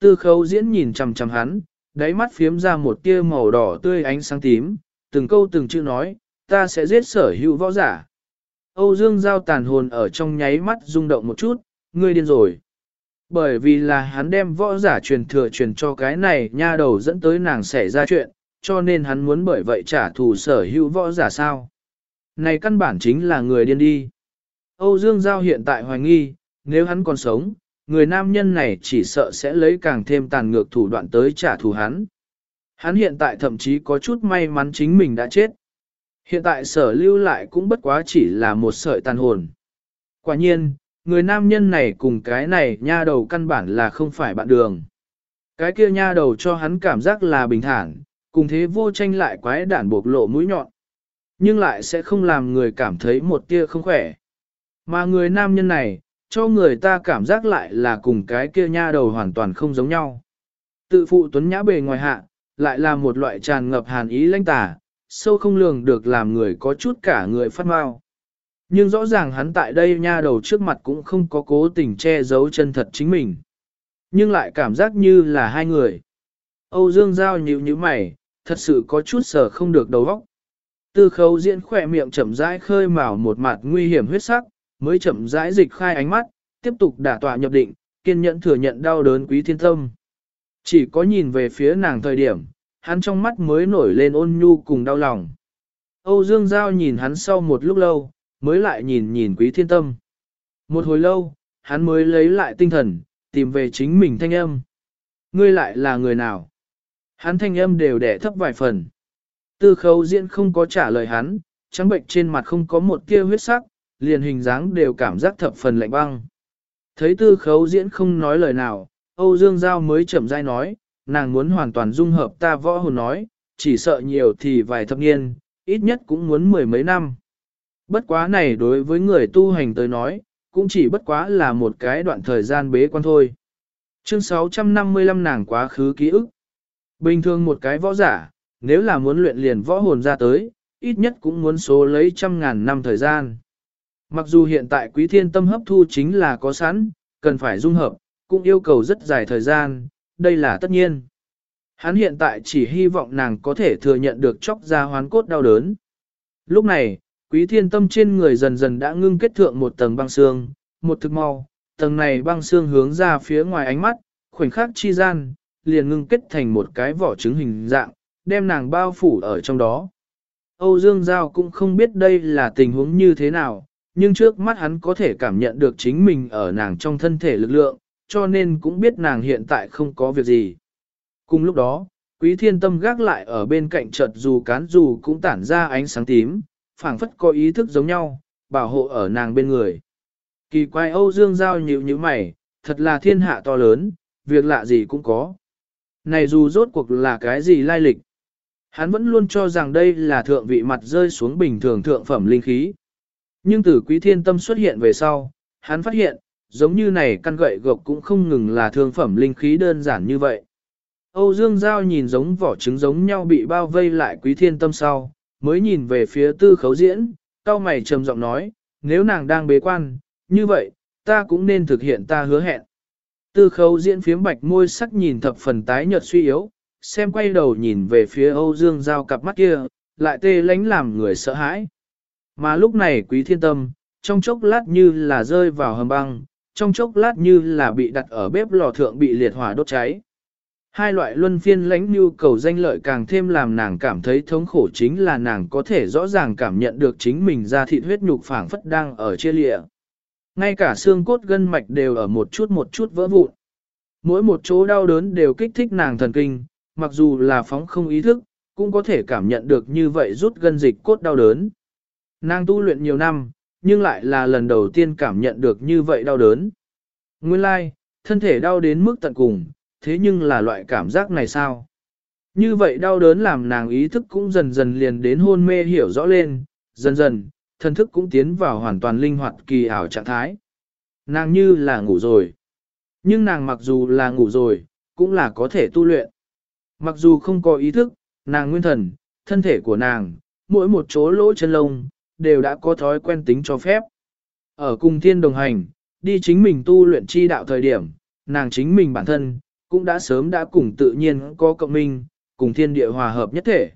Tư khấu diễn nhìn chằm chằm hắn, đáy mắt phiếm ra một tia màu đỏ tươi ánh sáng tím, từng câu từng chữ nói, ta sẽ giết sở hữu võ giả. Âu Dương Giao tàn hồn ở trong nháy mắt rung động một chút, ngươi điên rồi. Bởi vì là hắn đem võ giả truyền thừa truyền cho cái này nha đầu dẫn tới nàng xảy ra chuyện, cho nên hắn muốn bởi vậy trả thù sở hữu võ giả sao. Này căn bản chính là người điên đi. Âu Dương Giao hiện tại hoài nghi, nếu hắn còn sống, người nam nhân này chỉ sợ sẽ lấy càng thêm tàn ngược thủ đoạn tới trả thù hắn. Hắn hiện tại thậm chí có chút may mắn chính mình đã chết. Hiện tại sở lưu lại cũng bất quá chỉ là một sợi tàn hồn. Quả nhiên, người nam nhân này cùng cái này nha đầu căn bản là không phải bạn đường. Cái kia nha đầu cho hắn cảm giác là bình thản, cùng thế vô tranh lại quái đản bộc lộ mũi nhọn. Nhưng lại sẽ không làm người cảm thấy một tia không khỏe. Mà người nam nhân này, cho người ta cảm giác lại là cùng cái kia nha đầu hoàn toàn không giống nhau. Tự phụ tuấn nhã bề ngoài hạ, lại là một loại tràn ngập hàn ý lãnh tả, sâu không lường được làm người có chút cả người phát mau. Nhưng rõ ràng hắn tại đây nha đầu trước mặt cũng không có cố tình che giấu chân thật chính mình. Nhưng lại cảm giác như là hai người. Âu Dương Giao nhíu như mày, thật sự có chút sở không được đầu óc. Tư khấu diễn khỏe miệng chậm rãi khơi mào một mặt nguy hiểm huyết sắc, mới chậm rãi dịch khai ánh mắt, tiếp tục đả tọa nhập định, kiên nhẫn thừa nhận đau đớn quý thiên tâm. Chỉ có nhìn về phía nàng thời điểm, hắn trong mắt mới nổi lên ôn nhu cùng đau lòng. Âu Dương Giao nhìn hắn sau một lúc lâu, mới lại nhìn nhìn quý thiên tâm. Một hồi lâu, hắn mới lấy lại tinh thần, tìm về chính mình thanh âm. Ngươi lại là người nào? Hắn thanh âm đều đẻ thấp vài phần. Tư khấu diễn không có trả lời hắn, trắng bệnh trên mặt không có một tia huyết sắc, liền hình dáng đều cảm giác thập phần lạnh băng. Thấy tư khấu diễn không nói lời nào, Âu Dương Giao mới chậm rãi nói, nàng muốn hoàn toàn dung hợp ta võ hồn nói, chỉ sợ nhiều thì vài thập niên, ít nhất cũng muốn mười mấy năm. Bất quá này đối với người tu hành tới nói, cũng chỉ bất quá là một cái đoạn thời gian bế quan thôi. Chương 655 nàng quá khứ ký ức. Bình thường một cái võ giả, nếu là muốn luyện liền võ hồn ra tới, ít nhất cũng muốn số lấy trăm ngàn năm thời gian. Mặc dù hiện tại quý thiên tâm hấp thu chính là có sẵn, cần phải dung hợp, cũng yêu cầu rất dài thời gian, đây là tất nhiên. Hắn hiện tại chỉ hy vọng nàng có thể thừa nhận được chóc ra hoán cốt đau đớn. Lúc này, quý thiên tâm trên người dần dần đã ngưng kết thượng một tầng băng xương, một thực mau, tầng này băng xương hướng ra phía ngoài ánh mắt, khoảnh khắc chi gian, liền ngưng kết thành một cái vỏ trứng hình dạng, đem nàng bao phủ ở trong đó. Âu Dương Giao cũng không biết đây là tình huống như thế nào, nhưng trước mắt hắn có thể cảm nhận được chính mình ở nàng trong thân thể lực lượng, cho nên cũng biết nàng hiện tại không có việc gì. Cùng lúc đó, quý thiên tâm gác lại ở bên cạnh chợt dù cán dù cũng tản ra ánh sáng tím, phảng phất có ý thức giống nhau, bảo hộ ở nàng bên người. Kỳ quái Âu Dương Giao nhịu như mày, thật là thiên hạ to lớn, việc lạ gì cũng có. Này dù rốt cuộc là cái gì lai lịch. Hắn vẫn luôn cho rằng đây là thượng vị mặt rơi xuống bình thường thượng phẩm linh khí. Nhưng từ quý thiên tâm xuất hiện về sau, hắn phát hiện, giống như này căn gậy gộc cũng không ngừng là thương phẩm linh khí đơn giản như vậy. Âu Dương Giao nhìn giống vỏ trứng giống nhau bị bao vây lại quý thiên tâm sau, mới nhìn về phía tư khấu diễn, cao mày trầm giọng nói, nếu nàng đang bế quan, như vậy, ta cũng nên thực hiện ta hứa hẹn. Tư khấu diễn phiếm bạch môi sắc nhìn thập phần tái nhợt suy yếu, xem quay đầu nhìn về phía Âu Dương Giao cặp mắt kia, lại tê lánh làm người sợ hãi. Mà lúc này quý thiên tâm, trong chốc lát như là rơi vào hầm băng, trong chốc lát như là bị đặt ở bếp lò thượng bị liệt hỏa đốt cháy. Hai loại luân phiên lãnh nhu cầu danh lợi càng thêm làm nàng cảm thấy thống khổ chính là nàng có thể rõ ràng cảm nhận được chính mình ra thịt huyết nhục phảng phất đang ở chia lịa. Ngay cả xương cốt gân mạch đều ở một chút một chút vỡ vụn. Mỗi một chỗ đau đớn đều kích thích nàng thần kinh, mặc dù là phóng không ý thức, cũng có thể cảm nhận được như vậy rút gân dịch cốt đau đớn. Nàng tu luyện nhiều năm, nhưng lại là lần đầu tiên cảm nhận được như vậy đau đớn. Nguyên lai, like, thân thể đau đến mức tận cùng, thế nhưng là loại cảm giác này sao? Như vậy đau đớn làm nàng ý thức cũng dần dần liền đến hôn mê hiểu rõ lên, dần dần, thân thức cũng tiến vào hoàn toàn linh hoạt kỳ ảo trạng thái. Nàng như là ngủ rồi. Nhưng nàng mặc dù là ngủ rồi, cũng là có thể tu luyện. Mặc dù không có ý thức, nàng nguyên thần, thân thể của nàng, mỗi một chỗ lỗ chân lông, đều đã có thói quen tính cho phép. Ở cùng thiên đồng hành, đi chính mình tu luyện chi đạo thời điểm, nàng chính mình bản thân, cũng đã sớm đã cùng tự nhiên có cộng minh, cùng thiên địa hòa hợp nhất thể.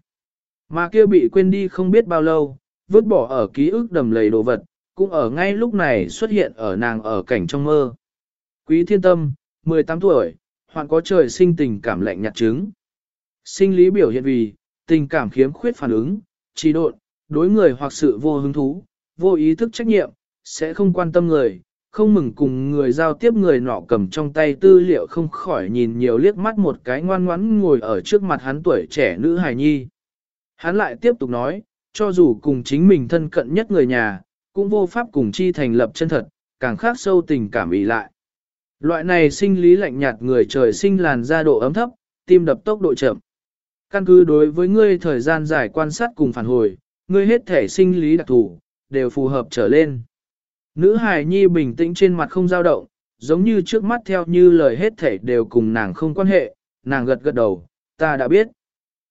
Mà kia bị quên đi không biết bao lâu, vứt bỏ ở ký ức đầm lầy đồ vật, cũng ở ngay lúc này xuất hiện ở nàng ở cảnh trong mơ. Quý thiên tâm, 18 tuổi, hoạn có trời sinh tình cảm lạnh nhạt chứng. Sinh lý biểu hiện vì, tình cảm khiếm khuyết phản ứng, trì độn, đối người hoặc sự vô hứng thú, vô ý thức trách nhiệm, sẽ không quan tâm người, không mừng cùng người giao tiếp người nọ cầm trong tay tư liệu không khỏi nhìn nhiều liếc mắt một cái ngoan ngoãn ngồi ở trước mặt hắn tuổi trẻ nữ hài nhi. Hắn lại tiếp tục nói, cho dù cùng chính mình thân cận nhất người nhà, cũng vô pháp cùng chi thành lập chân thật, càng khác sâu tình cảm ý lại. Loại này sinh lý lạnh nhạt người trời sinh làn da độ ấm thấp, tim đập tốc độ chậm. Căn cứ đối với ngươi thời gian dài quan sát cùng phản hồi, ngươi hết thể sinh lý đặc thù đều phù hợp trở lên. Nữ hài nhi bình tĩnh trên mặt không dao động, giống như trước mắt theo như lời hết thể đều cùng nàng không quan hệ, nàng gật gật đầu, ta đã biết.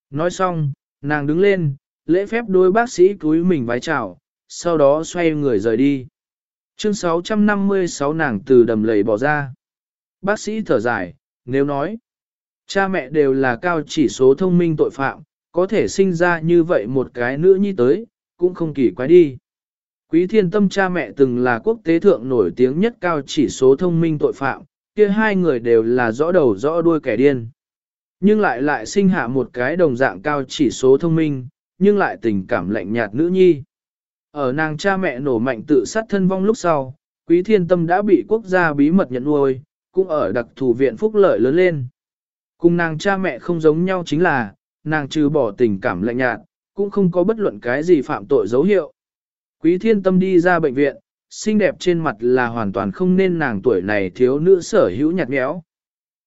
Nói xong, nàng đứng lên, lễ phép đôi bác sĩ cúi mình vái chào, sau đó xoay người rời đi. Chương 656 nàng từ đầm lầy bỏ ra. Bác sĩ thở dài, nếu nói, cha mẹ đều là cao chỉ số thông minh tội phạm, có thể sinh ra như vậy một cái nữ nhi tới, cũng không kỳ quái đi. Quý thiên tâm cha mẹ từng là quốc tế thượng nổi tiếng nhất cao chỉ số thông minh tội phạm, kia hai người đều là rõ đầu rõ đuôi kẻ điên. Nhưng lại lại sinh hạ một cái đồng dạng cao chỉ số thông minh, nhưng lại tình cảm lạnh nhạt nữ nhi. Ở nàng cha mẹ nổ mạnh tự sát thân vong lúc sau, quý thiên tâm đã bị quốc gia bí mật nhận nuôi, cũng ở đặc thù viện phúc lợi lớn lên. Cùng nàng cha mẹ không giống nhau chính là, nàng trừ bỏ tình cảm lạnh nhạt, cũng không có bất luận cái gì phạm tội dấu hiệu. Quý thiên tâm đi ra bệnh viện, xinh đẹp trên mặt là hoàn toàn không nên nàng tuổi này thiếu nữ sở hữu nhạt nhẽo.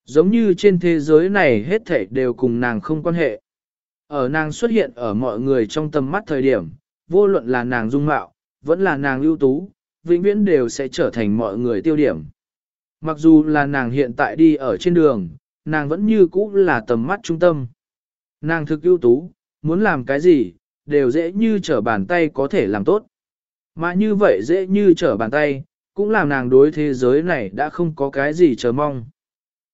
Giống như trên thế giới này hết thảy đều cùng nàng không quan hệ. Ở nàng xuất hiện ở mọi người trong tầm mắt thời điểm, vô luận là nàng dung mạo, vẫn là nàng ưu tú, vĩnh viễn đều sẽ trở thành mọi người tiêu điểm. Mặc dù là nàng hiện tại đi ở trên đường, nàng vẫn như cũ là tầm mắt trung tâm. Nàng thực ưu tú, muốn làm cái gì, đều dễ như trở bàn tay có thể làm tốt. Mà như vậy dễ như trở bàn tay, cũng làm nàng đối thế giới này đã không có cái gì chờ mong.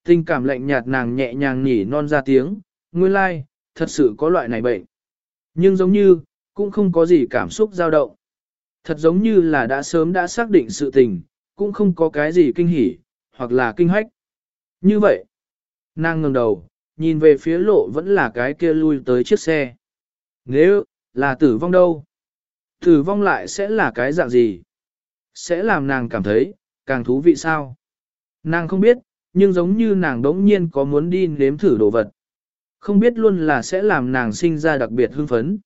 Tình cảm lạnh nhạt nàng nhẹ nhàng nhỉ non ra tiếng, nguyên lai, like, thật sự có loại này bệnh. Nhưng giống như, cũng không có gì cảm xúc dao động. Thật giống như là đã sớm đã xác định sự tình, cũng không có cái gì kinh hỉ, hoặc là kinh hách. Như vậy, nàng ngẩng đầu, nhìn về phía lộ vẫn là cái kia lui tới chiếc xe. Nếu, là tử vong đâu? Tử vong lại sẽ là cái dạng gì? Sẽ làm nàng cảm thấy, càng thú vị sao? Nàng không biết, nhưng giống như nàng đống nhiên có muốn đi nếm thử đồ vật. Không biết luôn là sẽ làm nàng sinh ra đặc biệt hưng phấn.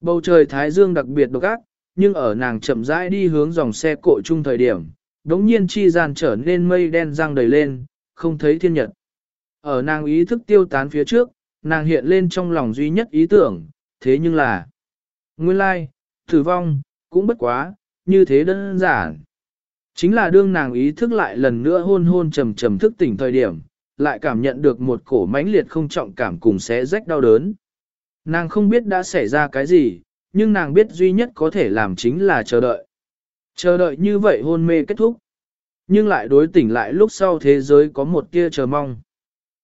Bầu trời thái dương đặc biệt độc ác, nhưng ở nàng chậm rãi đi hướng dòng xe cộ chung thời điểm, đống nhiên chi gian trở nên mây đen răng đầy lên, không thấy thiên nhật. Ở nàng ý thức tiêu tán phía trước, nàng hiện lên trong lòng duy nhất ý tưởng, thế nhưng là nguyên lai, tử vong, cũng bất quá, như thế đơn giản. Chính là đương nàng ý thức lại lần nữa hôn hôn trầm trầm thức tỉnh thời điểm, lại cảm nhận được một cổ mãnh liệt không trọng cảm cùng xé rách đau đớn. Nàng không biết đã xảy ra cái gì, nhưng nàng biết duy nhất có thể làm chính là chờ đợi. Chờ đợi như vậy hôn mê kết thúc. Nhưng lại đối tỉnh lại lúc sau thế giới có một kia chờ mong.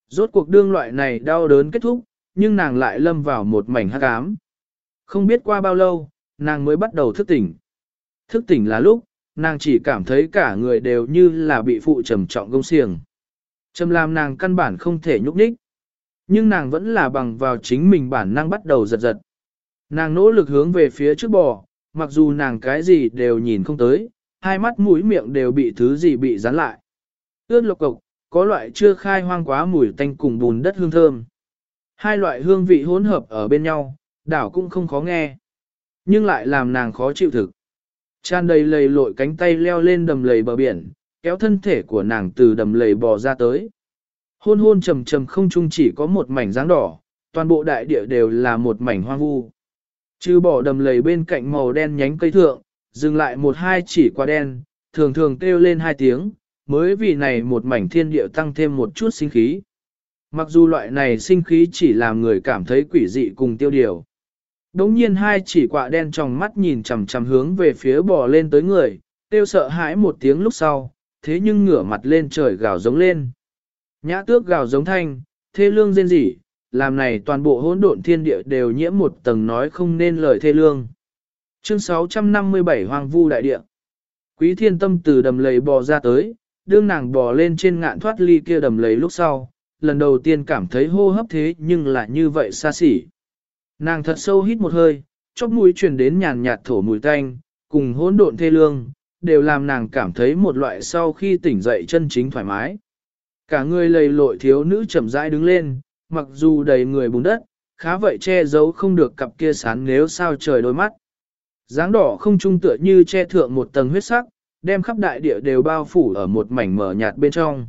Rốt cuộc đương loại này đau đớn kết thúc, nhưng nàng lại lâm vào một mảnh hắc ám. Không biết qua bao lâu, nàng mới bắt đầu thức tỉnh. Thức tỉnh là lúc, nàng chỉ cảm thấy cả người đều như là bị phụ trầm trọng gông xiềng. Trầm làm nàng căn bản không thể nhúc nhích. Nhưng nàng vẫn là bằng vào chính mình bản năng bắt đầu giật giật. Nàng nỗ lực hướng về phía trước bò, mặc dù nàng cái gì đều nhìn không tới, hai mắt mũi miệng đều bị thứ gì bị dán lại. Ướt lộc cộc, có loại chưa khai hoang quá mùi tanh cùng bùn đất hương thơm. Hai loại hương vị hỗn hợp ở bên nhau, đảo cũng không khó nghe. Nhưng lại làm nàng khó chịu thực. Chan đầy lầy lội cánh tay leo lên đầm lầy bờ biển, kéo thân thể của nàng từ đầm lầy bò ra tới. Hôn hôn trầm trầm không chung chỉ có một mảnh dáng đỏ, toàn bộ đại địa đều là một mảnh hoang vu. Trừ bỏ đầm lầy bên cạnh màu đen nhánh cây thượng, dừng lại một hai chỉ qua đen, thường thường kêu lên hai tiếng, mới vì này một mảnh thiên địa tăng thêm một chút sinh khí. Mặc dù loại này sinh khí chỉ làm người cảm thấy quỷ dị cùng tiêu điều. Đống nhiên hai chỉ quạ đen trong mắt nhìn chằm chằm hướng về phía bò lên tới người, tiêu sợ hãi một tiếng lúc sau, thế nhưng ngửa mặt lên trời gào giống lên. Nhã tước gào giống thanh, thê lương rên rỉ, làm này toàn bộ hỗn độn thiên địa đều nhiễm một tầng nói không nên lời thê lương. Chương 657 Hoàng Vu Đại Địa Quý thiên tâm từ đầm lầy bò ra tới, đương nàng bò lên trên ngạn thoát ly kia đầm lấy lúc sau, lần đầu tiên cảm thấy hô hấp thế nhưng lại như vậy xa xỉ. Nàng thật sâu hít một hơi, chóp mũi truyền đến nhàn nhạt thổ mùi tanh, cùng hỗn độn thê lương, đều làm nàng cảm thấy một loại sau khi tỉnh dậy chân chính thoải mái. Cả người lầy lội thiếu nữ chậm rãi đứng lên, mặc dù đầy người bùn đất, khá vậy che giấu không được cặp kia sán nếu sao trời đôi mắt. dáng đỏ không trung tựa như che thượng một tầng huyết sắc, đem khắp đại địa đều bao phủ ở một mảnh mở nhạt bên trong.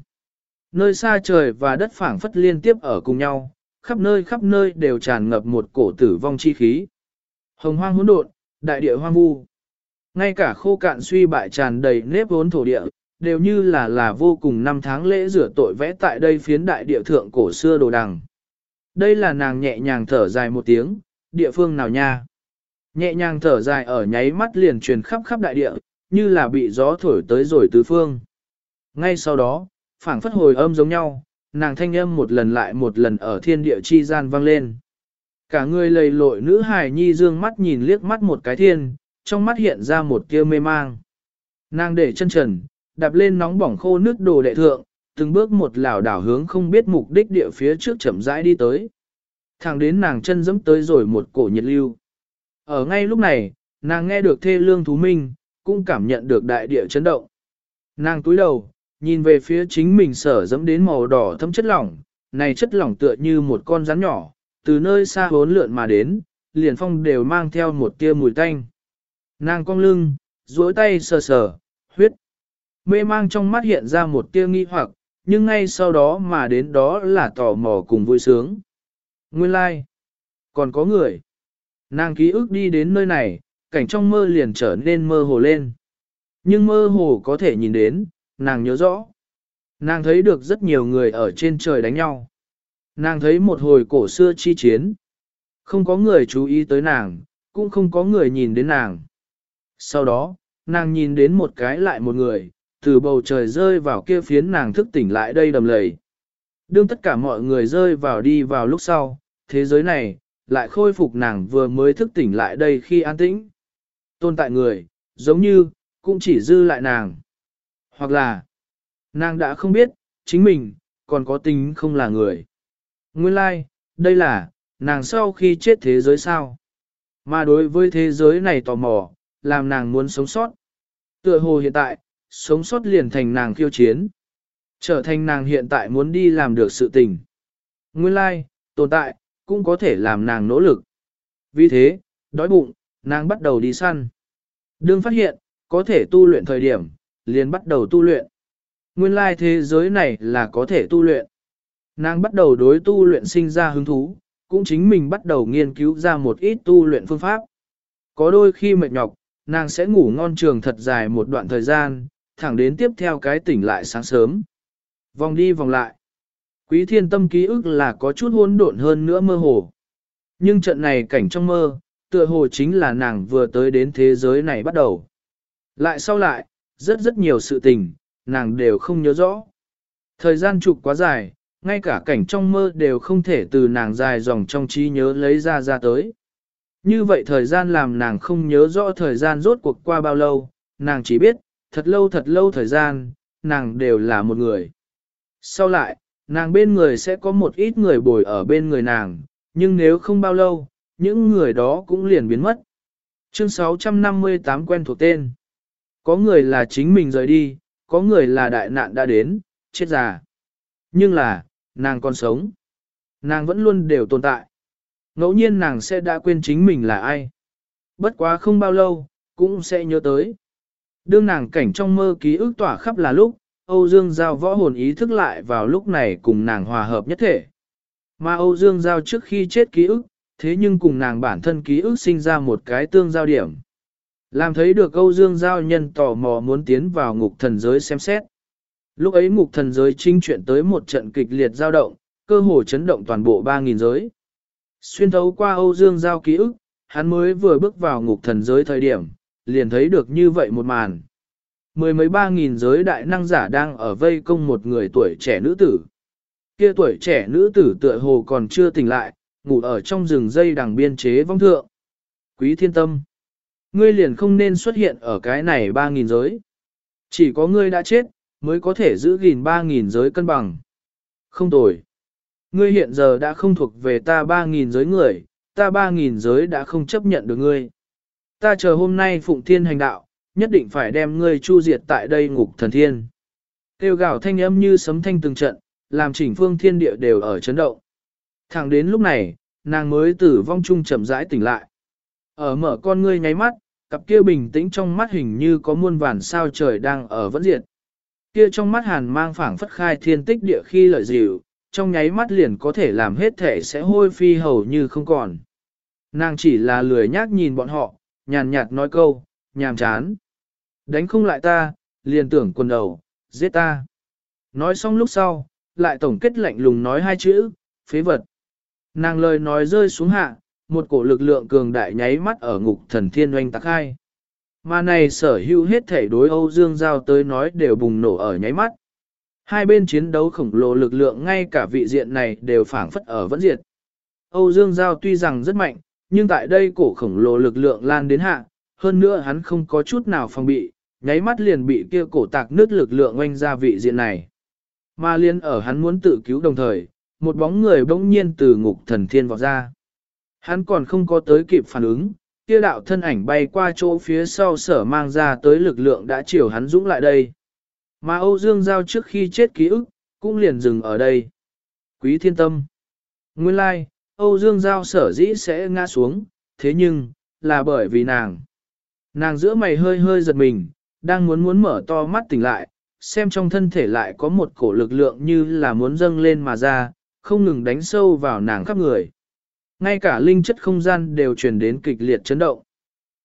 Nơi xa trời và đất phảng phất liên tiếp ở cùng nhau, khắp nơi khắp nơi đều tràn ngập một cổ tử vong chi khí. Hồng hoang hỗn độn, đại địa hoang vu. Ngay cả khô cạn suy bại tràn đầy nếp vốn thổ địa, đều như là là vô cùng năm tháng lễ rửa tội vẽ tại đây phiến đại địa thượng cổ xưa đồ đằng. Đây là nàng nhẹ nhàng thở dài một tiếng, địa phương nào nha. Nhẹ nhàng thở dài ở nháy mắt liền truyền khắp khắp đại địa, như là bị gió thổi tới rồi tứ phương. Ngay sau đó, phảng phất hồi âm giống nhau, nàng thanh âm một lần lại một lần ở thiên địa chi gian vang lên. Cả người lầy lội nữ hài nhi dương mắt nhìn liếc mắt một cái thiên, trong mắt hiện ra một tia mê mang. Nàng để chân trần, đạp lên nóng bỏng khô nước đồ đệ thượng, từng bước một lảo đảo hướng không biết mục đích địa phía trước chậm rãi đi tới. Thẳng đến nàng chân dẫm tới rồi một cổ nhiệt lưu. Ở ngay lúc này, nàng nghe được thê lương thú minh, cũng cảm nhận được đại địa chấn động. Nàng túi đầu, nhìn về phía chính mình sở dẫm đến màu đỏ thấm chất lỏng, này chất lỏng tựa như một con rắn nhỏ, từ nơi xa hốn lượn mà đến, liền phong đều mang theo một tia mùi tanh. Nàng cong lưng, duỗi tay sờ sờ, huyết. Mê mang trong mắt hiện ra một tia nghi hoặc, nhưng ngay sau đó mà đến đó là tò mò cùng vui sướng. Nguyên lai, like. còn có người. Nàng ký ức đi đến nơi này, cảnh trong mơ liền trở nên mơ hồ lên. Nhưng mơ hồ có thể nhìn đến, nàng nhớ rõ. Nàng thấy được rất nhiều người ở trên trời đánh nhau. Nàng thấy một hồi cổ xưa chi chiến. Không có người chú ý tới nàng, cũng không có người nhìn đến nàng. Sau đó, nàng nhìn đến một cái lại một người, từ bầu trời rơi vào kia phiến nàng thức tỉnh lại đây đầm lầy. Đương tất cả mọi người rơi vào đi vào lúc sau, thế giới này, lại khôi phục nàng vừa mới thức tỉnh lại đây khi an tĩnh. Tồn tại người, giống như, cũng chỉ dư lại nàng. Hoặc là, nàng đã không biết, chính mình, còn có tính không là người. Nguyên lai, like, đây là, nàng sau khi chết thế giới sao. Mà đối với thế giới này tò mò, làm nàng muốn sống sót. Tựa hồ hiện tại, sống sót liền thành nàng khiêu chiến. Trở thành nàng hiện tại muốn đi làm được sự tình. Nguyên lai, like, tồn tại, cũng có thể làm nàng nỗ lực. Vì thế, đói bụng, nàng bắt đầu đi săn. Đương phát hiện, có thể tu luyện thời điểm, liền bắt đầu tu luyện. Nguyên lai thế giới này là có thể tu luyện. Nàng bắt đầu đối tu luyện sinh ra hứng thú, cũng chính mình bắt đầu nghiên cứu ra một ít tu luyện phương pháp. Có đôi khi mệt nhọc, nàng sẽ ngủ ngon trường thật dài một đoạn thời gian, thẳng đến tiếp theo cái tỉnh lại sáng sớm. Vòng đi vòng lại. Quý thiên tâm ký ức là có chút hỗn độn hơn nữa mơ hồ. Nhưng trận này cảnh trong mơ, tựa hồ chính là nàng vừa tới đến thế giới này bắt đầu. Lại sau lại, rất rất nhiều sự tình, nàng đều không nhớ rõ. Thời gian trục quá dài, ngay cả cảnh trong mơ đều không thể từ nàng dài dòng trong trí nhớ lấy ra ra tới. Như vậy thời gian làm nàng không nhớ rõ thời gian rốt cuộc qua bao lâu, nàng chỉ biết, thật lâu thật lâu thời gian, nàng đều là một người. Sau lại, nàng bên người sẽ có một ít người bồi ở bên người nàng, nhưng nếu không bao lâu, những người đó cũng liền biến mất. Chương 658 quen thuộc tên. Có người là chính mình rời đi, có người là đại nạn đã đến, chết già. Nhưng là, nàng còn sống. Nàng vẫn luôn đều tồn tại. Ngẫu nhiên nàng sẽ đã quên chính mình là ai. Bất quá không bao lâu, cũng sẽ nhớ tới. Đương nàng cảnh trong mơ ký ức tỏa khắp là lúc, Âu Dương Giao võ hồn ý thức lại vào lúc này cùng nàng hòa hợp nhất thể. Mà Âu Dương Giao trước khi chết ký ức, thế nhưng cùng nàng bản thân ký ức sinh ra một cái tương giao điểm. Làm thấy được Âu Dương Giao nhân tò mò muốn tiến vào ngục thần giới xem xét. Lúc ấy ngục thần giới trinh chuyện tới một trận kịch liệt giao động, cơ hồ chấn động toàn bộ 3.000 giới. Xuyên thấu qua Âu Dương Giao ký ức, hắn mới vừa bước vào ngục thần giới thời điểm, liền thấy được như vậy một màn. Mười mấy ba nghìn giới đại năng giả đang ở vây công một người tuổi trẻ nữ tử. kia tuổi trẻ nữ tử tựa hồ còn chưa tỉnh lại, ngủ ở trong rừng dây đằng biên chế vong thượng. Quý thiên tâm, ngươi liền không nên xuất hiện ở cái này ba nghìn giới. Chỉ có ngươi đã chết, mới có thể giữ gìn ba nghìn giới cân bằng. Không tồi. Ngươi hiện giờ đã không thuộc về ta ba nghìn giới người, ta ba nghìn giới đã không chấp nhận được ngươi. Ta chờ hôm nay phụng thiên hành đạo, nhất định phải đem ngươi chu diệt tại đây ngục thần thiên. Tiêu gạo thanh âm như sấm thanh từng trận, làm chỉnh phương thiên địa đều ở chấn động. Thẳng đến lúc này, nàng mới tử vong chung chậm rãi tỉnh lại. Ở mở con ngươi nháy mắt, cặp kia bình tĩnh trong mắt hình như có muôn vàn sao trời đang ở vẫn diệt. Kia trong mắt hàn mang phảng phất khai thiên tích địa khi lợi dịu, trong nháy mắt liền có thể làm hết thể sẽ hôi phi hầu như không còn. Nàng chỉ là lười nhác nhìn bọn họ, nhàn nhạt nói câu, nhàm chán. Đánh không lại ta, liền tưởng quần đầu, giết ta. Nói xong lúc sau, lại tổng kết lạnh lùng nói hai chữ, phế vật. Nàng lời nói rơi xuống hạ, một cổ lực lượng cường đại nháy mắt ở ngục thần thiên oanh tạc hai. Mà này sở hữu hết thể đối Âu Dương Giao tới nói đều bùng nổ ở nháy mắt. Hai bên chiến đấu khổng lồ lực lượng ngay cả vị diện này đều phản phất ở vẫn diệt. Âu Dương Giao tuy rằng rất mạnh, nhưng tại đây cổ khổng lồ lực lượng lan đến hạ, hơn nữa hắn không có chút nào phòng bị, nháy mắt liền bị kia cổ tạc nứt lực lượng oanh ra vị diện này. Mà liên ở hắn muốn tự cứu đồng thời, một bóng người bỗng nhiên từ ngục thần thiên vọt ra. Hắn còn không có tới kịp phản ứng, kia đạo thân ảnh bay qua chỗ phía sau sở mang ra tới lực lượng đã chiều hắn dũng lại đây. Mà Âu Dương Giao trước khi chết ký ức, cũng liền dừng ở đây. Quý thiên tâm. Nguyên lai, like, Âu Dương Giao sở dĩ sẽ ngã xuống, thế nhưng, là bởi vì nàng. Nàng giữa mày hơi hơi giật mình, đang muốn muốn mở to mắt tỉnh lại, xem trong thân thể lại có một cổ lực lượng như là muốn dâng lên mà ra, không ngừng đánh sâu vào nàng khắp người. Ngay cả linh chất không gian đều truyền đến kịch liệt chấn động.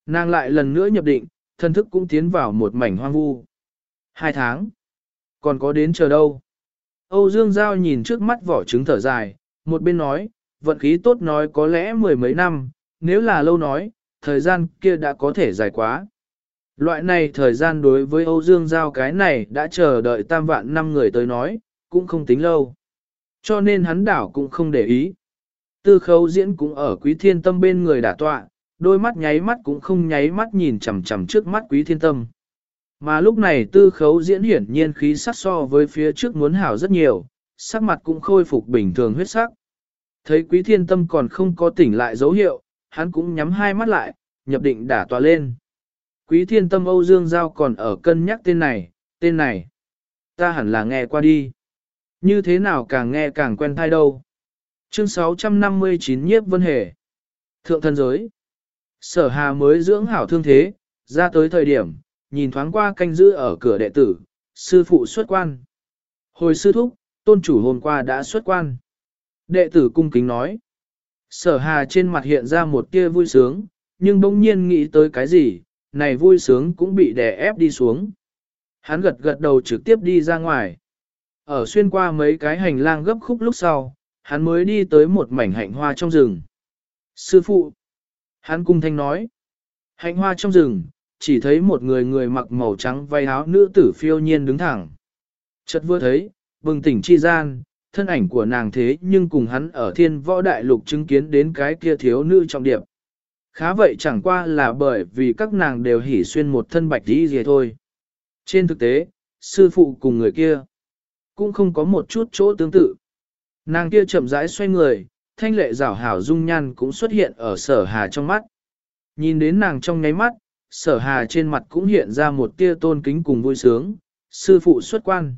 Nàng lại lần nữa nhập định, thân thức cũng tiến vào một mảnh hoang vu. Hai tháng. Còn có đến chờ đâu? Âu Dương Giao nhìn trước mắt vỏ trứng thở dài, một bên nói, vận khí tốt nói có lẽ mười mấy năm, nếu là lâu nói, thời gian kia đã có thể dài quá. Loại này thời gian đối với Âu Dương Giao cái này đã chờ đợi tam vạn năm người tới nói, cũng không tính lâu. Cho nên hắn đảo cũng không để ý. Tư khấu diễn cũng ở quý thiên tâm bên người đả tọa, đôi mắt nháy mắt cũng không nháy mắt nhìn chằm chằm trước mắt quý thiên tâm. Mà lúc này tư khấu diễn hiển nhiên khí sắc so với phía trước muốn hảo rất nhiều, sắc mặt cũng khôi phục bình thường huyết sắc. Thấy quý thiên tâm còn không có tỉnh lại dấu hiệu, hắn cũng nhắm hai mắt lại, nhập định đả tòa lên. Quý thiên tâm Âu Dương Giao còn ở cân nhắc tên này, tên này. Ta hẳn là nghe qua đi. Như thế nào càng nghe càng quen thai đâu. Chương 659 nhiếp vân hề. Thượng thân giới. Sở hà mới dưỡng hảo thương thế, ra tới thời điểm, nhìn thoáng qua canh giữ ở cửa đệ tử, sư phụ xuất quan. Hồi sư thúc, tôn chủ hôm qua đã xuất quan. Đệ tử cung kính nói. Sở hà trên mặt hiện ra một tia vui sướng, nhưng bỗng nhiên nghĩ tới cái gì, này vui sướng cũng bị đè ép đi xuống. Hắn gật gật đầu trực tiếp đi ra ngoài. Ở xuyên qua mấy cái hành lang gấp khúc lúc sau, hắn mới đi tới một mảnh hạnh hoa trong rừng. Sư phụ! Hắn cung thanh nói. Hạnh hoa trong rừng, chỉ thấy một người người mặc màu trắng vay áo nữ tử phiêu nhiên đứng thẳng. Chợt vừa thấy, bừng tỉnh chi gian, thân ảnh của nàng thế nhưng cùng hắn ở thiên võ đại lục chứng kiến đến cái kia thiếu nữ trọng điệp. Khá vậy chẳng qua là bởi vì các nàng đều hỉ xuyên một thân bạch đi gì thôi. Trên thực tế, sư phụ cùng người kia, cũng không có một chút chỗ tương tự. Nàng kia chậm rãi xoay người, thanh lệ rảo hảo dung nhan cũng xuất hiện ở sở hà trong mắt. Nhìn đến nàng trong nháy mắt, sở hà trên mặt cũng hiện ra một tia tôn kính cùng vui sướng, sư phụ xuất quan.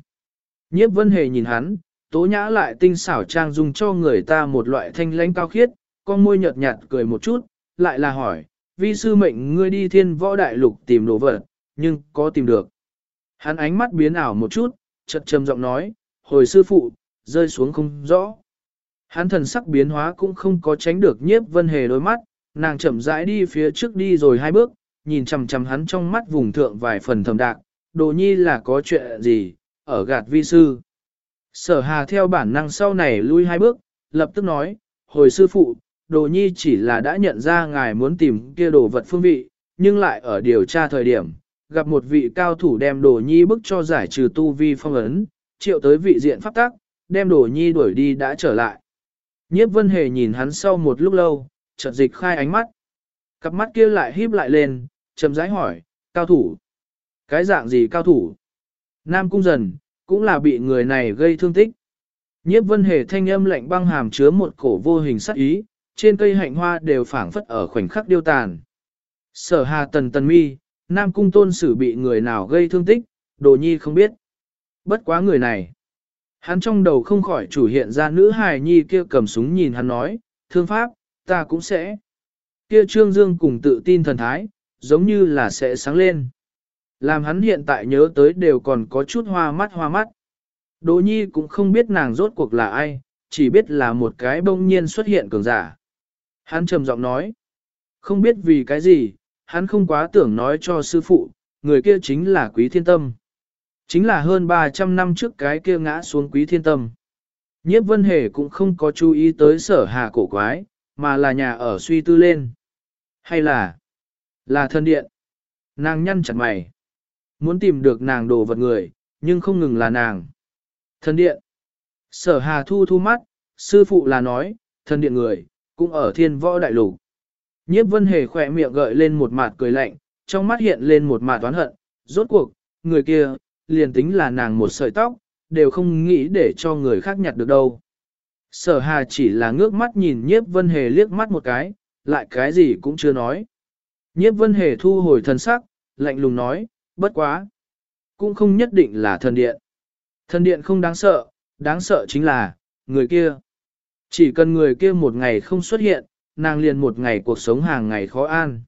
Nhiếp vân hề nhìn hắn, tố nhã lại tinh xảo trang dung cho người ta một loại thanh lãnh cao khiết, con môi nhợt nhạt cười một chút, lại là hỏi, vi sư mệnh ngươi đi thiên võ đại lục tìm đồ vật, nhưng có tìm được. Hắn ánh mắt biến ảo một chút, chật trầm giọng nói, hồi sư phụ, rơi xuống không rõ. Hắn thần sắc biến hóa cũng không có tránh được nhiếp vân hề đôi mắt, nàng chậm rãi đi phía trước đi rồi hai bước, nhìn chằm chằm hắn trong mắt vùng thượng vài phần thầm đạc, đồ nhi là có chuyện gì, ở gạt vi sư. Sở hà theo bản năng sau này lui hai bước, lập tức nói, hồi sư phụ, đồ nhi chỉ là đã nhận ra ngài muốn tìm kia đồ vật phương vị, nhưng lại ở điều tra thời điểm, gặp một vị cao thủ đem đồ nhi bức cho giải trừ tu vi phong ấn, triệu tới vị diện pháp tắc, đem đồ nhi đuổi đi đã trở lại. Nhiếp vân hề nhìn hắn sau một lúc lâu, chợt dịch khai ánh mắt. Cặp mắt kia lại híp lại lên, chậm rãi hỏi, cao thủ. Cái dạng gì cao thủ? Nam cung dần, cũng là bị người này gây thương tích. Nhiếp vân hề thanh âm lạnh băng hàm chứa một cổ vô hình sắc ý, trên cây hạnh hoa đều phảng phất ở khoảnh khắc điêu tàn. Sở hà tần tần mi, Nam cung tôn sử bị người nào gây thương tích, đồ nhi không biết. Bất quá người này. Hắn trong đầu không khỏi chủ hiện ra nữ hài nhi kia cầm súng nhìn hắn nói, thương pháp, ta cũng sẽ. Kia trương dương cùng tự tin thần thái, giống như là sẽ sáng lên. Làm hắn hiện tại nhớ tới đều còn có chút hoa mắt hoa mắt. Đỗ nhi cũng không biết nàng rốt cuộc là ai, chỉ biết là một cái bỗng nhiên xuất hiện cường giả. Hắn trầm giọng nói, không biết vì cái gì, hắn không quá tưởng nói cho sư phụ, người kia chính là quý thiên tâm. Chính là hơn 300 năm trước cái kia ngã xuống quý thiên tâm. Nhiếp vân hề cũng không có chú ý tới sở hà cổ quái, mà là nhà ở suy tư lên. Hay là, là thân điện. Nàng nhăn chặt mày. Muốn tìm được nàng đồ vật người, nhưng không ngừng là nàng. Thân điện. Sở hà thu thu mắt, sư phụ là nói, thân điện người, cũng ở thiên võ đại lục. Nhiếp vân hề khỏe miệng gợi lên một mặt cười lạnh, trong mắt hiện lên một mặt toán hận, rốt cuộc, người kia, liền tính là nàng một sợi tóc, đều không nghĩ để cho người khác nhặt được đâu. Sở hà chỉ là ngước mắt nhìn nhiếp vân hề liếc mắt một cái, lại cái gì cũng chưa nói. Nhiếp vân hề thu hồi thần sắc, lạnh lùng nói, bất quá. Cũng không nhất định là thần điện. Thần điện không đáng sợ, đáng sợ chính là, người kia. Chỉ cần người kia một ngày không xuất hiện, nàng liền một ngày cuộc sống hàng ngày khó an.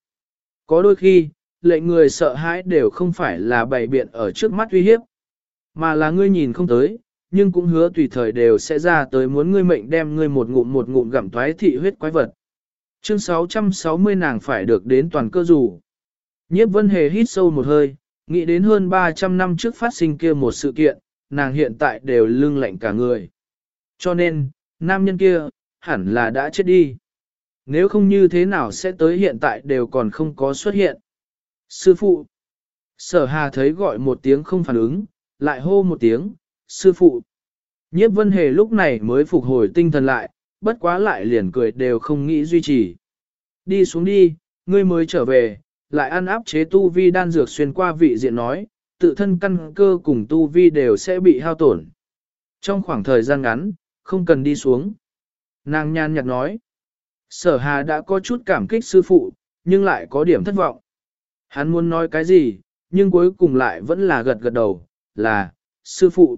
Có đôi khi, lệnh người sợ hãi đều không phải là bày biện ở trước mắt uy hiếp, mà là ngươi nhìn không tới, nhưng cũng hứa tùy thời đều sẽ ra tới muốn ngươi mệnh đem ngươi một ngụm một ngụm gặm thoái thị huyết quái vật. Chương 660 nàng phải được đến toàn cơ dù. Nhiếp vân hề hít sâu một hơi, nghĩ đến hơn 300 năm trước phát sinh kia một sự kiện, nàng hiện tại đều lưng lạnh cả người. Cho nên, nam nhân kia, hẳn là đã chết đi. Nếu không như thế nào sẽ tới hiện tại đều còn không có xuất hiện. Sư phụ. Sở hà thấy gọi một tiếng không phản ứng, lại hô một tiếng, sư phụ. Nhiếp vân hề lúc này mới phục hồi tinh thần lại, bất quá lại liền cười đều không nghĩ duy trì. Đi xuống đi, ngươi mới trở về, lại ăn áp chế tu vi đan dược xuyên qua vị diện nói, tự thân căn cơ cùng tu vi đều sẽ bị hao tổn. Trong khoảng thời gian ngắn, không cần đi xuống. Nàng nhan nhạt nói, sở hà đã có chút cảm kích sư phụ, nhưng lại có điểm thất vọng. Hắn muốn nói cái gì, nhưng cuối cùng lại vẫn là gật gật đầu, là, sư phụ.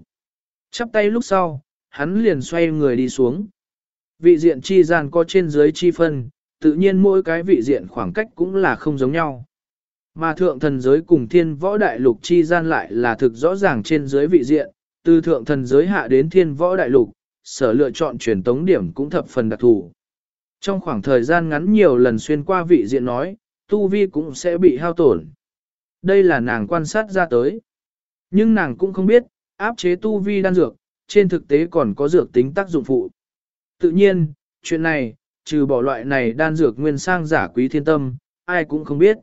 Chắp tay lúc sau, hắn liền xoay người đi xuống. Vị diện chi gian có trên dưới chi phân, tự nhiên mỗi cái vị diện khoảng cách cũng là không giống nhau. Mà thượng thần giới cùng thiên võ đại lục chi gian lại là thực rõ ràng trên dưới vị diện, từ thượng thần giới hạ đến thiên võ đại lục, sở lựa chọn truyền tống điểm cũng thập phần đặc thù. Trong khoảng thời gian ngắn nhiều lần xuyên qua vị diện nói, tu vi cũng sẽ bị hao tổn. Đây là nàng quan sát ra tới. Nhưng nàng cũng không biết, áp chế tu vi đan dược, trên thực tế còn có dược tính tác dụng phụ. Tự nhiên, chuyện này, trừ bỏ loại này đan dược nguyên sang giả quý thiên tâm, ai cũng không biết.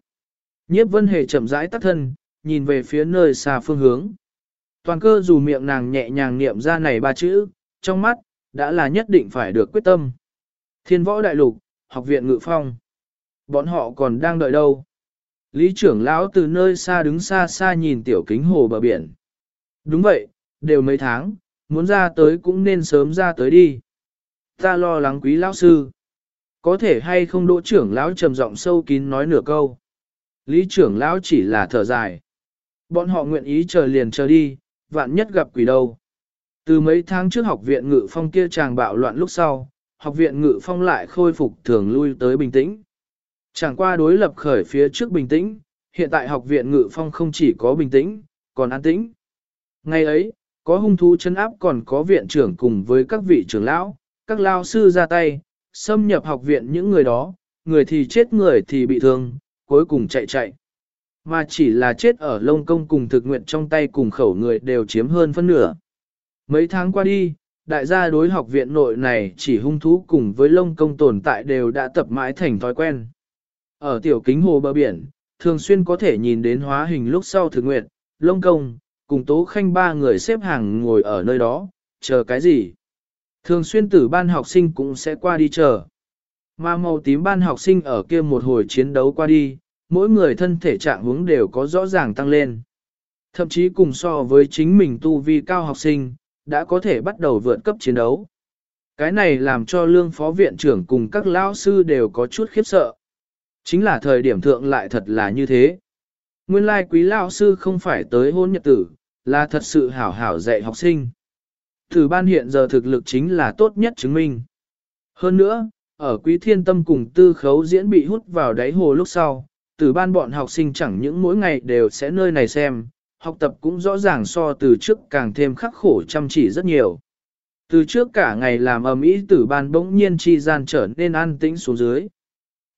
Nhiếp vân hề chậm rãi tắt thân, nhìn về phía nơi xa phương hướng. Toàn cơ dù miệng nàng nhẹ nhàng niệm ra này ba chữ, trong mắt, đã là nhất định phải được quyết tâm. Thiên võ đại lục, học viện ngự phong. Bọn họ còn đang đợi đâu? Lý trưởng lão từ nơi xa đứng xa xa nhìn tiểu kính hồ bờ biển. Đúng vậy, đều mấy tháng, muốn ra tới cũng nên sớm ra tới đi. Ta lo lắng quý lão sư. Có thể hay không đỗ trưởng lão trầm giọng sâu kín nói nửa câu. Lý trưởng lão chỉ là thở dài. Bọn họ nguyện ý chờ liền chờ đi, vạn nhất gặp quỷ đâu. Từ mấy tháng trước học viện ngự phong kia tràng bạo loạn lúc sau, học viện ngự phong lại khôi phục thường lui tới bình tĩnh. Chẳng qua đối lập khởi phía trước bình tĩnh, hiện tại học viện ngự phong không chỉ có bình tĩnh, còn an tĩnh. Ngày ấy, có hung thú chân áp còn có viện trưởng cùng với các vị trưởng lão, các lao sư ra tay, xâm nhập học viện những người đó, người thì chết người thì bị thương, cuối cùng chạy chạy. Mà chỉ là chết ở lông công cùng thực nguyện trong tay cùng khẩu người đều chiếm hơn phân nửa. Mấy tháng qua đi, đại gia đối học viện nội này chỉ hung thú cùng với lông công tồn tại đều đã tập mãi thành thói quen. Ở tiểu kính hồ bờ biển, thường xuyên có thể nhìn đến hóa hình lúc sau thực nguyện, lông công, cùng tố khanh ba người xếp hàng ngồi ở nơi đó, chờ cái gì? Thường xuyên tử ban học sinh cũng sẽ qua đi chờ. Mà màu tím ban học sinh ở kia một hồi chiến đấu qua đi, mỗi người thân thể trạng hướng đều có rõ ràng tăng lên. Thậm chí cùng so với chính mình tu vi cao học sinh, đã có thể bắt đầu vượt cấp chiến đấu. Cái này làm cho lương phó viện trưởng cùng các lão sư đều có chút khiếp sợ. Chính là thời điểm thượng lại thật là như thế. Nguyên lai quý lão sư không phải tới hôn nhật tử, là thật sự hảo hảo dạy học sinh. Thử ban hiện giờ thực lực chính là tốt nhất chứng minh. Hơn nữa, ở quý thiên tâm cùng tư khấu diễn bị hút vào đáy hồ lúc sau, từ ban bọn học sinh chẳng những mỗi ngày đều sẽ nơi này xem, học tập cũng rõ ràng so từ trước càng thêm khắc khổ chăm chỉ rất nhiều. Từ trước cả ngày làm ầm ĩ tử ban bỗng nhiên chi gian trở nên an tĩnh xuống dưới.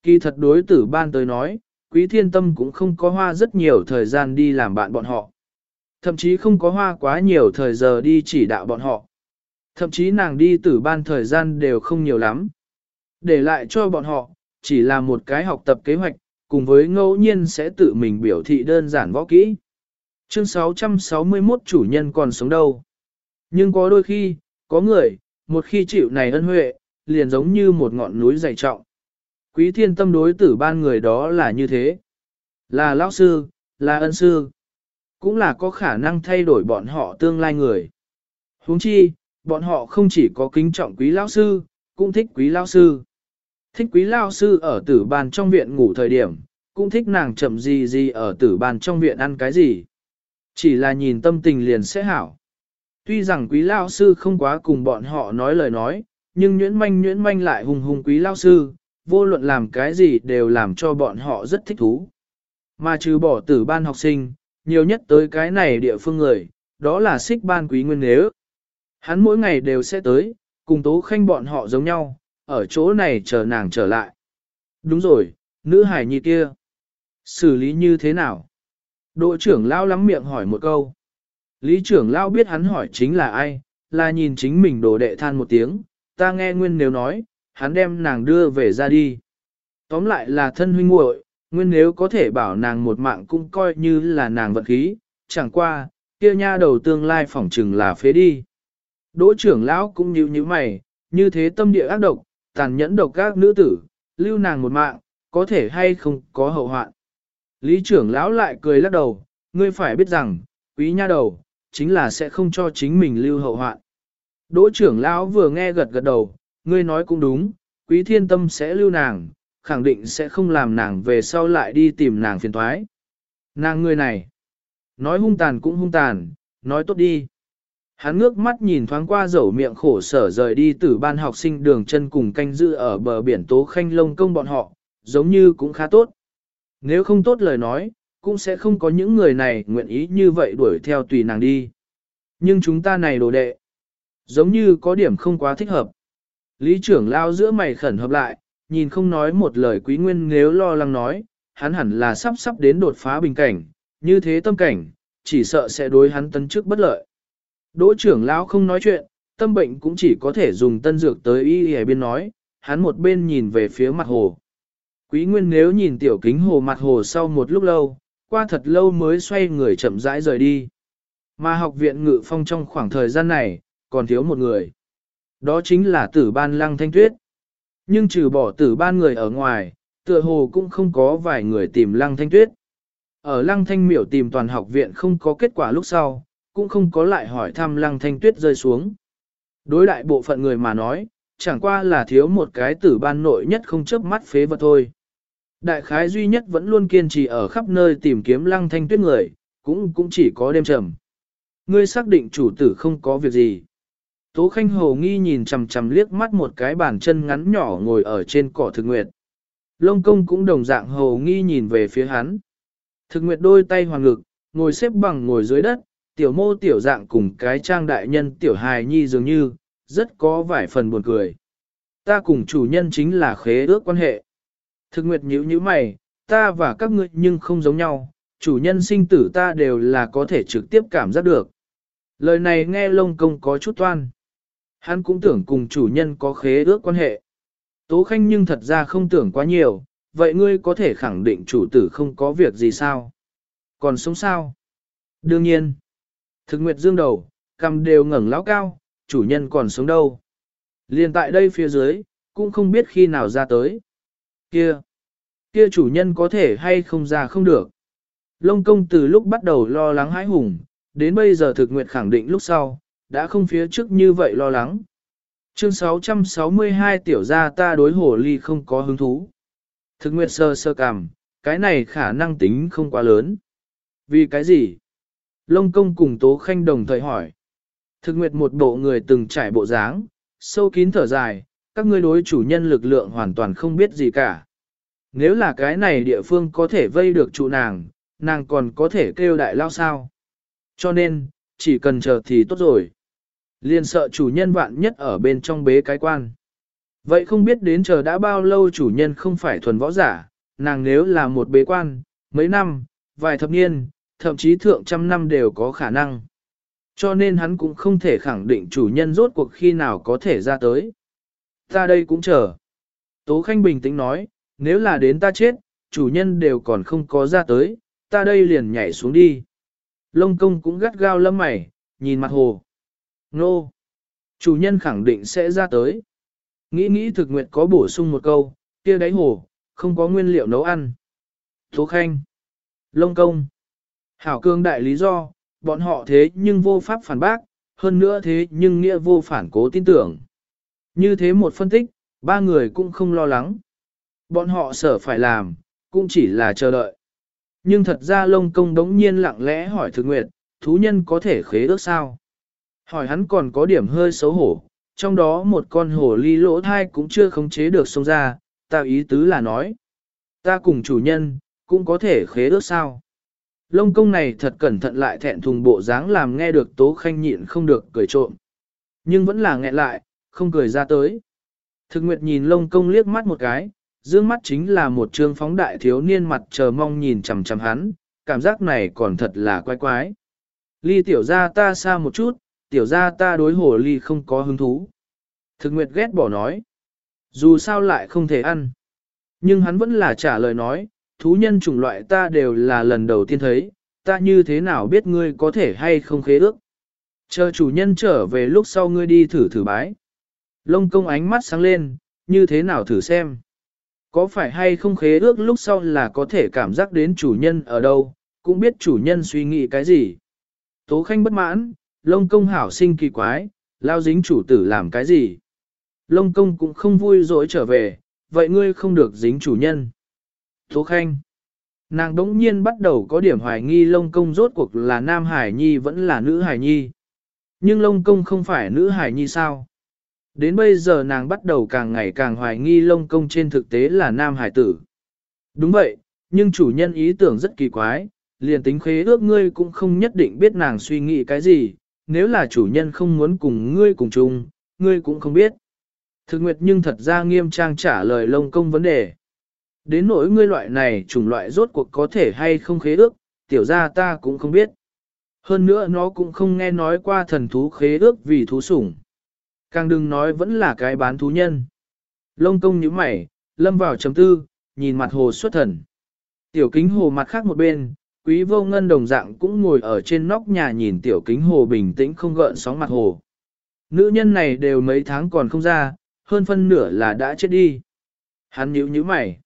Kỳ thật đối tử ban tới nói, quý thiên tâm cũng không có hoa rất nhiều thời gian đi làm bạn bọn họ. Thậm chí không có hoa quá nhiều thời giờ đi chỉ đạo bọn họ. Thậm chí nàng đi tử ban thời gian đều không nhiều lắm. Để lại cho bọn họ, chỉ là một cái học tập kế hoạch, cùng với ngẫu nhiên sẽ tự mình biểu thị đơn giản võ kỹ. Chương 661 chủ nhân còn sống đâu. Nhưng có đôi khi, có người, một khi chịu này ân huệ, liền giống như một ngọn núi dày trọng. Quý thiên tâm đối tử ban người đó là như thế. Là lão sư, là ân sư. Cũng là có khả năng thay đổi bọn họ tương lai người. huống chi, bọn họ không chỉ có kính trọng quý lão sư, cũng thích quý lão sư. Thích quý lão sư ở tử ban trong viện ngủ thời điểm, cũng thích nàng chậm gì gì ở tử ban trong viện ăn cái gì. Chỉ là nhìn tâm tình liền sẽ hảo. Tuy rằng quý lao sư không quá cùng bọn họ nói lời nói, nhưng nhuyễn manh nhuyễn manh lại hùng hùng quý lao sư, vô luận làm cái gì đều làm cho bọn họ rất thích thú. Mà trừ bỏ tử ban học sinh, nhiều nhất tới cái này địa phương người, đó là xích ban quý nguyên nếu. Hắn mỗi ngày đều sẽ tới, cùng tố khanh bọn họ giống nhau, ở chỗ này chờ nàng trở lại. Đúng rồi, nữ hải nhi kia. Xử lý như thế nào? Đội trưởng lao lắm miệng hỏi một câu. Lý trưởng lao biết hắn hỏi chính là ai, là nhìn chính mình đồ đệ than một tiếng, ta nghe nguyên nếu nói, hắn đem nàng đưa về ra đi. Tóm lại là thân huynh muội, nguyên nếu có thể bảo nàng một mạng cũng coi như là nàng vận khí, chẳng qua, kia nha đầu tương lai phỏng chừng là phế đi. Đỗ trưởng lão cũng như như mày, như thế tâm địa ác độc, tàn nhẫn độc các nữ tử, lưu nàng một mạng, có thể hay không có hậu hoạn. Lý trưởng lão lại cười lắc đầu, ngươi phải biết rằng, quý nha đầu, chính là sẽ không cho chính mình lưu hậu hoạn. Đỗ trưởng lão vừa nghe gật gật đầu, ngươi nói cũng đúng, quý thiên tâm sẽ lưu nàng, khẳng định sẽ không làm nàng về sau lại đi tìm nàng phiền thoái. Nàng người này, nói hung tàn cũng hung tàn, nói tốt đi. Hắn ngước mắt nhìn thoáng qua dầu miệng khổ sở rời đi từ ban học sinh đường chân cùng canh giữ ở bờ biển tố khanh lông công bọn họ, giống như cũng khá tốt. Nếu không tốt lời nói, cũng sẽ không có những người này nguyện ý như vậy đuổi theo tùy nàng đi. Nhưng chúng ta này đồ đệ, giống như có điểm không quá thích hợp. Lý trưởng lao giữa mày khẩn hợp lại, nhìn không nói một lời quý nguyên nếu lo lắng nói, hắn hẳn là sắp sắp đến đột phá bình cảnh, như thế tâm cảnh, chỉ sợ sẽ đối hắn tấn trước bất lợi. Đỗ trưởng lão không nói chuyện, tâm bệnh cũng chỉ có thể dùng tân dược tới y y biên nói, hắn một bên nhìn về phía mặt hồ. Quý Nguyên nếu nhìn tiểu kính hồ mặt hồ sau một lúc lâu, qua thật lâu mới xoay người chậm rãi rời đi. Mà học viện ngự phong trong khoảng thời gian này, còn thiếu một người. Đó chính là tử ban lăng thanh tuyết. Nhưng trừ bỏ tử ban người ở ngoài, tựa hồ cũng không có vài người tìm lăng thanh tuyết. Ở lăng thanh miểu tìm toàn học viện không có kết quả lúc sau, cũng không có lại hỏi thăm lăng thanh tuyết rơi xuống. Đối đại bộ phận người mà nói, chẳng qua là thiếu một cái tử ban nội nhất không chớp mắt phế vật thôi. Đại khái duy nhất vẫn luôn kiên trì ở khắp nơi tìm kiếm lăng thanh tuyết người, cũng cũng chỉ có đêm trầm. Ngươi xác định chủ tử không có việc gì. Tố Khanh Hồ nghi nhìn chằm chằm liếc mắt một cái bàn chân ngắn nhỏ ngồi ở trên cỏ thực nguyệt. Lông công cũng đồng dạng Hồ nghi nhìn về phía hắn. Thực nguyệt đôi tay hoàng ngực, ngồi xếp bằng ngồi dưới đất, tiểu mô tiểu dạng cùng cái trang đại nhân tiểu hài nhi dường như, rất có vài phần buồn cười. Ta cùng chủ nhân chính là khế ước quan hệ. Thực nguyệt nhíu nhíu mày, ta và các ngươi nhưng không giống nhau, chủ nhân sinh tử ta đều là có thể trực tiếp cảm giác được. Lời này nghe lông công có chút toan. Hắn cũng tưởng cùng chủ nhân có khế ước quan hệ. Tố khanh nhưng thật ra không tưởng quá nhiều, vậy ngươi có thể khẳng định chủ tử không có việc gì sao? Còn sống sao? Đương nhiên. Thực nguyệt dương đầu, cầm đều ngẩng lão cao, chủ nhân còn sống đâu. Liên tại đây phía dưới, cũng không biết khi nào ra tới. Kia, kia chủ nhân có thể hay không ra không được. Lông công từ lúc bắt đầu lo lắng hãi hùng, đến bây giờ thực nguyện khẳng định lúc sau, đã không phía trước như vậy lo lắng. Chương 662 tiểu gia ta đối hồ ly không có hứng thú. Thực nguyện sơ sơ cảm, cái này khả năng tính không quá lớn. Vì cái gì? Lông công cùng Tố Khanh đồng thời hỏi. Thực nguyệt một bộ người từng trải bộ dáng, sâu kín thở dài, các ngươi đối chủ nhân lực lượng hoàn toàn không biết gì cả. Nếu là cái này địa phương có thể vây được trụ nàng, nàng còn có thể kêu đại lao sao. Cho nên, chỉ cần chờ thì tốt rồi. Liên sợ chủ nhân vạn nhất ở bên trong bế cái quan. Vậy không biết đến chờ đã bao lâu chủ nhân không phải thuần võ giả, nàng nếu là một bế quan, mấy năm, vài thập niên, thậm chí thượng trăm năm đều có khả năng. Cho nên hắn cũng không thể khẳng định chủ nhân rốt cuộc khi nào có thể ra tới. Ta đây cũng chờ. Tố Khanh bình tĩnh nói, nếu là đến ta chết, chủ nhân đều còn không có ra tới, ta đây liền nhảy xuống đi. Lông công cũng gắt gao lâm mày, nhìn mặt hồ. Nô! Chủ nhân khẳng định sẽ ra tới. Nghĩ nghĩ thực nguyện có bổ sung một câu, kia đáy hồ, không có nguyên liệu nấu ăn. Tố Khanh! Lông công! Hảo cương đại lý do, bọn họ thế nhưng vô pháp phản bác, hơn nữa thế nhưng nghĩa vô phản cố tin tưởng. Như thế một phân tích, ba người cũng không lo lắng. Bọn họ sở phải làm, cũng chỉ là chờ đợi. Nhưng thật ra lông công đống nhiên lặng lẽ hỏi thực nguyệt, thú nhân có thể khế ước sao? Hỏi hắn còn có điểm hơi xấu hổ, trong đó một con hổ ly lỗ thai cũng chưa khống chế được xông ra, ta ý tứ là nói. Ta cùng chủ nhân, cũng có thể khế ước sao? Lông công này thật cẩn thận lại thẹn thùng bộ dáng làm nghe được tố khanh nhịn không được cười trộm. Nhưng vẫn là nghẹn lại, không cười ra tới. Thực nguyệt nhìn lông công liếc mắt một cái, dương mắt chính là một trương phóng đại thiếu niên mặt chờ mong nhìn chằm chằm hắn, cảm giác này còn thật là quái quái. Ly tiểu ra ta xa một chút, tiểu ra ta đối hồ ly không có hứng thú. Thực nguyệt ghét bỏ nói. Dù sao lại không thể ăn. Nhưng hắn vẫn là trả lời nói, thú nhân chủng loại ta đều là lần đầu tiên thấy, ta như thế nào biết ngươi có thể hay không khế ước. Chờ chủ nhân trở về lúc sau ngươi đi thử thử bái. Lông công ánh mắt sáng lên, như thế nào thử xem. Có phải hay không khế ước lúc sau là có thể cảm giác đến chủ nhân ở đâu, cũng biết chủ nhân suy nghĩ cái gì. Tố khanh bất mãn, lông công hảo sinh kỳ quái, lao dính chủ tử làm cái gì. Lông công cũng không vui dỗi trở về, vậy ngươi không được dính chủ nhân. Tố Khanh. Nàng đống nhiên bắt đầu có điểm hoài nghi lông công rốt cuộc là nam hải nhi vẫn là nữ hải nhi. Nhưng lông công không phải nữ hải nhi sao? Đến bây giờ nàng bắt đầu càng ngày càng hoài nghi lông công trên thực tế là nam hải tử. Đúng vậy, nhưng chủ nhân ý tưởng rất kỳ quái, liền tính khế ước ngươi cũng không nhất định biết nàng suy nghĩ cái gì, nếu là chủ nhân không muốn cùng ngươi cùng chung, ngươi cũng không biết. Thực nguyệt nhưng thật ra nghiêm trang trả lời lông công vấn đề. Đến nỗi ngươi loại này chủng loại rốt cuộc có thể hay không khế ước, tiểu ra ta cũng không biết. Hơn nữa nó cũng không nghe nói qua thần thú khế ước vì thú sủng. Càng đừng nói vẫn là cái bán thú nhân. Lông công như mày, lâm vào chấm tư, nhìn mặt hồ xuất thần. Tiểu kính hồ mặt khác một bên, quý vô ngân đồng dạng cũng ngồi ở trên nóc nhà nhìn tiểu kính hồ bình tĩnh không gợn sóng mặt hồ. Nữ nhân này đều mấy tháng còn không ra, hơn phân nửa là đã chết đi. Hắn nhíu nhíu mày.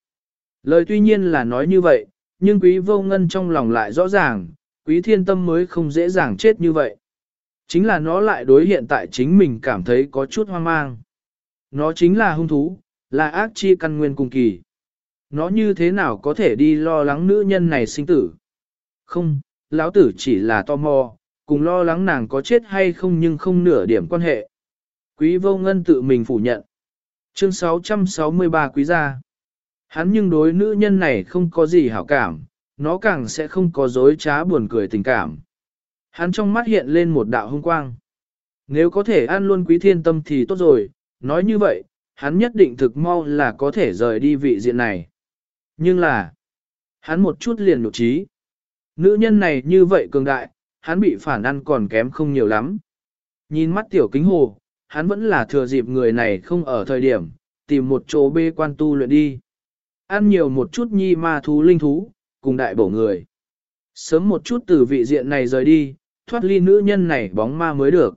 Lời tuy nhiên là nói như vậy, nhưng quý vô ngân trong lòng lại rõ ràng, quý thiên tâm mới không dễ dàng chết như vậy. Chính là nó lại đối hiện tại chính mình cảm thấy có chút hoang mang. Nó chính là hung thú, là ác chi căn nguyên cùng kỳ. Nó như thế nào có thể đi lo lắng nữ nhân này sinh tử? Không, lão tử chỉ là tò mò, cùng lo lắng nàng có chết hay không nhưng không nửa điểm quan hệ. Quý vô ngân tự mình phủ nhận. Chương 663 quý gia. Hắn nhưng đối nữ nhân này không có gì hảo cảm, nó càng sẽ không có dối trá buồn cười tình cảm. Hắn trong mắt hiện lên một đạo hung quang. Nếu có thể ăn luôn quý thiên tâm thì tốt rồi, nói như vậy, hắn nhất định thực mau là có thể rời đi vị diện này. Nhưng là, hắn một chút liền nụ trí. Nữ nhân này như vậy cường đại, hắn bị phản ăn còn kém không nhiều lắm. Nhìn mắt tiểu kính hồ, hắn vẫn là thừa dịp người này không ở thời điểm, tìm một chỗ bê quan tu luyện đi. Ăn nhiều một chút nhi ma thú linh thú, cùng đại bổ người. Sớm một chút từ vị diện này rời đi, thoát ly nữ nhân này bóng ma mới được.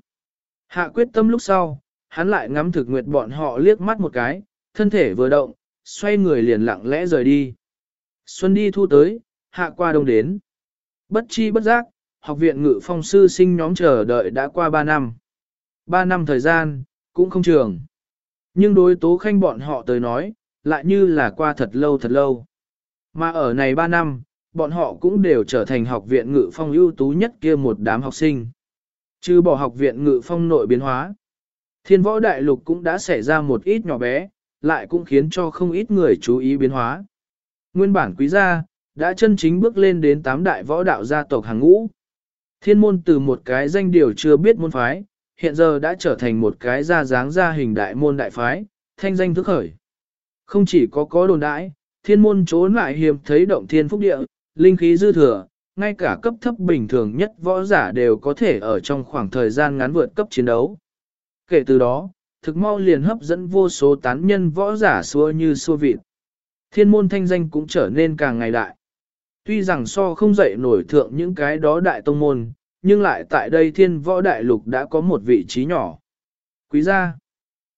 Hạ quyết tâm lúc sau, hắn lại ngắm thực nguyệt bọn họ liếc mắt một cái, thân thể vừa động, xoay người liền lặng lẽ rời đi. Xuân đi thu tới, hạ qua đông đến. Bất chi bất giác, học viện ngự phong sư sinh nhóm chờ đợi đã qua 3 năm. 3 năm thời gian, cũng không trường. Nhưng đối tố khanh bọn họ tới nói, lại như là qua thật lâu thật lâu. Mà ở này 3 năm, bọn họ cũng đều trở thành học viện ngự phong ưu tú nhất kia một đám học sinh. Trừ bỏ học viện ngự phong nội biến hóa. Thiên võ đại lục cũng đã xảy ra một ít nhỏ bé, lại cũng khiến cho không ít người chú ý biến hóa. Nguyên bản quý gia, đã chân chính bước lên đến tám đại võ đạo gia tộc hàng ngũ. Thiên môn từ một cái danh điều chưa biết môn phái, hiện giờ đã trở thành một cái gia dáng gia hình đại môn đại phái, thanh danh thức khởi. Không chỉ có có đồn đãi, thiên môn trốn lại hiếm thấy động thiên phúc địa, linh khí dư thừa, ngay cả cấp thấp bình thường nhất võ giả đều có thể ở trong khoảng thời gian ngắn vượt cấp chiến đấu. Kể từ đó, thực mau liền hấp dẫn vô số tán nhân võ giả xua như xua vịt. Thiên môn thanh danh cũng trở nên càng ngày đại. Tuy rằng so không dậy nổi thượng những cái đó đại tông môn, nhưng lại tại đây thiên võ đại lục đã có một vị trí nhỏ. Quý gia,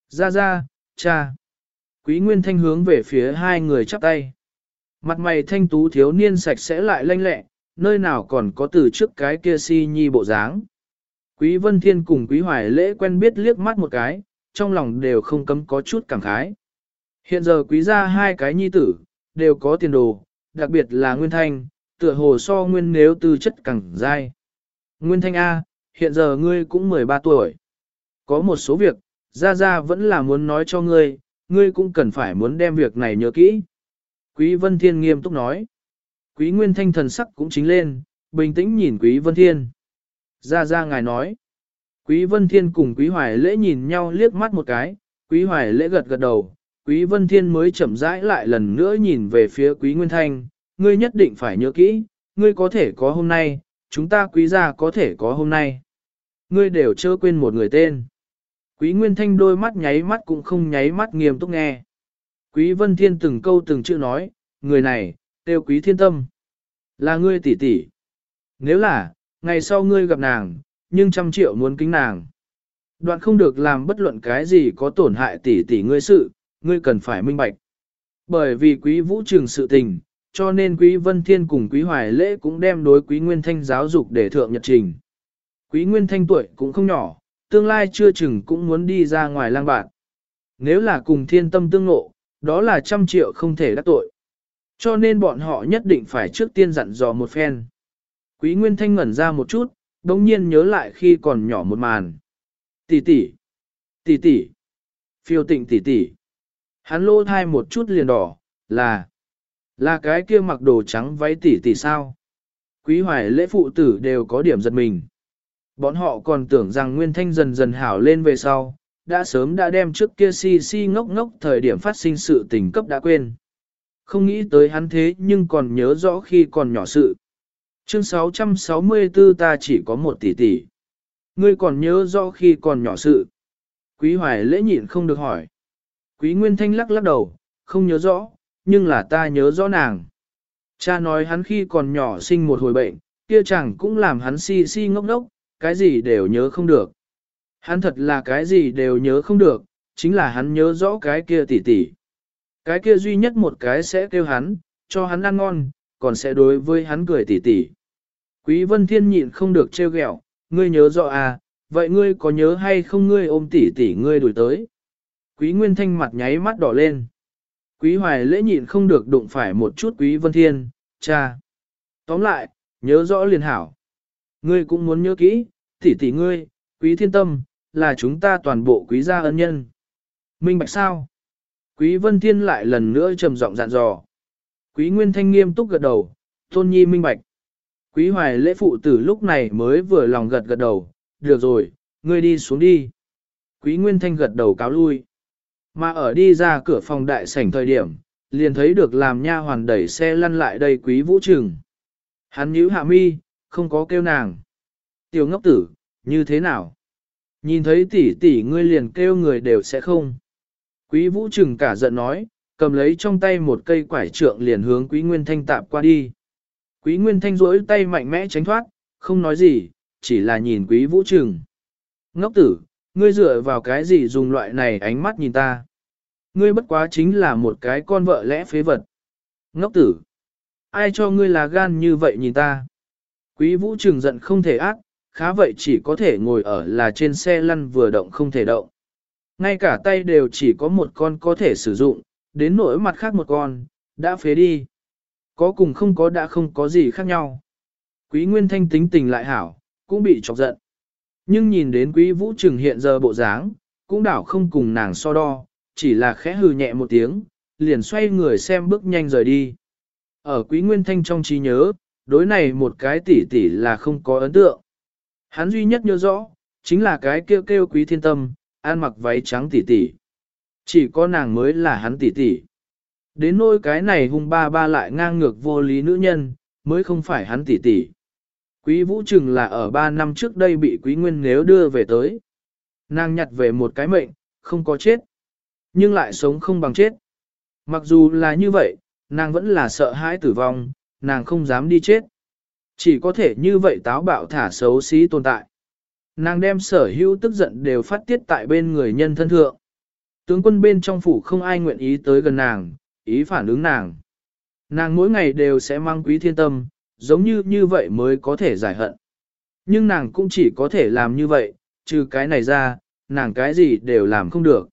gia gia, cha. Quý Nguyên Thanh hướng về phía hai người chắp tay. Mặt mày thanh tú thiếu niên sạch sẽ lại lanh lẹ, nơi nào còn có từ trước cái kia si nhi bộ dáng. Quý Vân Thiên cùng Quý Hoài lễ quen biết liếc mắt một cái, trong lòng đều không cấm có chút cảm khái. Hiện giờ quý gia hai cái nhi tử, đều có tiền đồ, đặc biệt là Nguyên Thanh, tựa hồ so Nguyên nếu tư chất càng dai. Nguyên Thanh A, hiện giờ ngươi cũng 13 tuổi. Có một số việc, Gia Gia vẫn là muốn nói cho ngươi, ngươi cũng cần phải muốn đem việc này nhớ kỹ. Quý Vân Thiên nghiêm túc nói. Quý Nguyên Thanh thần sắc cũng chính lên, bình tĩnh nhìn Quý Vân Thiên. Ra Ra ngài nói. Quý Vân Thiên cùng Quý Hoài lễ nhìn nhau liếc mắt một cái, Quý Hoài lễ gật gật đầu, Quý Vân Thiên mới chậm rãi lại lần nữa nhìn về phía Quý Nguyên Thanh, ngươi nhất định phải nhớ kỹ, ngươi có thể có hôm nay, chúng ta quý gia có thể có hôm nay. Ngươi đều chớ quên một người tên. Quý Nguyên Thanh đôi mắt nháy mắt cũng không nháy mắt nghiêm túc nghe. Quý Vân Thiên từng câu từng chữ nói, người này, tiêu quý thiên tâm. Là ngươi tỷ tỷ. Nếu là, ngày sau ngươi gặp nàng, nhưng trăm triệu muốn kính nàng. Đoạn không được làm bất luận cái gì có tổn hại tỷ tỷ ngươi sự, ngươi cần phải minh bạch. Bởi vì quý vũ trường sự tình, cho nên quý vân thiên cùng quý hoài lễ cũng đem đối quý nguyên thanh giáo dục để thượng nhật trình. Quý nguyên thanh tuổi cũng không nhỏ, tương lai chưa chừng cũng muốn đi ra ngoài lang bạn. Nếu là cùng thiên tâm tương ngộ, đó là trăm triệu không thể đắc tội. Cho nên bọn họ nhất định phải trước tiên dặn dò một phen. Quý Nguyên Thanh ngẩn ra một chút, đồng nhiên nhớ lại khi còn nhỏ một màn. Tỷ tỷ, tỷ tỷ, phiêu tịnh tỷ tỷ. Hắn lô thai một chút liền đỏ, là, là cái kia mặc đồ trắng váy tỷ tỷ sao. Quý hoài lễ phụ tử đều có điểm giật mình. Bọn họ còn tưởng rằng Nguyên Thanh dần dần hảo lên về sau, đã sớm đã đem trước kia si si ngốc ngốc thời điểm phát sinh sự tình cấp đã quên. Không nghĩ tới hắn thế nhưng còn nhớ rõ khi còn nhỏ sự. Chương 664 ta chỉ có một tỷ tỷ. Ngươi còn nhớ rõ khi còn nhỏ sự. Quý hoài lễ nhịn không được hỏi. Quý Nguyên Thanh lắc lắc đầu, không nhớ rõ, nhưng là ta nhớ rõ nàng. Cha nói hắn khi còn nhỏ sinh một hồi bệnh, kia chẳng cũng làm hắn si si ngốc ngốc, cái gì đều nhớ không được. Hắn thật là cái gì đều nhớ không được, chính là hắn nhớ rõ cái kia tỉ tỉ. Cái kia duy nhất một cái sẽ kêu hắn, cho hắn ăn ngon, còn sẽ đối với hắn cười tỉ tỉ. Quý Vân Thiên nhịn không được trêu ghẹo, ngươi nhớ rõ à, vậy ngươi có nhớ hay không ngươi ôm tỉ tỉ ngươi đuổi tới. Quý Nguyên Thanh mặt nháy mắt đỏ lên. Quý Hoài lễ nhịn không được đụng phải một chút Quý Vân Thiên, cha. Tóm lại, nhớ rõ liền hảo. Ngươi cũng muốn nhớ kỹ, tỷ tỷ ngươi, Quý Thiên Tâm, là chúng ta toàn bộ quý gia ân nhân. Minh bạch sao? Quý Vân Thiên lại lần nữa trầm giọng dặn dò. Quý Nguyên Thanh nghiêm túc gật đầu, tôn nhi minh bạch. Quý Hoài lễ phụ tử lúc này mới vừa lòng gật gật đầu, được rồi, ngươi đi xuống đi. Quý Nguyên Thanh gật đầu cáo lui. Mà ở đi ra cửa phòng đại sảnh thời điểm, liền thấy được làm nha hoàn đẩy xe lăn lại đây quý vũ trừng. Hắn nhíu hạ mi, không có kêu nàng. Tiểu ngốc tử, như thế nào? Nhìn thấy tỷ tỷ ngươi liền kêu người đều sẽ không. Quý vũ trừng cả giận nói, cầm lấy trong tay một cây quải trượng liền hướng quý nguyên thanh tạp qua đi. Quý nguyên thanh rỗi tay mạnh mẽ tránh thoát, không nói gì, chỉ là nhìn quý vũ trừng. Ngốc tử, ngươi dựa vào cái gì dùng loại này ánh mắt nhìn ta. Ngươi bất quá chính là một cái con vợ lẽ phế vật. Ngốc tử. Ai cho ngươi là gan như vậy nhìn ta. Quý vũ trừng giận không thể ác, khá vậy chỉ có thể ngồi ở là trên xe lăn vừa động không thể động. Ngay cả tay đều chỉ có một con có thể sử dụng, đến nỗi mặt khác một con, đã phế đi. Có cùng không có đã không có gì khác nhau. Quý Nguyên Thanh tính tình lại hảo, cũng bị chọc giận. Nhưng nhìn đến Quý Vũ Trừng hiện giờ bộ dáng, cũng đảo không cùng nàng so đo, chỉ là khẽ hừ nhẹ một tiếng, liền xoay người xem bước nhanh rời đi. Ở Quý Nguyên Thanh trong trí nhớ, đối này một cái tỷ tỷ là không có ấn tượng. Hắn duy nhất nhớ rõ, chính là cái kêu kêu Quý Thiên Tâm, ăn mặc váy trắng tỉ tỉ, Chỉ có nàng mới là hắn tỉ tỉ. Đến nỗi cái này hung ba ba lại ngang ngược vô lý nữ nhân, mới không phải hắn tỉ tỉ. Quý Vũ Trừng là ở 3 năm trước đây bị Quý Nguyên nếu đưa về tới. Nàng nhặt về một cái mệnh, không có chết. Nhưng lại sống không bằng chết. Mặc dù là như vậy, nàng vẫn là sợ hãi tử vong, nàng không dám đi chết. Chỉ có thể như vậy táo bạo thả xấu xí tồn tại. Nàng đem sở hữu tức giận đều phát tiết tại bên người nhân thân thượng. Tướng quân bên trong phủ không ai nguyện ý tới gần nàng, ý phản ứng nàng. Nàng mỗi ngày đều sẽ mang quý thiên tâm, giống như như vậy mới có thể giải hận. Nhưng nàng cũng chỉ có thể làm như vậy, trừ cái này ra, nàng cái gì đều làm không được.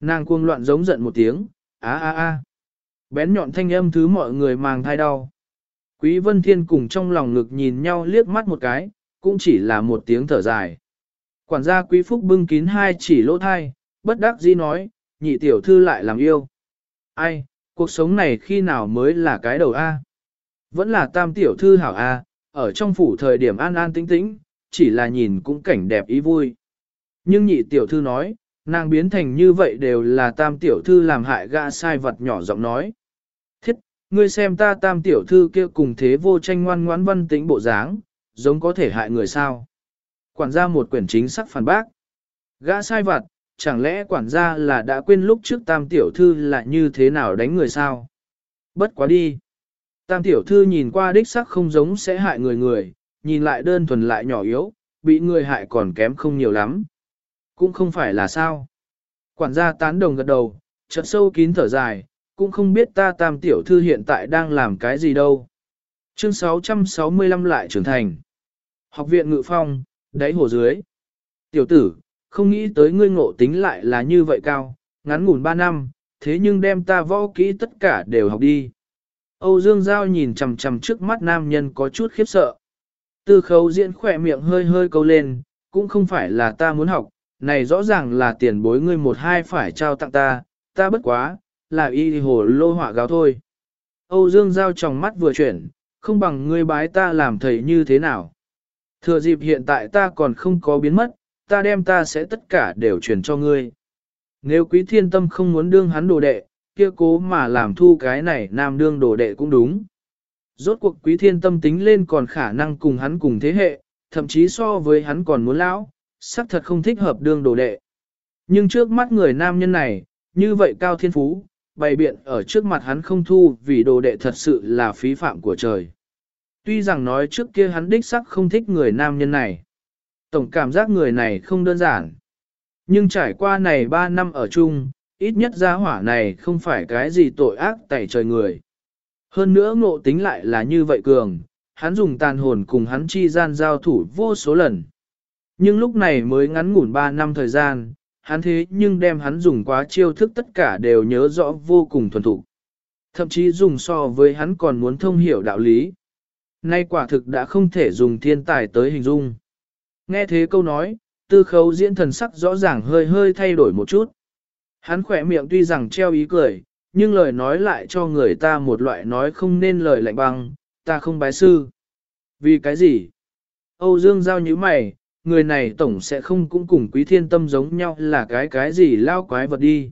Nàng cuồng loạn giống giận một tiếng, á á á. Bén nhọn thanh âm thứ mọi người mang thai đau. Quý Vân Thiên cùng trong lòng ngực nhìn nhau liếc mắt một cái, cũng chỉ là một tiếng thở dài. Quản gia Quý Phúc bưng kín hai chỉ lỗ thai, bất đắc dĩ nói, nhị tiểu thư lại làm yêu. Ai, cuộc sống này khi nào mới là cái đầu A? Vẫn là tam tiểu thư hảo A, ở trong phủ thời điểm an an tĩnh tĩnh, chỉ là nhìn cũng cảnh đẹp ý vui. Nhưng nhị tiểu thư nói, nàng biến thành như vậy đều là tam tiểu thư làm hại gã sai vật nhỏ giọng nói. Ngươi xem ta tam tiểu thư kia cùng thế vô tranh ngoan ngoãn văn tĩnh bộ dáng, giống có thể hại người sao. Quản gia một quyển chính sắc phản bác. Gã sai vật, chẳng lẽ quản gia là đã quên lúc trước tam tiểu thư là như thế nào đánh người sao? Bất quá đi. Tam tiểu thư nhìn qua đích sắc không giống sẽ hại người người, nhìn lại đơn thuần lại nhỏ yếu, bị người hại còn kém không nhiều lắm. Cũng không phải là sao. Quản gia tán đồng gật đầu, chợt sâu kín thở dài, cũng không biết ta tam tiểu thư hiện tại đang làm cái gì đâu. Chương 665 lại trưởng thành. Học viện ngự phong, đáy hồ dưới. Tiểu tử, không nghĩ tới ngươi ngộ tính lại là như vậy cao, ngắn ngủn 3 năm, thế nhưng đem ta võ kỹ tất cả đều học đi. Âu Dương Giao nhìn chằm chằm trước mắt nam nhân có chút khiếp sợ. Tư khấu diễn khỏe miệng hơi hơi câu lên, cũng không phải là ta muốn học, này rõ ràng là tiền bối ngươi một hai phải trao tặng ta, ta bất quá, là y hồ lô họa gáo thôi. Âu Dương Giao trong mắt vừa chuyển, không bằng ngươi bái ta làm thầy như thế nào. Thừa dịp hiện tại ta còn không có biến mất, ta đem ta sẽ tất cả đều truyền cho ngươi. Nếu quý thiên tâm không muốn đương hắn đồ đệ, kia cố mà làm thu cái này nam đương đồ đệ cũng đúng. Rốt cuộc quý thiên tâm tính lên còn khả năng cùng hắn cùng thế hệ, thậm chí so với hắn còn muốn lão, xác thật không thích hợp đương đồ đệ. Nhưng trước mắt người nam nhân này, như vậy cao thiên phú, bày biện ở trước mặt hắn không thu vì đồ đệ thật sự là phí phạm của trời. Tuy rằng nói trước kia hắn đích sắc không thích người nam nhân này. Tổng cảm giác người này không đơn giản. Nhưng trải qua này 3 năm ở chung, ít nhất gia hỏa này không phải cái gì tội ác tẩy trời người. Hơn nữa ngộ tính lại là như vậy cường, hắn dùng tàn hồn cùng hắn chi gian giao thủ vô số lần. Nhưng lúc này mới ngắn ngủn 3 năm thời gian, hắn thế nhưng đem hắn dùng quá chiêu thức tất cả đều nhớ rõ vô cùng thuần thục. Thậm chí dùng so với hắn còn muốn thông hiểu đạo lý. Nay quả thực đã không thể dùng thiên tài tới hình dung. Nghe thế câu nói, tư khấu diễn thần sắc rõ ràng hơi hơi thay đổi một chút. Hắn khỏe miệng tuy rằng treo ý cười, nhưng lời nói lại cho người ta một loại nói không nên lời lạnh băng, ta không bái sư. Vì cái gì? Âu Dương giao như mày, người này tổng sẽ không cũng cùng quý thiên tâm giống nhau là cái cái gì lao quái vật đi.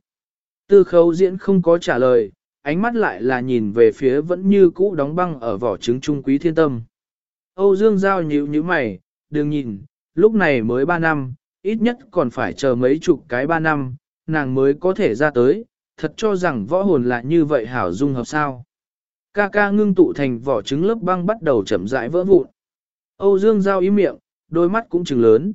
Tư khấu diễn không có trả lời, ánh mắt lại là nhìn về phía vẫn như cũ đóng băng ở vỏ trứng trung quý thiên tâm. Âu Dương Giao nhíu như mày, đừng nhìn, lúc này mới 3 năm, ít nhất còn phải chờ mấy chục cái 3 năm, nàng mới có thể ra tới, thật cho rằng võ hồn là như vậy hảo dung hợp sao. Ca ca ngưng tụ thành vỏ trứng lớp băng bắt đầu chậm rãi vỡ vụn. Âu Dương Giao ý miệng, đôi mắt cũng trừng lớn.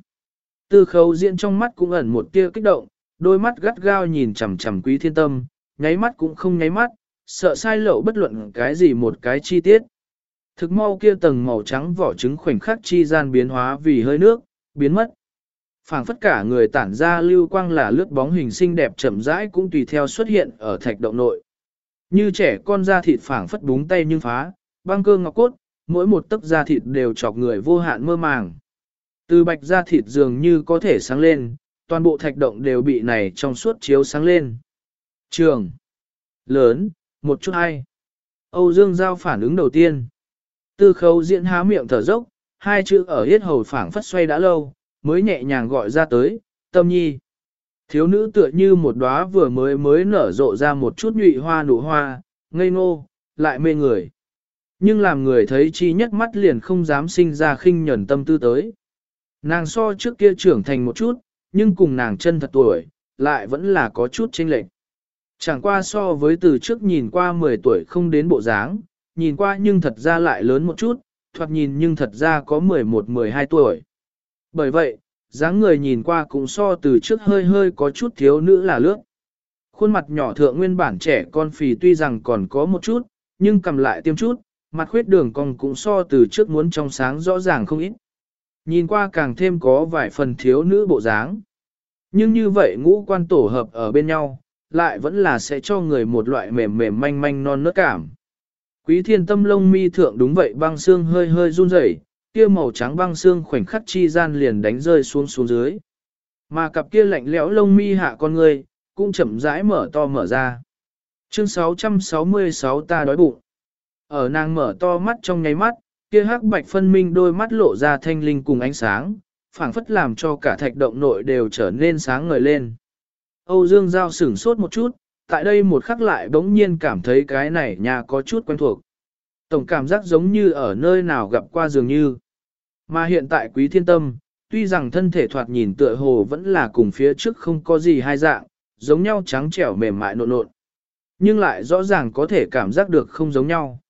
Tư khấu diễn trong mắt cũng ẩn một tia kích động, đôi mắt gắt gao nhìn chằm chằm quý thiên tâm, nháy mắt cũng không nháy mắt, sợ sai lậu bất luận cái gì một cái chi tiết. Thực mau kia tầng màu trắng vỏ trứng khoảnh khắc chi gian biến hóa vì hơi nước, biến mất. phảng phất cả người tản ra lưu quang là lướt bóng hình xinh đẹp chậm rãi cũng tùy theo xuất hiện ở thạch động nội. Như trẻ con da thịt phảng phất búng tay nhưng phá, băng cơ ngọc cốt, mỗi một tấc da thịt đều chọc người vô hạn mơ màng. Từ bạch ra thịt dường như có thể sáng lên, toàn bộ thạch động đều bị này trong suốt chiếu sáng lên. Trường. Lớn, một chút hay. Âu Dương Giao phản ứng đầu tiên. Tư khấu diễn há miệng thở dốc, hai chữ ở hết hầu phảng phất xoay đã lâu, mới nhẹ nhàng gọi ra tới, tâm nhi. Thiếu nữ tựa như một đóa vừa mới mới nở rộ ra một chút nhụy hoa nụ hoa, ngây ngô, lại mê người. Nhưng làm người thấy chi nhất mắt liền không dám sinh ra khinh nhẫn tâm tư tới. Nàng so trước kia trưởng thành một chút, nhưng cùng nàng chân thật tuổi, lại vẫn là có chút chênh lệch. Chẳng qua so với từ trước nhìn qua 10 tuổi không đến bộ dáng, nhìn qua nhưng thật ra lại lớn một chút, thoạt nhìn nhưng thật ra có 11-12 tuổi. Bởi vậy, dáng người nhìn qua cũng so từ trước hơi hơi có chút thiếu nữ là lướt. Khuôn mặt nhỏ thượng nguyên bản trẻ con phì tuy rằng còn có một chút, nhưng cầm lại tiêm chút, mặt khuyết đường còn cũng so từ trước muốn trong sáng rõ ràng không ít. Nhìn qua càng thêm có vài phần thiếu nữ bộ dáng. Nhưng như vậy ngũ quan tổ hợp ở bên nhau, lại vẫn là sẽ cho người một loại mềm mềm manh manh non nớt cảm. Quý thiên tâm lông mi thượng đúng vậy băng xương hơi hơi run rẩy, kia màu trắng băng xương khoảnh khắc chi gian liền đánh rơi xuống xuống dưới. Mà cặp kia lạnh lẽo lông mi hạ con người, cũng chậm rãi mở to mở ra. Chương 666 ta đói bụng. Ở nàng mở to mắt trong nháy mắt, kia hắc bạch phân minh đôi mắt lộ ra thanh linh cùng ánh sáng, phảng phất làm cho cả thạch động nội đều trở nên sáng ngời lên. Âu Dương Giao sửng sốt một chút, tại đây một khắc lại bỗng nhiên cảm thấy cái này nhà có chút quen thuộc. Tổng cảm giác giống như ở nơi nào gặp qua dường như. Mà hiện tại quý thiên tâm, tuy rằng thân thể thoạt nhìn tựa hồ vẫn là cùng phía trước không có gì hai dạng, giống nhau trắng trẻo mềm mại nộn nộn. Nhưng lại rõ ràng có thể cảm giác được không giống nhau.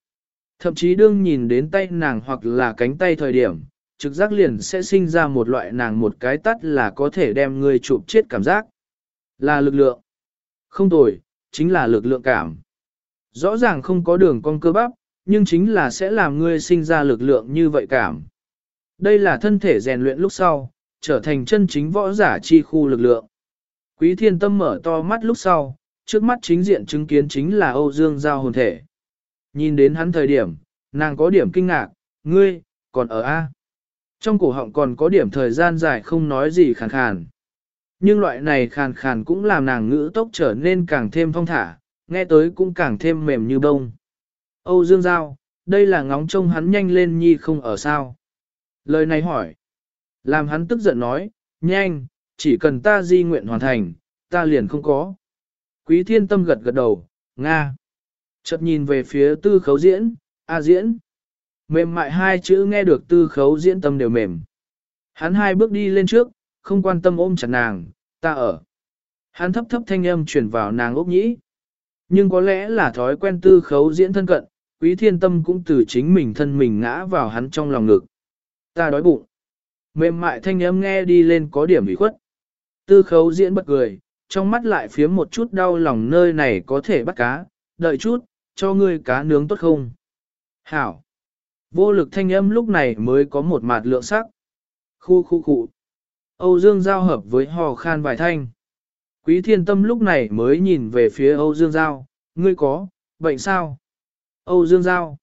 Thậm chí đương nhìn đến tay nàng hoặc là cánh tay thời điểm, trực giác liền sẽ sinh ra một loại nàng một cái tắt là có thể đem người chụp chết cảm giác. Là lực lượng. Không tồi, chính là lực lượng cảm. Rõ ràng không có đường con cơ bắp, nhưng chính là sẽ làm ngươi sinh ra lực lượng như vậy cảm. Đây là thân thể rèn luyện lúc sau, trở thành chân chính võ giả chi khu lực lượng. Quý thiên tâm mở to mắt lúc sau, trước mắt chính diện chứng kiến chính là Âu Dương Giao hồn thể. Nhìn đến hắn thời điểm, nàng có điểm kinh ngạc, ngươi, còn ở A. Trong cổ họng còn có điểm thời gian dài không nói gì khàn khàn. Nhưng loại này khàn khàn cũng làm nàng ngữ tốc trở nên càng thêm phong thả, nghe tới cũng càng thêm mềm như bông. Âu Dương Giao, đây là ngóng trông hắn nhanh lên nhi không ở sao. Lời này hỏi, làm hắn tức giận nói, nhanh, chỉ cần ta di nguyện hoàn thành, ta liền không có. Quý thiên tâm gật gật đầu, Nga. Chợt nhìn về phía tư khấu diễn, A diễn. Mềm mại hai chữ nghe được tư khấu diễn tâm đều mềm. Hắn hai bước đi lên trước, không quan tâm ôm chặt nàng, ta ở. Hắn thấp thấp thanh âm truyền vào nàng ốc nhĩ. Nhưng có lẽ là thói quen tư khấu diễn thân cận, quý thiên tâm cũng từ chính mình thân mình ngã vào hắn trong lòng ngực. Ta đói bụng. Mềm mại thanh âm nghe đi lên có điểm ủy khuất. Tư khấu diễn bật cười, trong mắt lại phía một chút đau lòng nơi này có thể bắt cá, đợi chút, cho ngươi cá nướng tốt không? Hảo. Vô lực thanh âm lúc này mới có một mạt lượng sắc. Khu khu khu. Âu Dương Giao hợp với hò khan vài thanh. Quý thiên tâm lúc này mới nhìn về phía Âu Dương Giao, ngươi có, bệnh sao? Âu Dương Giao.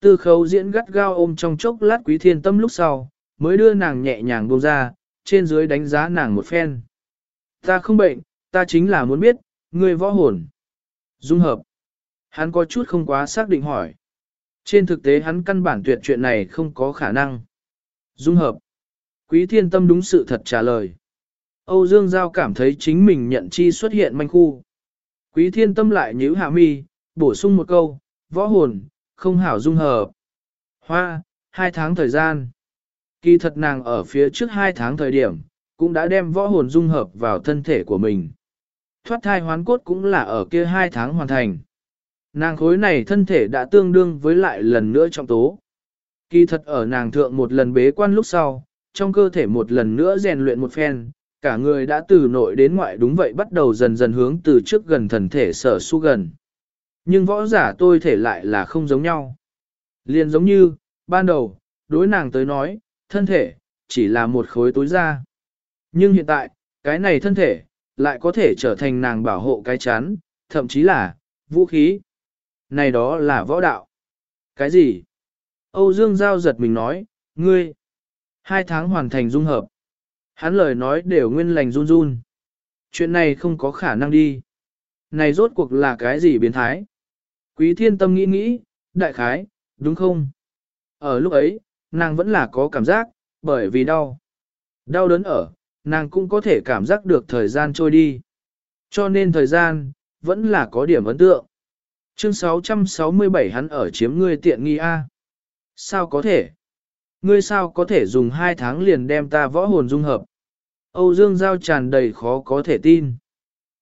Tư khấu diễn gắt gao ôm trong chốc lát quý thiên tâm lúc sau, mới đưa nàng nhẹ nhàng buông ra, trên dưới đánh giá nàng một phen. Ta không bệnh, ta chính là muốn biết, ngươi võ hồn. Dung hợp. Hắn có chút không quá xác định hỏi. Trên thực tế hắn căn bản tuyệt chuyện này không có khả năng. Dung hợp. Quý thiên tâm đúng sự thật trả lời. Âu Dương Giao cảm thấy chính mình nhận chi xuất hiện manh khu. Quý thiên tâm lại nhíu hạ mi, bổ sung một câu, võ hồn, không hảo dung hợp. Hoa, hai tháng thời gian. Kỳ thật nàng ở phía trước hai tháng thời điểm, cũng đã đem võ hồn dung hợp vào thân thể của mình. Thoát thai hoán cốt cũng là ở kia hai tháng hoàn thành. Nàng khối này thân thể đã tương đương với lại lần nữa trọng tố. Kỳ thật ở nàng thượng một lần bế quan lúc sau, trong cơ thể một lần nữa rèn luyện một phen, cả người đã từ nội đến ngoại đúng vậy bắt đầu dần dần hướng từ trước gần thần thể sở su gần. Nhưng võ giả tôi thể lại là không giống nhau. Liền giống như, ban đầu, đối nàng tới nói, thân thể, chỉ là một khối tối da. Nhưng hiện tại, cái này thân thể, lại có thể trở thành nàng bảo hộ cái chán, thậm chí là, vũ khí. Này đó là võ đạo. Cái gì? Âu Dương Giao giật mình nói, ngươi, hai tháng hoàn thành dung hợp. Hắn lời nói đều nguyên lành run run. Chuyện này không có khả năng đi. Này rốt cuộc là cái gì biến thái? Quý thiên tâm nghĩ nghĩ, đại khái, đúng không? Ở lúc ấy, nàng vẫn là có cảm giác, bởi vì đau. Đau đớn ở, nàng cũng có thể cảm giác được thời gian trôi đi. Cho nên thời gian, vẫn là có điểm ấn tượng. Chương 667 hắn ở chiếm ngươi tiện nghi A. Sao có thể? Ngươi sao có thể dùng hai tháng liền đem ta võ hồn dung hợp? Âu Dương Giao tràn đầy khó có thể tin.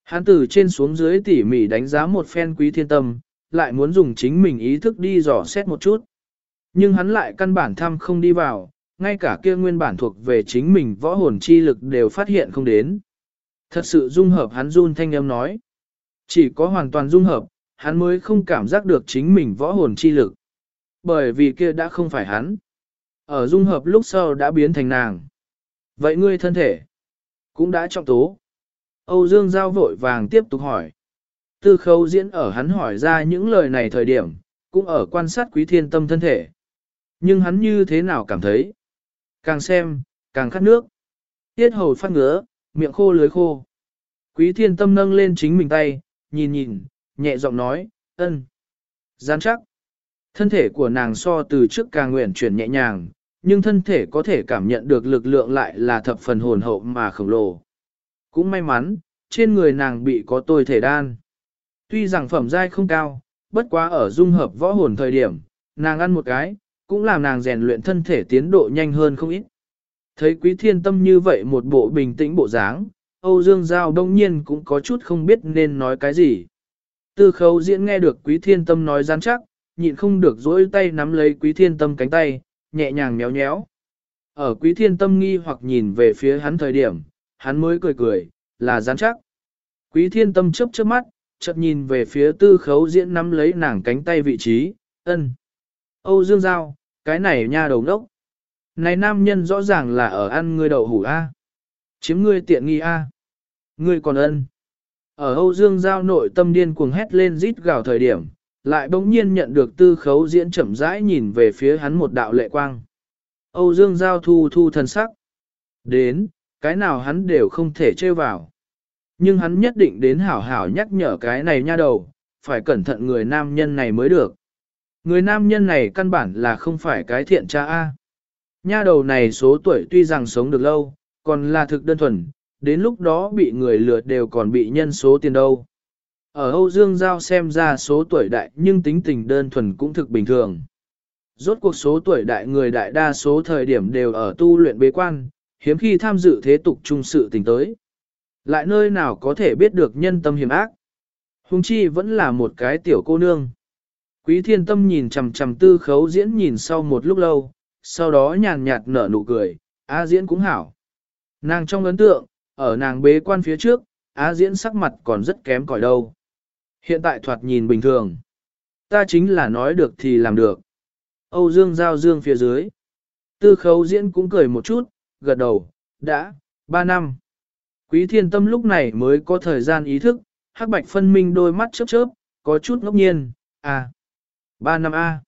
Hắn từ trên xuống dưới tỉ mỉ đánh giá một phen quý thiên tâm, lại muốn dùng chính mình ý thức đi dò xét một chút. Nhưng hắn lại căn bản thăm không đi vào, ngay cả kia nguyên bản thuộc về chính mình võ hồn chi lực đều phát hiện không đến. Thật sự dung hợp hắn run thanh âm nói. Chỉ có hoàn toàn dung hợp, hắn mới không cảm giác được chính mình võ hồn chi lực. Bởi vì kia đã không phải hắn. Ở dung hợp lúc sau đã biến thành nàng. Vậy ngươi thân thể cũng đã trọng tố. Âu Dương Giao vội vàng tiếp tục hỏi. Tư Khâu diễn ở hắn hỏi ra những lời này thời điểm, cũng ở quan sát quý thiên tâm thân thể. Nhưng hắn như thế nào cảm thấy? Càng xem, càng khát nước. Tiết hầu phát ngứa, miệng khô lưới khô. Quý thiên tâm nâng lên chính mình tay, nhìn nhìn, nhẹ giọng nói, ân. Gián chắc. Thân thể của nàng so từ trước càng nguyện chuyển nhẹ nhàng, nhưng thân thể có thể cảm nhận được lực lượng lại là thập phần hồn hậu mà khổng lồ. Cũng may mắn, trên người nàng bị có tôi thể đan. Tuy rằng phẩm giai không cao, bất quá ở dung hợp võ hồn thời điểm, nàng ăn một cái, cũng làm nàng rèn luyện thân thể tiến độ nhanh hơn không ít. Thấy quý thiên tâm như vậy một bộ bình tĩnh bộ dáng, Âu Dương Giao đông nhiên cũng có chút không biết nên nói cái gì. Tư khấu diễn nghe được quý thiên tâm nói gian chắc, nhịn không được dỗi tay nắm lấy quý thiên tâm cánh tay, nhẹ nhàng méo nhéo. Ở quý thiên tâm nghi hoặc nhìn về phía hắn thời điểm, hắn mới cười cười, là gian chắc. Quý thiên tâm chớp chớp mắt, chợt nhìn về phía tư khấu diễn nắm lấy nàng cánh tay vị trí, ân. Âu Dương Giao, cái này nha đầu đốc. Này nam nhân rõ ràng là ở ăn ngươi đậu hủ A. Chiếm ngươi tiện nghi A. Ngươi còn ân. Ở Âu Dương Giao nội tâm điên cuồng hét lên rít gào thời điểm, lại bỗng nhiên nhận được tư khấu diễn chậm rãi nhìn về phía hắn một đạo lệ quang. Âu Dương Giao thu thu thần sắc. Đến, cái nào hắn đều không thể trêu vào. Nhưng hắn nhất định đến hảo hảo nhắc nhở cái này nha đầu, phải cẩn thận người nam nhân này mới được. Người nam nhân này căn bản là không phải cái thiện cha A. Nha đầu này số tuổi tuy rằng sống được lâu, còn là thực đơn thuần, đến lúc đó bị người lừa đều còn bị nhân số tiền đâu. Ở Âu Dương Giao xem ra số tuổi đại nhưng tính tình đơn thuần cũng thực bình thường. Rốt cuộc số tuổi đại người đại đa số thời điểm đều ở tu luyện bế quan, hiếm khi tham dự thế tục trung sự tình tới. Lại nơi nào có thể biết được nhân tâm hiểm ác. Hùng chi vẫn là một cái tiểu cô nương. Quý thiên tâm nhìn chằm chằm tư khấu diễn nhìn sau một lúc lâu, sau đó nhàn nhạt nở nụ cười, A diễn cũng hảo. Nàng trong ấn tượng, ở nàng bế quan phía trước, Á diễn sắc mặt còn rất kém cỏi đâu. Hiện tại thoạt nhìn bình thường. Ta chính là nói được thì làm được. Âu Dương giao dương phía dưới. Tư khấu diễn cũng cười một chút, gật đầu, đã, ba năm. Quý thiên tâm lúc này mới có thời gian ý thức, hắc bạch phân minh đôi mắt chớp chớp, có chút ngốc nhiên, à, ba năm A.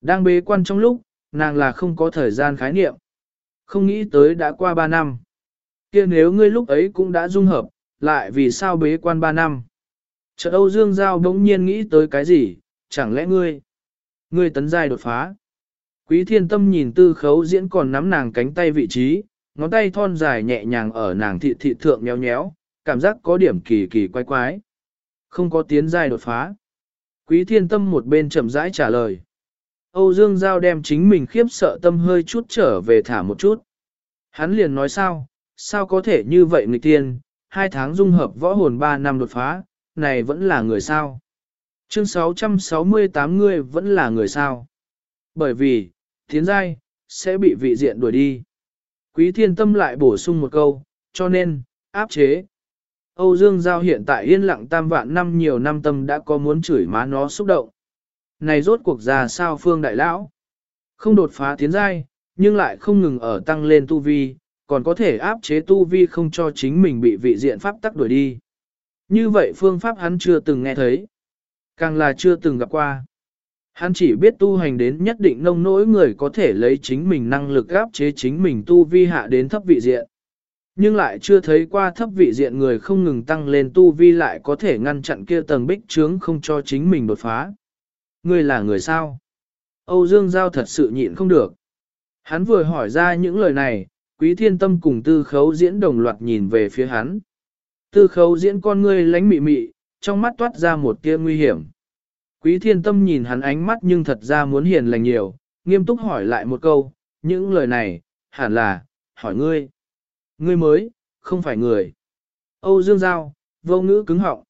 Đang bế quan trong lúc, nàng là không có thời gian khái niệm. Không nghĩ tới đã qua ba năm kia nếu ngươi lúc ấy cũng đã dung hợp, lại vì sao bế quan ba năm? Chợt Âu Dương Giao đống nhiên nghĩ tới cái gì, chẳng lẽ ngươi, ngươi tấn giai đột phá. Quý thiên tâm nhìn tư khấu diễn còn nắm nàng cánh tay vị trí, ngón tay thon dài nhẹ nhàng ở nàng thị thị thượng nhéo nhéo, cảm giác có điểm kỳ kỳ quái quái. Không có tiến giai đột phá. Quý thiên tâm một bên chậm rãi trả lời. Âu Dương Giao đem chính mình khiếp sợ tâm hơi chút trở về thả một chút. Hắn liền nói sao, sao có thể như vậy người tiên, hai tháng dung hợp võ hồn ba năm đột phá, này vẫn là người sao. Chương 668 người vẫn là người sao. Bởi vì, tiến giai, sẽ bị vị diện đuổi đi. Quý thiên tâm lại bổ sung một câu, cho nên, áp chế. Âu Dương Giao hiện tại yên lặng tam vạn năm nhiều năm tâm đã có muốn chửi má nó xúc động. Này rốt cuộc ra sao phương đại lão? Không đột phá tiến giai, nhưng lại không ngừng ở tăng lên tu vi, còn có thể áp chế tu vi không cho chính mình bị vị diện pháp tắc đuổi đi. Như vậy phương pháp hắn chưa từng nghe thấy, càng là chưa từng gặp qua. Hắn chỉ biết tu hành đến nhất định nông nỗi người có thể lấy chính mình năng lực áp chế chính mình tu vi hạ đến thấp vị diện. Nhưng lại chưa thấy qua thấp vị diện người không ngừng tăng lên tu vi lại có thể ngăn chặn kia tầng bích trướng không cho chính mình đột phá. Người là người sao? Âu Dương Giao thật sự nhịn không được. Hắn vừa hỏi ra những lời này, quý thiên tâm cùng tư khấu diễn đồng loạt nhìn về phía hắn. Tư khấu diễn con ngươi lánh mị mị, trong mắt toát ra một tia nguy hiểm. Quý thiên tâm nhìn hắn ánh mắt nhưng thật ra muốn hiền lành nhiều, nghiêm túc hỏi lại một câu, những lời này, hẳn là, hỏi ngươi. Ngươi mới, không phải người. Âu Dương Giao, vô ngữ cứng họng.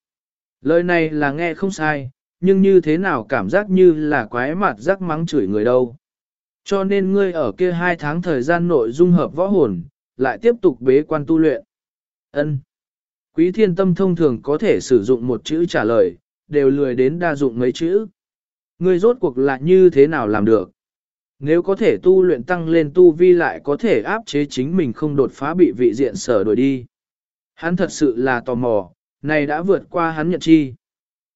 Lời này là nghe không sai, nhưng như thế nào cảm giác như là quái mặt rắc mắng chửi người đâu. Cho nên ngươi ở kia hai tháng thời gian nội dung hợp võ hồn, lại tiếp tục bế quan tu luyện. Ân. Quý thiên tâm thông thường có thể sử dụng một chữ trả lời, đều lười đến đa dụng mấy chữ. Ngươi rốt cuộc là như thế nào làm được? Nếu có thể tu luyện tăng lên tu vi lại có thể áp chế chính mình không đột phá bị vị diện sở đổi đi. Hắn thật sự là tò mò, này đã vượt qua hắn nhận chi.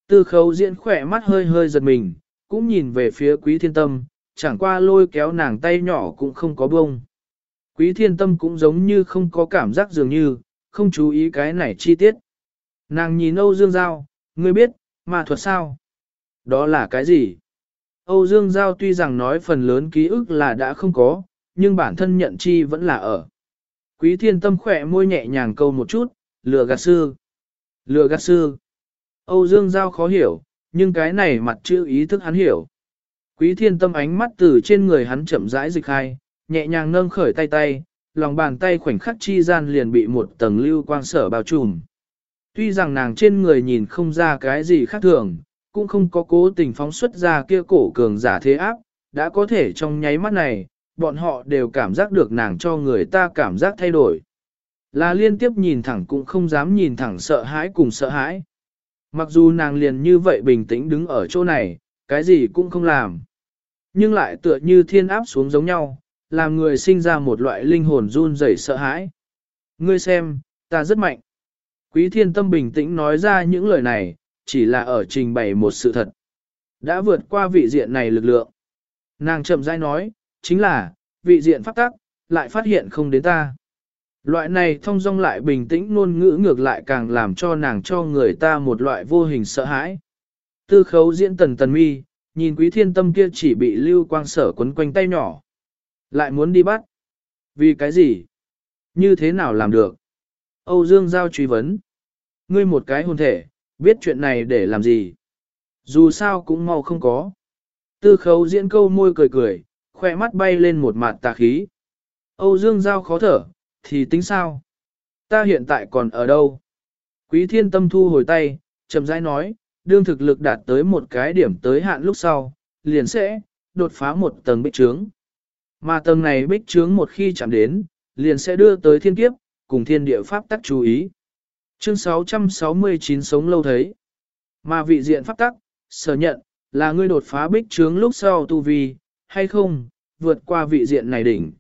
Tư khấu diễn khỏe mắt hơi hơi giật mình, cũng nhìn về phía quý thiên tâm, chẳng qua lôi kéo nàng tay nhỏ cũng không có bông. Quý thiên tâm cũng giống như không có cảm giác dường như, không chú ý cái này chi tiết. Nàng nhìn Âu Dương Giao, ngươi biết, mà thuật sao? Đó là cái gì? Âu Dương Giao tuy rằng nói phần lớn ký ức là đã không có, nhưng bản thân nhận chi vẫn là ở. Quý thiên tâm khỏe môi nhẹ nhàng câu một chút, lừa gạt sư. Lừa gạt sư. Âu Dương Giao khó hiểu, nhưng cái này mặt chữ ý thức hắn hiểu. Quý thiên tâm ánh mắt từ trên người hắn chậm rãi dịch hai, nhẹ nhàng nâng khởi tay tay, lòng bàn tay khoảnh khắc chi gian liền bị một tầng lưu quang sở bao trùm. Tuy rằng nàng trên người nhìn không ra cái gì khác thường, cũng không có cố tình phóng xuất ra kia cổ cường giả thế áp, đã có thể trong nháy mắt này, bọn họ đều cảm giác được nàng cho người ta cảm giác thay đổi. Là liên tiếp nhìn thẳng cũng không dám nhìn thẳng sợ hãi cùng sợ hãi. Mặc dù nàng liền như vậy bình tĩnh đứng ở chỗ này, cái gì cũng không làm. Nhưng lại tựa như thiên áp xuống giống nhau, làm người sinh ra một loại linh hồn run rẩy sợ hãi. Ngươi xem, ta rất mạnh. Quý thiên tâm bình tĩnh nói ra những lời này, chỉ là ở trình bày một sự thật. Đã vượt qua vị diện này lực lượng. Nàng chậm rãi nói, chính là, vị diện phát tắc, lại phát hiện không đến ta. Loại này thông dong lại bình tĩnh ngôn ngữ ngược lại càng làm cho nàng cho người ta một loại vô hình sợ hãi. Tư khấu diễn tần tần mi, nhìn quý thiên tâm kia chỉ bị lưu quang sở quấn quanh tay nhỏ. Lại muốn đi bắt. Vì cái gì? Như thế nào làm được? Âu Dương Giao truy vấn. Ngươi một cái hồn thể, biết chuyện này để làm gì? Dù sao cũng mau không có. Tư khấu diễn câu môi cười cười, khỏe mắt bay lên một mặt tà khí. Âu Dương Giao khó thở, thì tính sao? Ta hiện tại còn ở đâu? Quý thiên tâm thu hồi tay, chậm rãi nói, đương thực lực đạt tới một cái điểm tới hạn lúc sau, liền sẽ đột phá một tầng bích trướng. Mà tầng này bích trướng một khi chạm đến, liền sẽ đưa tới thiên kiếp, cùng thiên địa pháp tắc chú ý. Chương 669 sống lâu thấy. Mà vị diện pháp tắc, sở nhận, là ngươi đột phá bích trướng lúc sau tu vi, hay không, vượt qua vị diện này đỉnh.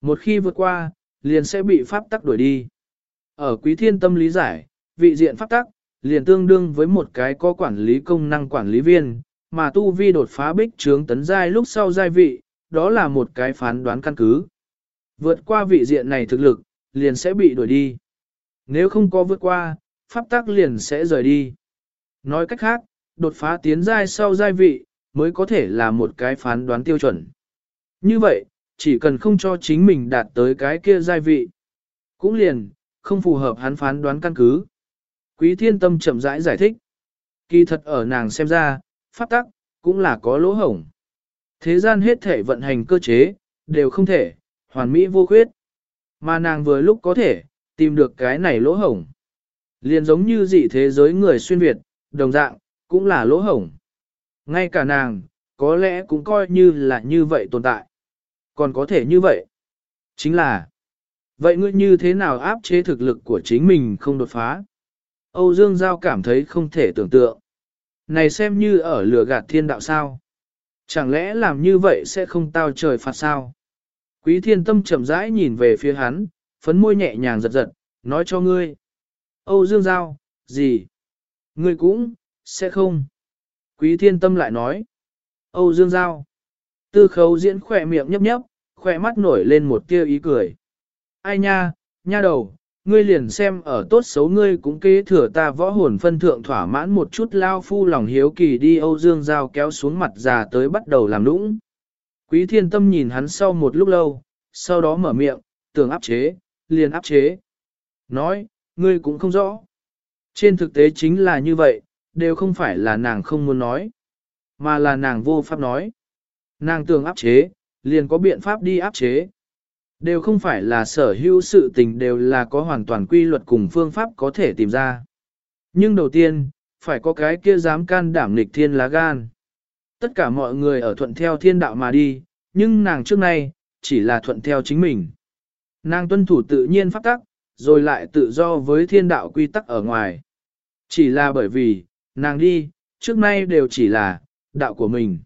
Một khi vượt qua, liền sẽ bị pháp tắc đuổi đi. Ở quý thiên tâm lý giải, vị diện pháp tắc, liền tương đương với một cái có quản lý công năng quản lý viên, mà tu vi đột phá bích trướng tấn giai lúc sau giai vị, đó là một cái phán đoán căn cứ. Vượt qua vị diện này thực lực, liền sẽ bị đuổi đi. Nếu không có vượt qua, pháp tắc liền sẽ rời đi. Nói cách khác, đột phá tiến giai sau giai vị, mới có thể là một cái phán đoán tiêu chuẩn. Như vậy, chỉ cần không cho chính mình đạt tới cái kia giai vị, cũng liền, không phù hợp hắn phán đoán căn cứ. Quý thiên tâm chậm rãi giải, giải thích. Kỳ thật ở nàng xem ra, pháp tắc, cũng là có lỗ hổng. Thế gian hết thể vận hành cơ chế, đều không thể, hoàn mỹ vô khuyết. Mà nàng vừa lúc có thể, tìm được cái này lỗ hổng. Liền giống như dị thế giới người xuyên Việt, đồng dạng, cũng là lỗ hổng. Ngay cả nàng, có lẽ cũng coi như là như vậy tồn tại. Còn có thể như vậy. Chính là, Vậy ngươi như thế nào áp chế thực lực của chính mình không đột phá? Âu Dương Giao cảm thấy không thể tưởng tượng. Này xem như ở lửa gạt thiên đạo sao? Chẳng lẽ làm như vậy sẽ không tao trời phạt sao? Quý thiên tâm chậm rãi nhìn về phía hắn, phấn môi nhẹ nhàng giật giật, nói cho ngươi. Âu Dương Giao, gì? Ngươi cũng, sẽ không. Quý thiên tâm lại nói. Âu Dương Giao. Tư khấu diễn khỏe miệng nhấp nhấp, khỏe mắt nổi lên một tia ý cười. Ai nha, nha đầu, ngươi liền xem ở tốt xấu ngươi cũng kế thừa ta võ hồn phân thượng thỏa mãn một chút lao phu lòng hiếu kỳ đi Âu Dương Giao kéo xuống mặt già tới bắt đầu làm nũng. Quý thiên tâm nhìn hắn sau một lúc lâu, sau đó mở miệng, tưởng áp chế, liền áp chế. Nói, ngươi cũng không rõ. Trên thực tế chính là như vậy, đều không phải là nàng không muốn nói, mà là nàng vô pháp nói. Nàng tưởng áp chế, liền có biện pháp đi áp chế. Đều không phải là sở hữu sự tình đều là có hoàn toàn quy luật cùng phương pháp có thể tìm ra. Nhưng đầu tiên, phải có cái kia dám can đảm nghịch thiên lá gan. Tất cả mọi người ở thuận theo thiên đạo mà đi, nhưng nàng trước nay, chỉ là thuận theo chính mình. Nàng tuân thủ tự nhiên pháp tắc, rồi lại tự do với thiên đạo quy tắc ở ngoài. Chỉ là bởi vì, nàng đi, trước nay đều chỉ là, đạo của mình.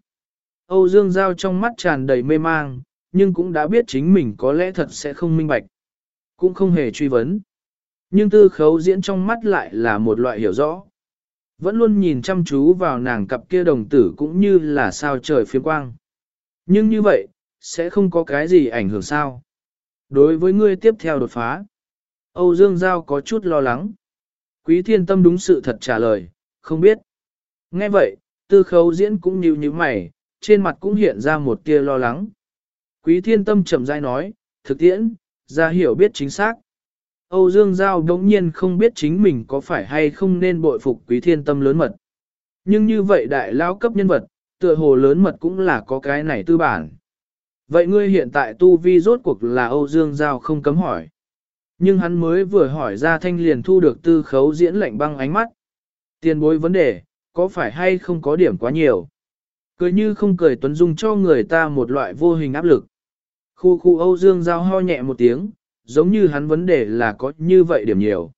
Âu Dương Giao trong mắt tràn đầy mê mang, nhưng cũng đã biết chính mình có lẽ thật sẽ không minh bạch. Cũng không hề truy vấn. Nhưng tư khấu diễn trong mắt lại là một loại hiểu rõ. Vẫn luôn nhìn chăm chú vào nàng cặp kia đồng tử cũng như là sao trời phiếm quang. Nhưng như vậy, sẽ không có cái gì ảnh hưởng sao. Đối với ngươi tiếp theo đột phá, Âu Dương Giao có chút lo lắng. Quý thiên tâm đúng sự thật trả lời, không biết. Nghe vậy, tư khấu diễn cũng như như mày, trên mặt cũng hiện ra một tia lo lắng. Quý thiên tâm chậm rãi nói, thực tiễn, ra hiểu biết chính xác. Âu Dương Giao đống nhiên không biết chính mình có phải hay không nên bội phục quý thiên tâm lớn mật. Nhưng như vậy đại lao cấp nhân vật, tựa hồ lớn mật cũng là có cái này tư bản. Vậy ngươi hiện tại tu vi rốt cuộc là Âu Dương Giao không cấm hỏi. Nhưng hắn mới vừa hỏi ra thanh liền thu được tư khấu diễn lệnh băng ánh mắt. Tiền bối vấn đề, có phải hay không có điểm quá nhiều? Cười như không cười tuấn dung cho người ta một loại vô hình áp lực. Khu khu Âu Dương Giao ho nhẹ một tiếng, giống như hắn vấn đề là có như vậy điểm nhiều.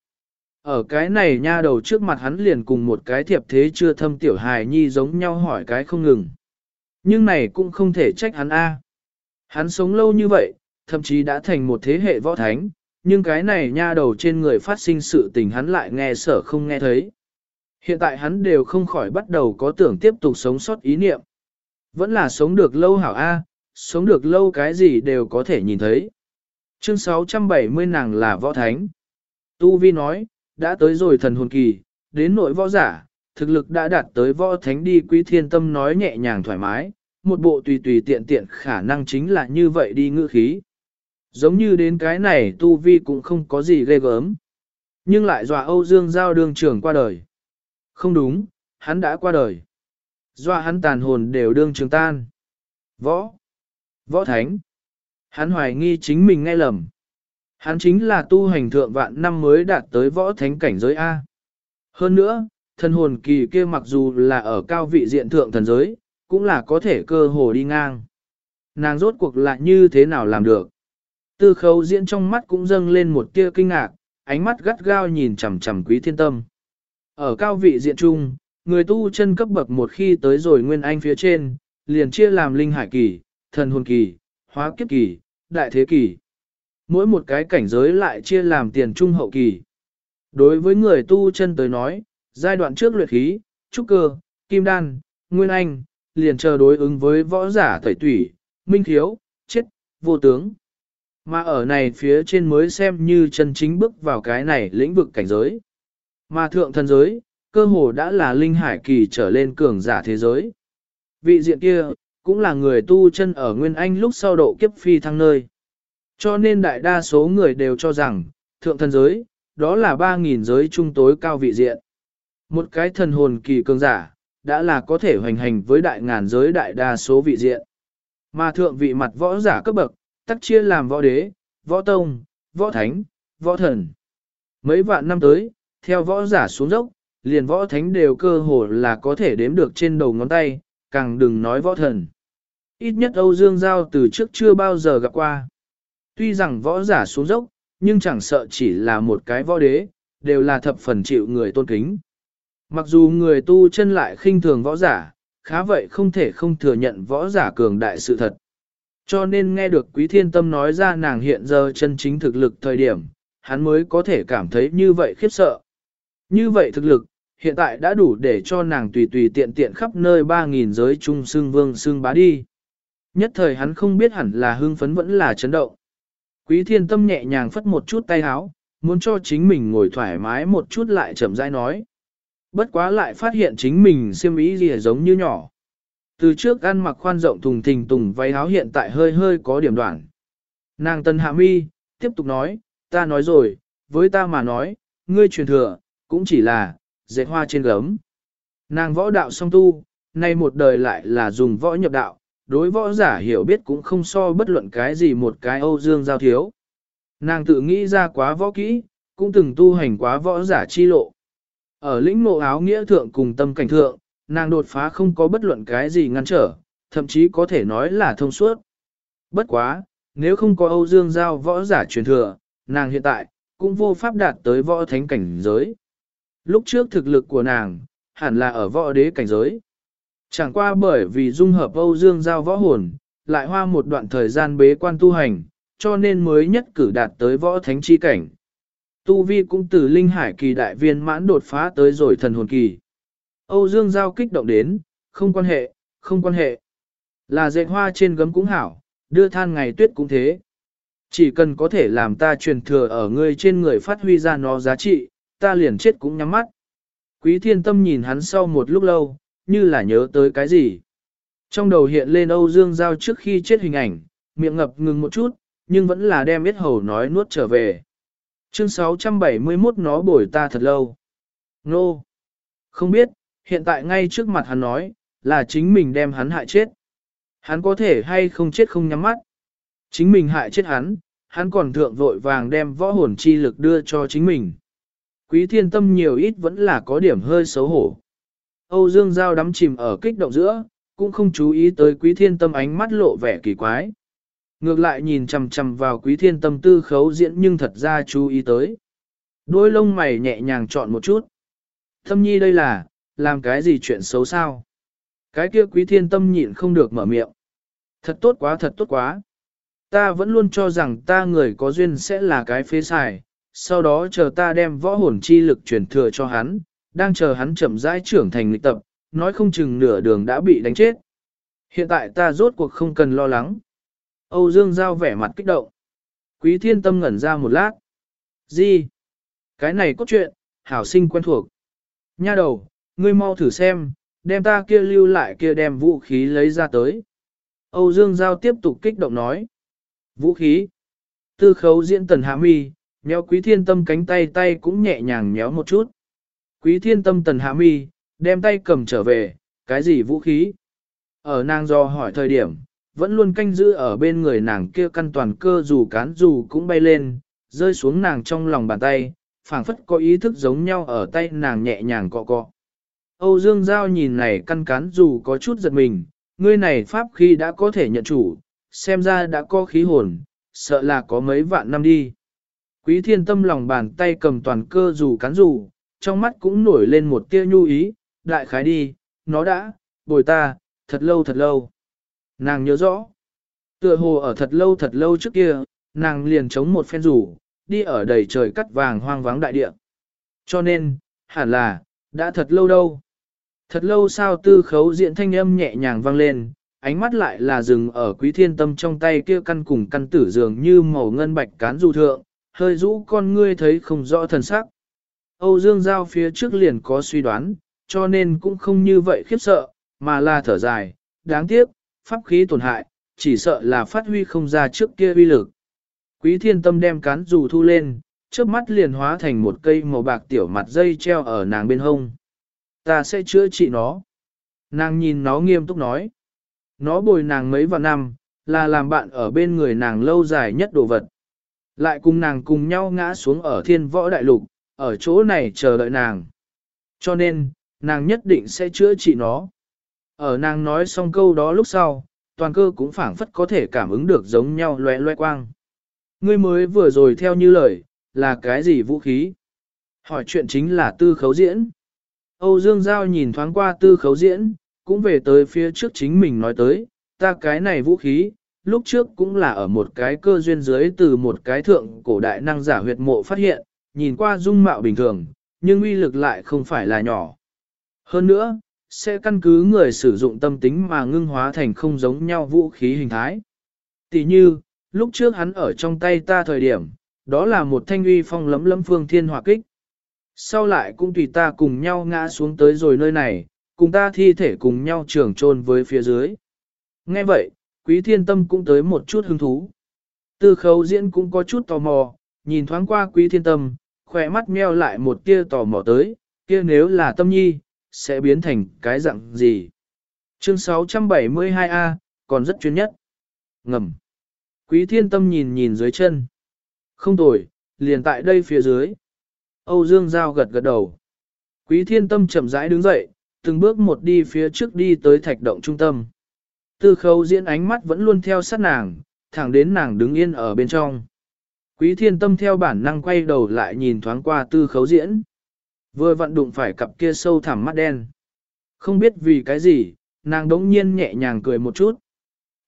Ở cái này nha đầu trước mặt hắn liền cùng một cái thiệp thế chưa thâm tiểu hài nhi giống nhau hỏi cái không ngừng. Nhưng này cũng không thể trách hắn A. Hắn sống lâu như vậy, thậm chí đã thành một thế hệ võ thánh, nhưng cái này nha đầu trên người phát sinh sự tình hắn lại nghe sở không nghe thấy. Hiện tại hắn đều không khỏi bắt đầu có tưởng tiếp tục sống sót ý niệm. Vẫn là sống được lâu hảo A, sống được lâu cái gì đều có thể nhìn thấy. Chương 670 nàng là võ thánh. Tu Vi nói, đã tới rồi thần hồn kỳ, đến nội võ giả, thực lực đã đạt tới võ thánh đi quý thiên tâm nói nhẹ nhàng thoải mái, một bộ tùy tùy tiện tiện khả năng chính là như vậy đi ngữ khí. Giống như đến cái này Tu Vi cũng không có gì ghê gớm. Nhưng lại dọa Âu Dương Giao đường trưởng qua đời. Không đúng, hắn đã qua đời. Dọa hắn tàn hồn đều đương trường tan. Võ. Võ Thánh. Hắn hoài nghi chính mình nghe lầm. Hắn chính là tu hành thượng vạn năm mới đạt tới võ thánh cảnh giới A. Hơn nữa, thần hồn kỳ kia mặc dù là ở cao vị diện thượng thần giới, cũng là có thể cơ hồ đi ngang. Nàng rốt cuộc lại như thế nào làm được? Tư khấu diễn trong mắt cũng dâng lên một tia kinh ngạc, ánh mắt gắt gao nhìn chằm chằm quý thiên tâm. Ở cao vị diện trung, người tu chân cấp bậc một khi tới rồi nguyên anh phía trên, liền chia làm linh hải kỳ, thần hồn kỳ, hóa kiếp kỳ, đại thế kỳ. Mỗi một cái cảnh giới lại chia làm tiền trung hậu kỳ. Đối với người tu chân tới nói, giai đoạn trước luyện khí, trúc cơ, kim đan, nguyên anh, liền chờ đối ứng với võ giả tẩy tủy, minh thiếu, chết, vô tướng. Mà ở này phía trên mới xem như chân chính bước vào cái này lĩnh vực cảnh giới. Mà thượng thần giới, cơ hồ đã là linh hải kỳ trở lên cường giả thế giới. Vị diện kia, cũng là người tu chân ở Nguyên Anh lúc sau độ kiếp phi thăng nơi. Cho nên đại đa số người đều cho rằng, thượng thần giới, đó là 3.000 giới trung tối cao vị diện. Một cái thần hồn kỳ cường giả, đã là có thể hoành hành với đại ngàn giới đại đa số vị diện. Mà thượng vị mặt võ giả cấp bậc, tắc chia làm võ đế, võ tông, võ thánh, võ thần. Mấy vạn năm tới, theo võ giả xuống dốc, liền võ thánh đều cơ hồ là có thể đếm được trên đầu ngón tay, càng đừng nói võ thần. Ít nhất Âu Dương Giao từ trước chưa bao giờ gặp qua. Tuy rằng võ giả xuống dốc, nhưng chẳng sợ chỉ là một cái võ đế, đều là thập phần chịu người tôn kính. Mặc dù người tu chân lại khinh thường võ giả, khá vậy không thể không thừa nhận võ giả cường đại sự thật. Cho nên nghe được Quý Thiên Tâm nói ra nàng hiện giờ chân chính thực lực thời điểm, hắn mới có thể cảm thấy như vậy khiếp sợ. Như vậy thực lực, hiện tại đã đủ để cho nàng tùy tùy tiện tiện khắp nơi 3.000 giới trung xương vương xương bá đi. Nhất thời hắn không biết hẳn là hưng phấn vẫn là chấn động. Quý thiên tâm nhẹ nhàng phất một chút tay háo, muốn cho chính mình ngồi thoải mái một chút lại chậm rãi nói. Bất quá lại phát hiện chính mình siêm ý gì giống như nhỏ. Từ trước ăn mặc khoan rộng thùng thình tùng váy áo hiện tại hơi hơi có điểm đoạn. Nàng tân hạ mi, tiếp tục nói, ta nói rồi, với ta mà nói, ngươi truyền thừa, cũng chỉ là, dệt hoa trên gấm. Nàng võ đạo song tu, nay một đời lại là dùng võ nhập đạo, đối võ giả hiểu biết cũng không so bất luận cái gì một cái Âu Dương giao thiếu. Nàng tự nghĩ ra quá võ kỹ, cũng từng tu hành quá võ giả chi lộ. Ở lĩnh ngộ áo nghĩa thượng cùng tâm cảnh thượng, nàng đột phá không có bất luận cái gì ngăn trở, thậm chí có thể nói là thông suốt. Bất quá, nếu không có Âu Dương Giao võ giả truyền thừa, nàng hiện tại, cũng vô pháp đạt tới võ thánh cảnh giới. Lúc trước thực lực của nàng, hẳn là ở võ đế cảnh giới. Chẳng qua bởi vì dung hợp Âu Dương Giao võ hồn, lại hoa một đoạn thời gian bế quan tu hành, cho nên mới nhất cử đạt tới võ thánh chi cảnh. Tu Vi cũng từ linh hải kỳ đại viên mãn đột phá tới rồi thần hồn kỳ. Âu Dương Giao kích động đến, không quan hệ, không quan hệ. Là dệt hoa trên gấm cũng hảo, đưa than ngày tuyết cũng thế. Chỉ cần có thể làm ta truyền thừa ở ngươi trên người phát huy ra nó giá trị, ta liền chết cũng nhắm mắt. Quý thiên tâm nhìn hắn sau một lúc lâu, như là nhớ tới cái gì. Trong đầu hiện lên Âu Dương Giao trước khi chết hình ảnh, miệng ngập ngừng một chút, nhưng vẫn là đem biết hầu nói nuốt trở về. Chương 671 nó bồi ta thật lâu. Nô! Không biết, hiện tại ngay trước mặt hắn nói, là chính mình đem hắn hại chết. Hắn có thể hay không chết không nhắm mắt. Chính mình hại chết hắn, hắn còn thượng vội vàng đem võ hồn chi lực đưa cho chính mình. Quý thiên tâm nhiều ít vẫn là có điểm hơi xấu hổ. Âu Dương Giao đắm chìm ở kích động giữa, cũng không chú ý tới quý thiên tâm ánh mắt lộ vẻ kỳ quái. Ngược lại nhìn chằm chằm vào quý thiên tâm tư khấu diễn nhưng thật ra chú ý tới. Đôi lông mày nhẹ nhàng chọn một chút. Thâm nhi đây là, làm cái gì chuyện xấu sao? Cái kia quý thiên tâm nhịn không được mở miệng. Thật tốt quá thật tốt quá. Ta vẫn luôn cho rằng ta người có duyên sẽ là cái phế xài, sau đó chờ ta đem võ hồn chi lực truyền thừa cho hắn, đang chờ hắn chậm rãi trưởng thành lịch tập, nói không chừng nửa đường đã bị đánh chết. Hiện tại ta rốt cuộc không cần lo lắng. Âu Dương Giao vẻ mặt kích động. Quý thiên tâm ngẩn ra một lát. Gì? Cái này có chuyện, hảo sinh quen thuộc. Nha đầu, ngươi mau thử xem, đem ta kia lưu lại kia đem vũ khí lấy ra tới. Âu Dương Giao tiếp tục kích động nói. Vũ khí. Tư khấu diễn tần hạ mi, nhéo quý thiên tâm cánh tay tay cũng nhẹ nhàng nhéo một chút. Quý thiên tâm tần hạ mi, đem tay cầm trở về, cái gì vũ khí? Ở nàng do hỏi thời điểm, vẫn luôn canh giữ ở bên người nàng kia căn toàn cơ dù cán dù cũng bay lên, rơi xuống nàng trong lòng bàn tay, phảng phất có ý thức giống nhau ở tay nàng nhẹ nhàng cọ cọ. Âu Dương Giao nhìn này căn cán dù có chút giật mình, ngươi này pháp khi đã có thể nhận chủ, xem ra đã có khí hồn, sợ là có mấy vạn năm đi. Quý thiên tâm lòng bàn tay cầm toàn cơ dù cán dù, trong mắt cũng nổi lên một tia nhu ý, đại khái đi, nó đã, bồi ta, thật lâu thật lâu. Nàng nhớ rõ, tựa hồ ở thật lâu thật lâu trước kia, nàng liền chống một phen rủ, đi ở đầy trời cắt vàng hoang vắng đại địa. Cho nên, hẳn là, đã thật lâu đâu. Thật lâu sao tư khấu diện thanh âm nhẹ nhàng vang lên, ánh mắt lại là dừng ở quý thiên tâm trong tay kia căn cùng căn tử dường như màu ngân bạch cán du thượng, hơi rũ con ngươi thấy không rõ thần sắc. Âu Dương Giao phía trước liền có suy đoán, cho nên cũng không như vậy khiếp sợ, mà là thở dài, đáng tiếc, pháp khí tổn hại, chỉ sợ là phát huy không ra trước kia uy lực. Quý thiên tâm đem cán dù thu lên, trước mắt liền hóa thành một cây màu bạc tiểu mặt dây treo ở nàng bên hông. Ta sẽ chữa trị nó. Nàng nhìn nó nghiêm túc nói. Nó bồi nàng mấy vạn năm, là làm bạn ở bên người nàng lâu dài nhất đồ vật. Lại cùng nàng cùng nhau ngã xuống ở thiên võ đại lục, ở chỗ này chờ đợi nàng. Cho nên, nàng nhất định sẽ chữa trị nó. Ở nàng nói xong câu đó lúc sau, toàn cơ cũng phảng phất có thể cảm ứng được giống nhau loe loe quang. Ngươi mới vừa rồi theo như lời, là cái gì vũ khí? Hỏi chuyện chính là tư khấu diễn. Âu Dương Giao nhìn thoáng qua tư khấu diễn, cũng về tới phía trước chính mình nói tới, ta cái này vũ khí, lúc trước cũng là ở một cái cơ duyên dưới từ một cái thượng cổ đại năng giả huyệt mộ phát hiện, nhìn qua dung mạo bình thường, nhưng uy lực lại không phải là nhỏ. Hơn nữa, sẽ căn cứ người sử dụng tâm tính mà ngưng hóa thành không giống nhau vũ khí hình thái. Tỷ như, lúc trước hắn ở trong tay ta thời điểm, đó là một thanh uy phong lấm lấm phương thiên hỏa kích. Sau lại cũng tùy ta cùng nhau ngã xuống tới rồi nơi này, cùng ta thi thể cùng nhau trường trôn với phía dưới. Nghe vậy, quý thiên tâm cũng tới một chút hứng thú. Tư khấu diễn cũng có chút tò mò, nhìn thoáng qua quý thiên tâm, khỏe mắt meo lại một tia tò mò tới, kia nếu là tâm nhi, sẽ biến thành cái dạng gì. Chương 672A, còn rất chuyên nhất. Ngầm. Quý thiên tâm nhìn nhìn dưới chân. Không tồi, liền tại đây phía dưới. Âu Dương Giao gật gật đầu. Quý thiên tâm chậm rãi đứng dậy, từng bước một đi phía trước đi tới thạch động trung tâm. Tư Khâu diễn ánh mắt vẫn luôn theo sát nàng, thẳng đến nàng đứng yên ở bên trong. Quý thiên tâm theo bản năng quay đầu lại nhìn thoáng qua tư khấu diễn. Vừa vận đụng phải cặp kia sâu thẳm mắt đen. Không biết vì cái gì, nàng đống nhiên nhẹ nhàng cười một chút.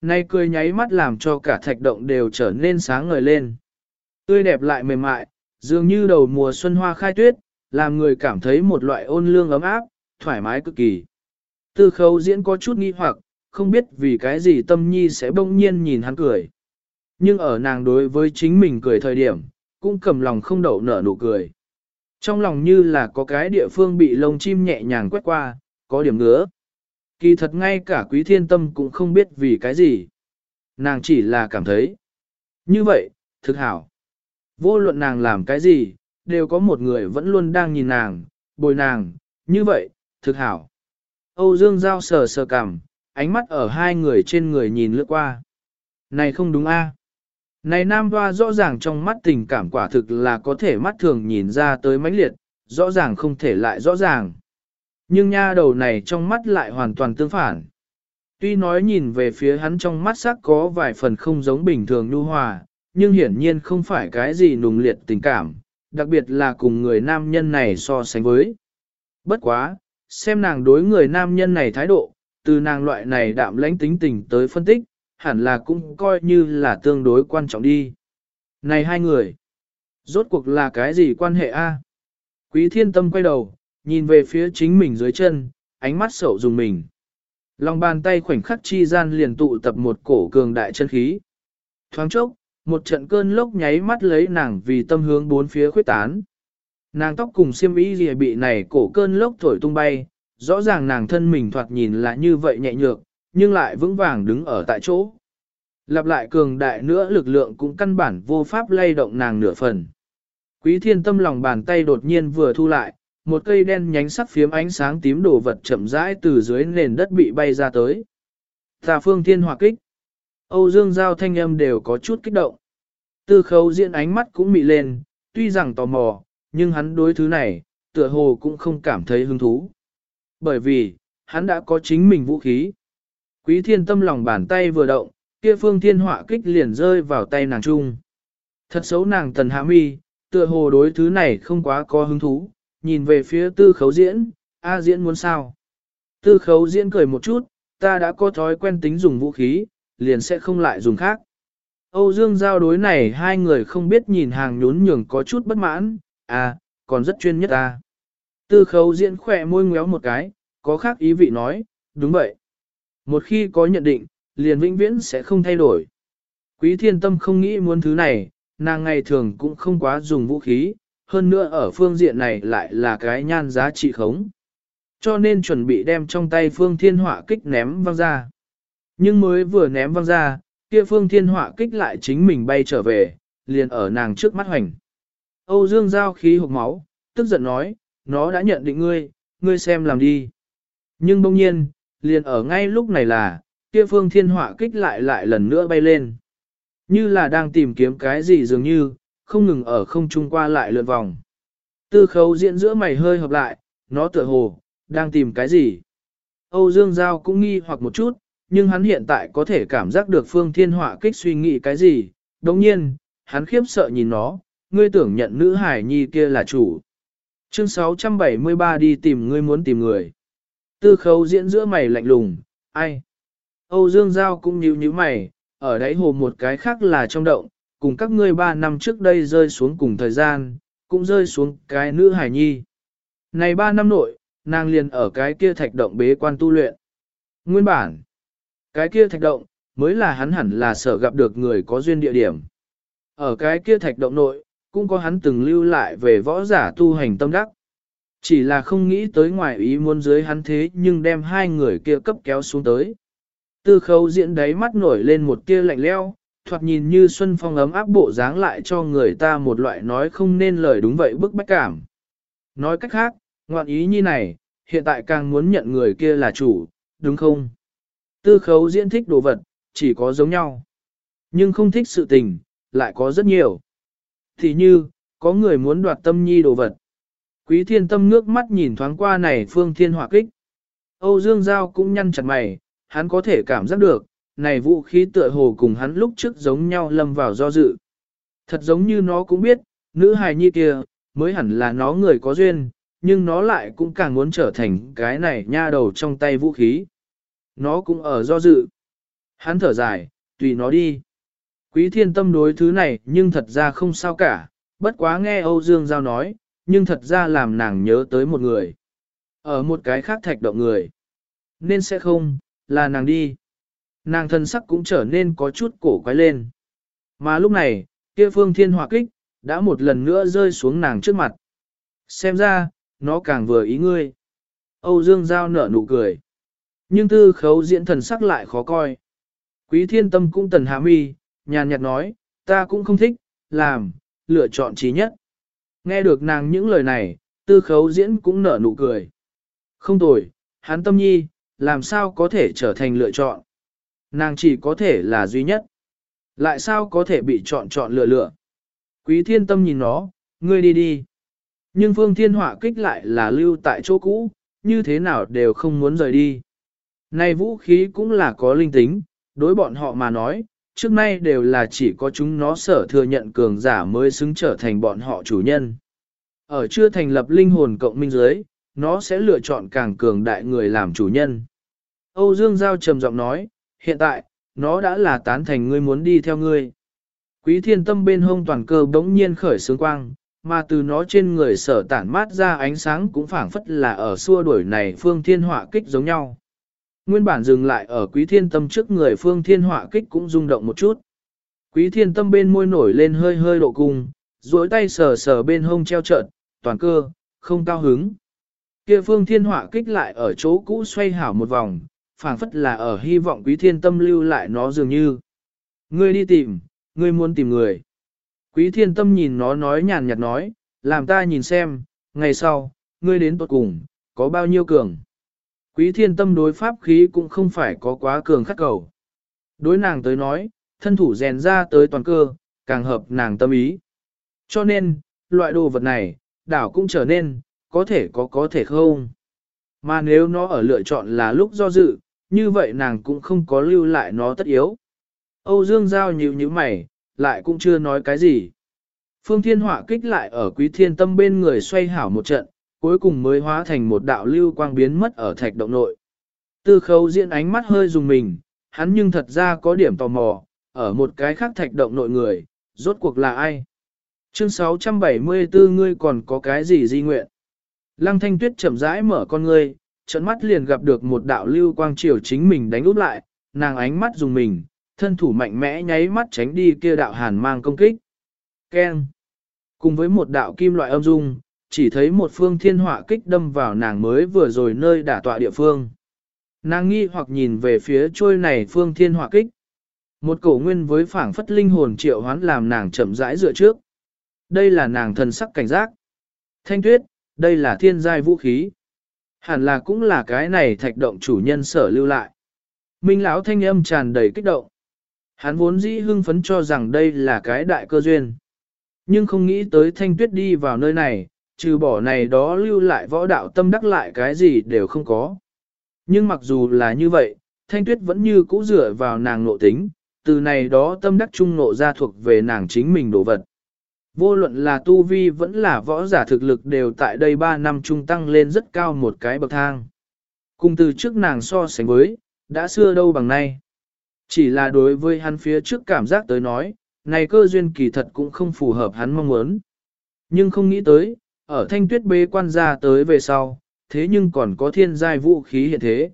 Nay cười nháy mắt làm cho cả thạch động đều trở nên sáng ngời lên. Tươi đẹp lại mềm mại, dường như đầu mùa xuân hoa khai tuyết, làm người cảm thấy một loại ôn lương ấm áp, thoải mái cực kỳ. Tư khấu diễn có chút nghi hoặc, không biết vì cái gì tâm nhi sẽ bỗng nhiên nhìn hắn cười. Nhưng ở nàng đối với chính mình cười thời điểm, cũng cầm lòng không đậu nở nụ cười. Trong lòng như là có cái địa phương bị lông chim nhẹ nhàng quét qua, có điểm ngứa. Kỳ thật ngay cả quý thiên tâm cũng không biết vì cái gì. Nàng chỉ là cảm thấy. Như vậy, thực hảo. Vô luận nàng làm cái gì, đều có một người vẫn luôn đang nhìn nàng, bồi nàng, như vậy, thực hảo. Âu Dương Giao sờ sờ cằm, ánh mắt ở hai người trên người nhìn lướt qua. Này không đúng a này nam hoa rõ ràng trong mắt tình cảm quả thực là có thể mắt thường nhìn ra tới mãnh liệt, rõ ràng không thể lại rõ ràng. Nhưng nha đầu này trong mắt lại hoàn toàn tương phản. Tuy nói nhìn về phía hắn trong mắt sắc có vài phần không giống bình thường nhu hòa, nhưng hiển nhiên không phải cái gì nùng liệt tình cảm, đặc biệt là cùng người nam nhân này so sánh với. Bất quá, xem nàng đối người nam nhân này thái độ, từ nàng loại này đạm lãnh tính tình tới phân tích, hẳn là cũng coi như là tương đối quan trọng đi. Này hai người, rốt cuộc là cái gì quan hệ a? Quý thiên tâm quay đầu, nhìn về phía chính mình dưới chân, ánh mắt sầu dùng mình. Lòng bàn tay khoảnh khắc chi gian liền tụ tập một cổ cường đại chân khí. Thoáng chốc, một trận cơn lốc nháy mắt lấy nàng vì tâm hướng bốn phía khuyết tán. Nàng tóc cùng xiêm y gì bị này cổ cơn lốc thổi tung bay, rõ ràng nàng thân mình thoạt nhìn là như vậy nhẹ nhược, nhưng lại vững vàng đứng ở tại chỗ. Lặp lại cường đại nữa lực lượng cũng căn bản vô pháp lay động nàng nửa phần. Quý thiên tâm lòng bàn tay đột nhiên vừa thu lại, một cây đen nhánh sắc phiếm ánh sáng tím đồ vật chậm rãi từ dưới nền đất bị bay ra tới. Tà phương thiên hòa kích. Âu Dương Giao thanh âm đều có chút kích động. Tư khấu diễn ánh mắt cũng mị lên, tuy rằng tò mò, nhưng hắn đối thứ này, tựa hồ cũng không cảm thấy hứng thú. Bởi vì, hắn đã có chính mình vũ khí. Quý thiên tâm lòng bàn tay vừa động, kia phương thiên họa kích liền rơi vào tay nàng trung. Thật xấu nàng tần hạ mi, tựa hồ đối thứ này không quá có hứng thú, nhìn về phía tư khấu diễn, A diễn muốn sao? Tư khấu diễn cười một chút, ta đã có thói quen tính dùng vũ khí, liền sẽ không lại dùng khác. Âu Dương giao đối này hai người không biết nhìn hàng nhún nhường có chút bất mãn, à, còn rất chuyên nhất ta. Tư khấu diễn khỏe môi ngéo một cái, có khác ý vị nói, đúng vậy. Một khi có nhận định, liền vĩnh viễn sẽ không thay đổi. Quý thiên tâm không nghĩ muốn thứ này, nàng ngày thường cũng không quá dùng vũ khí, hơn nữa ở phương diện này lại là cái nhan giá trị khống. Cho nên chuẩn bị đem trong tay phương thiên họa kích ném văng ra. Nhưng mới vừa ném văng ra, kia phương thiên họa kích lại chính mình bay trở về, liền ở nàng trước mắt hoành. Âu Dương giao khí hộp máu, tức giận nói, nó đã nhận định ngươi, ngươi xem làm đi. Nhưng bỗng nhiên, liền ở ngay lúc này là, kia phương thiên họa kích lại lại lần nữa bay lên. Như là đang tìm kiếm cái gì dường như, không ngừng ở không trung qua lại lượn vòng. Tư khấu diễn giữa mày hơi hợp lại, nó tựa hồ, đang tìm cái gì. Âu Dương Giao cũng nghi hoặc một chút, nhưng hắn hiện tại có thể cảm giác được phương thiên họa kích suy nghĩ cái gì. Đồng nhiên, hắn khiếp sợ nhìn nó, ngươi tưởng nhận nữ hải nhi kia là chủ. Chương 673 đi tìm ngươi muốn tìm người. Tư khấu diễn giữa mày lạnh lùng, ai? Âu Dương Giao cũng nhíu nhíu mày, ở đáy hồ một cái khác là trong động, cùng các ngươi ba năm trước đây rơi xuống cùng thời gian, cũng rơi xuống cái nữ hải nhi. Này ba năm nội, nàng liền ở cái kia thạch động bế quan tu luyện. Nguyên bản, cái kia thạch động, mới là hắn hẳn là sở gặp được người có duyên địa điểm. Ở cái kia thạch động nội, cũng có hắn từng lưu lại về võ giả tu hành tâm đắc. Chỉ là không nghĩ tới ngoài ý muốn dưới hắn thế nhưng đem hai người kia cấp kéo xuống tới. Tư khấu diễn đáy mắt nổi lên một tia lạnh leo, thoạt nhìn như xuân phong ấm áp bộ dáng lại cho người ta một loại nói không nên lời đúng vậy bức bách cảm. Nói cách khác, ngoạn ý như này, hiện tại càng muốn nhận người kia là chủ, đúng không? Tư khấu diễn thích đồ vật, chỉ có giống nhau. Nhưng không thích sự tình, lại có rất nhiều. Thì như, có người muốn đoạt tâm nhi đồ vật. Quý thiên tâm nước mắt nhìn thoáng qua này phương thiên hỏa kích. Âu Dương Giao cũng nhăn chặt mày, hắn có thể cảm giác được, này vũ khí tựa hồ cùng hắn lúc trước giống nhau lâm vào do dự. Thật giống như nó cũng biết, nữ hài nhi kia, mới hẳn là nó người có duyên, nhưng nó lại cũng càng muốn trở thành cái này nha đầu trong tay vũ khí. Nó cũng ở do dự. Hắn thở dài, tùy nó đi. Quý thiên tâm đối thứ này nhưng thật ra không sao cả, bất quá nghe Âu Dương Giao nói, nhưng thật ra làm nàng nhớ tới một người. Ở một cái khác thạch động người. Nên sẽ không, là nàng đi. Nàng thân sắc cũng trở nên có chút cổ quái lên. Mà lúc này, kia phương thiên hỏa kích, đã một lần nữa rơi xuống nàng trước mặt. Xem ra, nó càng vừa ý ngươi. Âu Dương Giao nở nụ cười. Nhưng tư khấu diễn thần sắc lại khó coi. Quý thiên tâm cũng tần hạ mi, nhàn nhạt nói, ta cũng không thích, làm, lựa chọn trí nhất. Nghe được nàng những lời này, tư khấu diễn cũng nở nụ cười. Không tồi, hắn tâm nhi, làm sao có thể trở thành lựa chọn. Nàng chỉ có thể là duy nhất. Lại sao có thể bị chọn chọn lựa lựa. Quý thiên tâm nhìn nó, ngươi đi đi. Nhưng phương thiên hỏa kích lại là lưu tại chỗ cũ, như thế nào đều không muốn rời đi. Này vũ khí cũng là có linh tính, đối bọn họ mà nói, trước nay đều là chỉ có chúng nó sở thừa nhận cường giả mới xứng trở thành bọn họ chủ nhân. Ở chưa thành lập linh hồn cộng minh giới, nó sẽ lựa chọn càng cường đại người làm chủ nhân. Âu Dương Giao trầm giọng nói, hiện tại, nó đã là tán thành ngươi muốn đi theo ngươi. Quý thiên tâm bên hông toàn cơ bỗng nhiên khởi sướng quang, mà từ nó trên người sở tản mát ra ánh sáng cũng phảng phất là ở xua đuổi này phương thiên họa kích giống nhau. Nguyên bản dừng lại ở quý thiên tâm trước người phương thiên họa kích cũng rung động một chút. Quý thiên tâm bên môi nổi lên hơi hơi độ cung, duỗi tay sờ sờ bên hông treo trợn, toàn cơ, không cao hứng. Kia phương thiên họa kích lại ở chỗ cũ xoay hảo một vòng, phảng phất là ở hy vọng quý thiên tâm lưu lại nó dường như. Ngươi đi tìm, ngươi muốn tìm người. Quý thiên tâm nhìn nó nói nhàn nhạt nói, làm ta nhìn xem, ngày sau, ngươi đến tốt cùng, có bao nhiêu cường. Quý thiên tâm đối pháp khí cũng không phải có quá cường khắc cầu. Đối nàng tới nói, thân thủ rèn ra tới toàn cơ, càng hợp nàng tâm ý. Cho nên, loại đồ vật này, đảo cũng trở nên, có thể có có thể không. Mà nếu nó ở lựa chọn là lúc do dự, như vậy nàng cũng không có lưu lại nó tất yếu. Âu Dương Giao nhíu nhíu mày, lại cũng chưa nói cái gì. Phương Thiên Họa kích lại ở quý thiên tâm bên người xoay hảo một trận, cuối cùng mới hóa thành một đạo lưu quang biến mất ở thạch động nội. Tư khấu diễn ánh mắt hơi dùng mình, hắn nhưng thật ra có điểm tò mò, ở một cái khác thạch động nội người, rốt cuộc là ai? Chương 674 ngươi còn có cái gì di nguyện? Lăng thanh tuyết chậm rãi mở con ngươi, trận mắt liền gặp được một đạo lưu quang chiều chính mình đánh úp lại, nàng ánh mắt dùng mình, thân thủ mạnh mẽ nháy mắt tránh đi kia đạo hàn mang công kích. ken Cùng với một đạo kim loại âm dung, chỉ thấy một phương thiên họa kích đâm vào nàng mới vừa rồi nơi đả tọa địa phương. Nàng nghi hoặc nhìn về phía trôi này phương thiên họa kích. Một cổ nguyên với phảng phất linh hồn triệu hoán làm nàng chậm rãi dựa trước. Đây là nàng thần sắc cảnh giác. Thanh tuyết, đây là thiên giai vũ khí. Hẳn là cũng là cái này thạch động chủ nhân sở lưu lại. Minh lão thanh âm tràn đầy kích động. Hắn vốn dĩ hưng phấn cho rằng đây là cái đại cơ duyên. Nhưng không nghĩ tới thanh tuyết đi vào nơi này, trừ bỏ này đó lưu lại võ đạo tâm đắc lại cái gì đều không có. Nhưng mặc dù là như vậy, thanh tuyết vẫn như cũ dựa vào nàng nộ tính, từ này đó tâm đắc trung nộ ra thuộc về nàng chính mình đồ vật. Vô luận là tu vi vẫn là võ giả thực lực đều tại đây 3 năm trung tăng lên rất cao một cái bậc thang. Cùng từ trước nàng so sánh với, đã xưa đâu bằng nay. Chỉ là đối với hắn phía trước cảm giác tới nói, này cơ duyên kỳ thật cũng không phù hợp hắn mong muốn. Nhưng không nghĩ tới, ở thanh tuyết bế quan ra tới về sau, thế nhưng còn có thiên giai vũ khí hiện thế.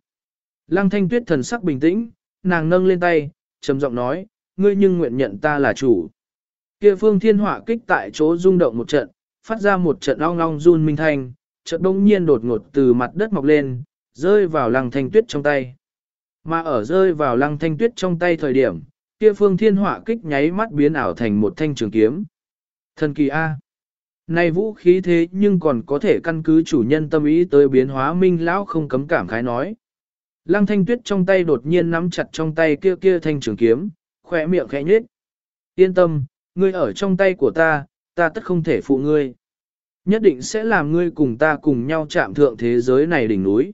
Lăng thanh tuyết thần sắc bình tĩnh, nàng nâng lên tay, trầm giọng nói, ngươi nhưng nguyện nhận ta là chủ. Kia phương thiên hỏa kích tại chỗ rung động một trận, phát ra một trận ong ong run minh thanh, trận đông nhiên đột ngột từ mặt đất mọc lên, rơi vào lăng thanh tuyết trong tay. Mà ở rơi vào lăng thanh tuyết trong tay thời điểm, kia phương thiên hỏa kích nháy mắt biến ảo thành một thanh trường kiếm. Thần kỳ A. Này vũ khí thế nhưng còn có thể căn cứ chủ nhân tâm ý tới biến hóa minh lão không cấm cảm khái nói. Lăng thanh tuyết trong tay đột nhiên nắm chặt trong tay kia kia thanh trường kiếm, khỏe miệng khẽ nhếch. Yên tâm, ngươi ở trong tay của ta, ta tất không thể phụ ngươi. Nhất định sẽ làm ngươi cùng ta cùng nhau chạm thượng thế giới này đỉnh núi.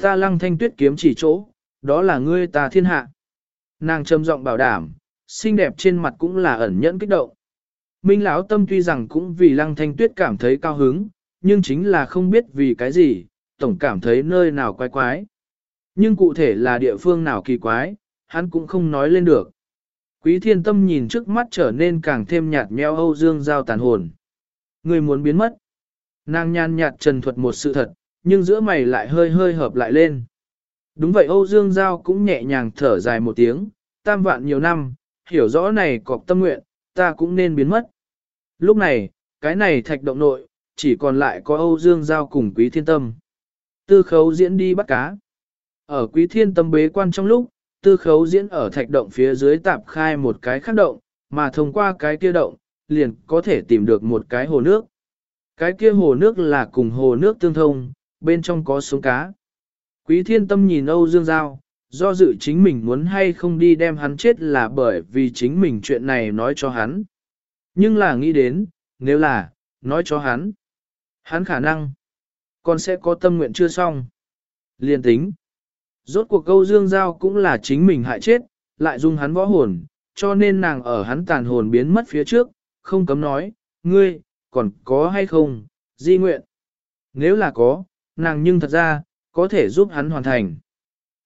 Ta lăng thanh tuyết kiếm chỉ chỗ, đó là ngươi ta thiên hạ. Nàng trầm giọng bảo đảm, xinh đẹp trên mặt cũng là ẩn nhẫn kích động. Minh lão tâm tuy rằng cũng vì lăng thanh tuyết cảm thấy cao hứng, nhưng chính là không biết vì cái gì, tổng cảm thấy nơi nào quái quái. Nhưng cụ thể là địa phương nào kỳ quái, hắn cũng không nói lên được. Quý thiên tâm nhìn trước mắt trở nên càng thêm nhạt nhẽo Âu Dương Giao tàn hồn. Người muốn biến mất. Nàng nhàn nhạt trần thuật một sự thật, nhưng giữa mày lại hơi hơi hợp lại lên. Đúng vậy Âu Dương Giao cũng nhẹ nhàng thở dài một tiếng, tam vạn nhiều năm, hiểu rõ này cọc tâm nguyện, ta cũng nên biến mất. Lúc này, cái này thạch động nội, chỉ còn lại có Âu Dương Giao cùng Quý Thiên Tâm. Tư khấu diễn đi bắt cá. Ở Quý Thiên Tâm bế quan trong lúc, tư khấu diễn ở thạch động phía dưới tạp khai một cái khác động, mà thông qua cái kia động, liền có thể tìm được một cái hồ nước. Cái kia hồ nước là cùng hồ nước tương thông, bên trong có sống cá. Quý thiên tâm nhìn Âu Dương Giao, do dự chính mình muốn hay không đi đem hắn chết là bởi vì chính mình chuyện này nói cho hắn. Nhưng là nghĩ đến, nếu là, nói cho hắn, hắn khả năng, còn sẽ có tâm nguyện chưa xong. Liên tính, rốt cuộc câu Dương Giao cũng là chính mình hại chết, lại dung hắn võ hồn, cho nên nàng ở hắn tàn hồn biến mất phía trước, không cấm nói, ngươi, còn có hay không, di nguyện. Nếu là có, nàng nhưng thật ra, có thể giúp hắn hoàn thành.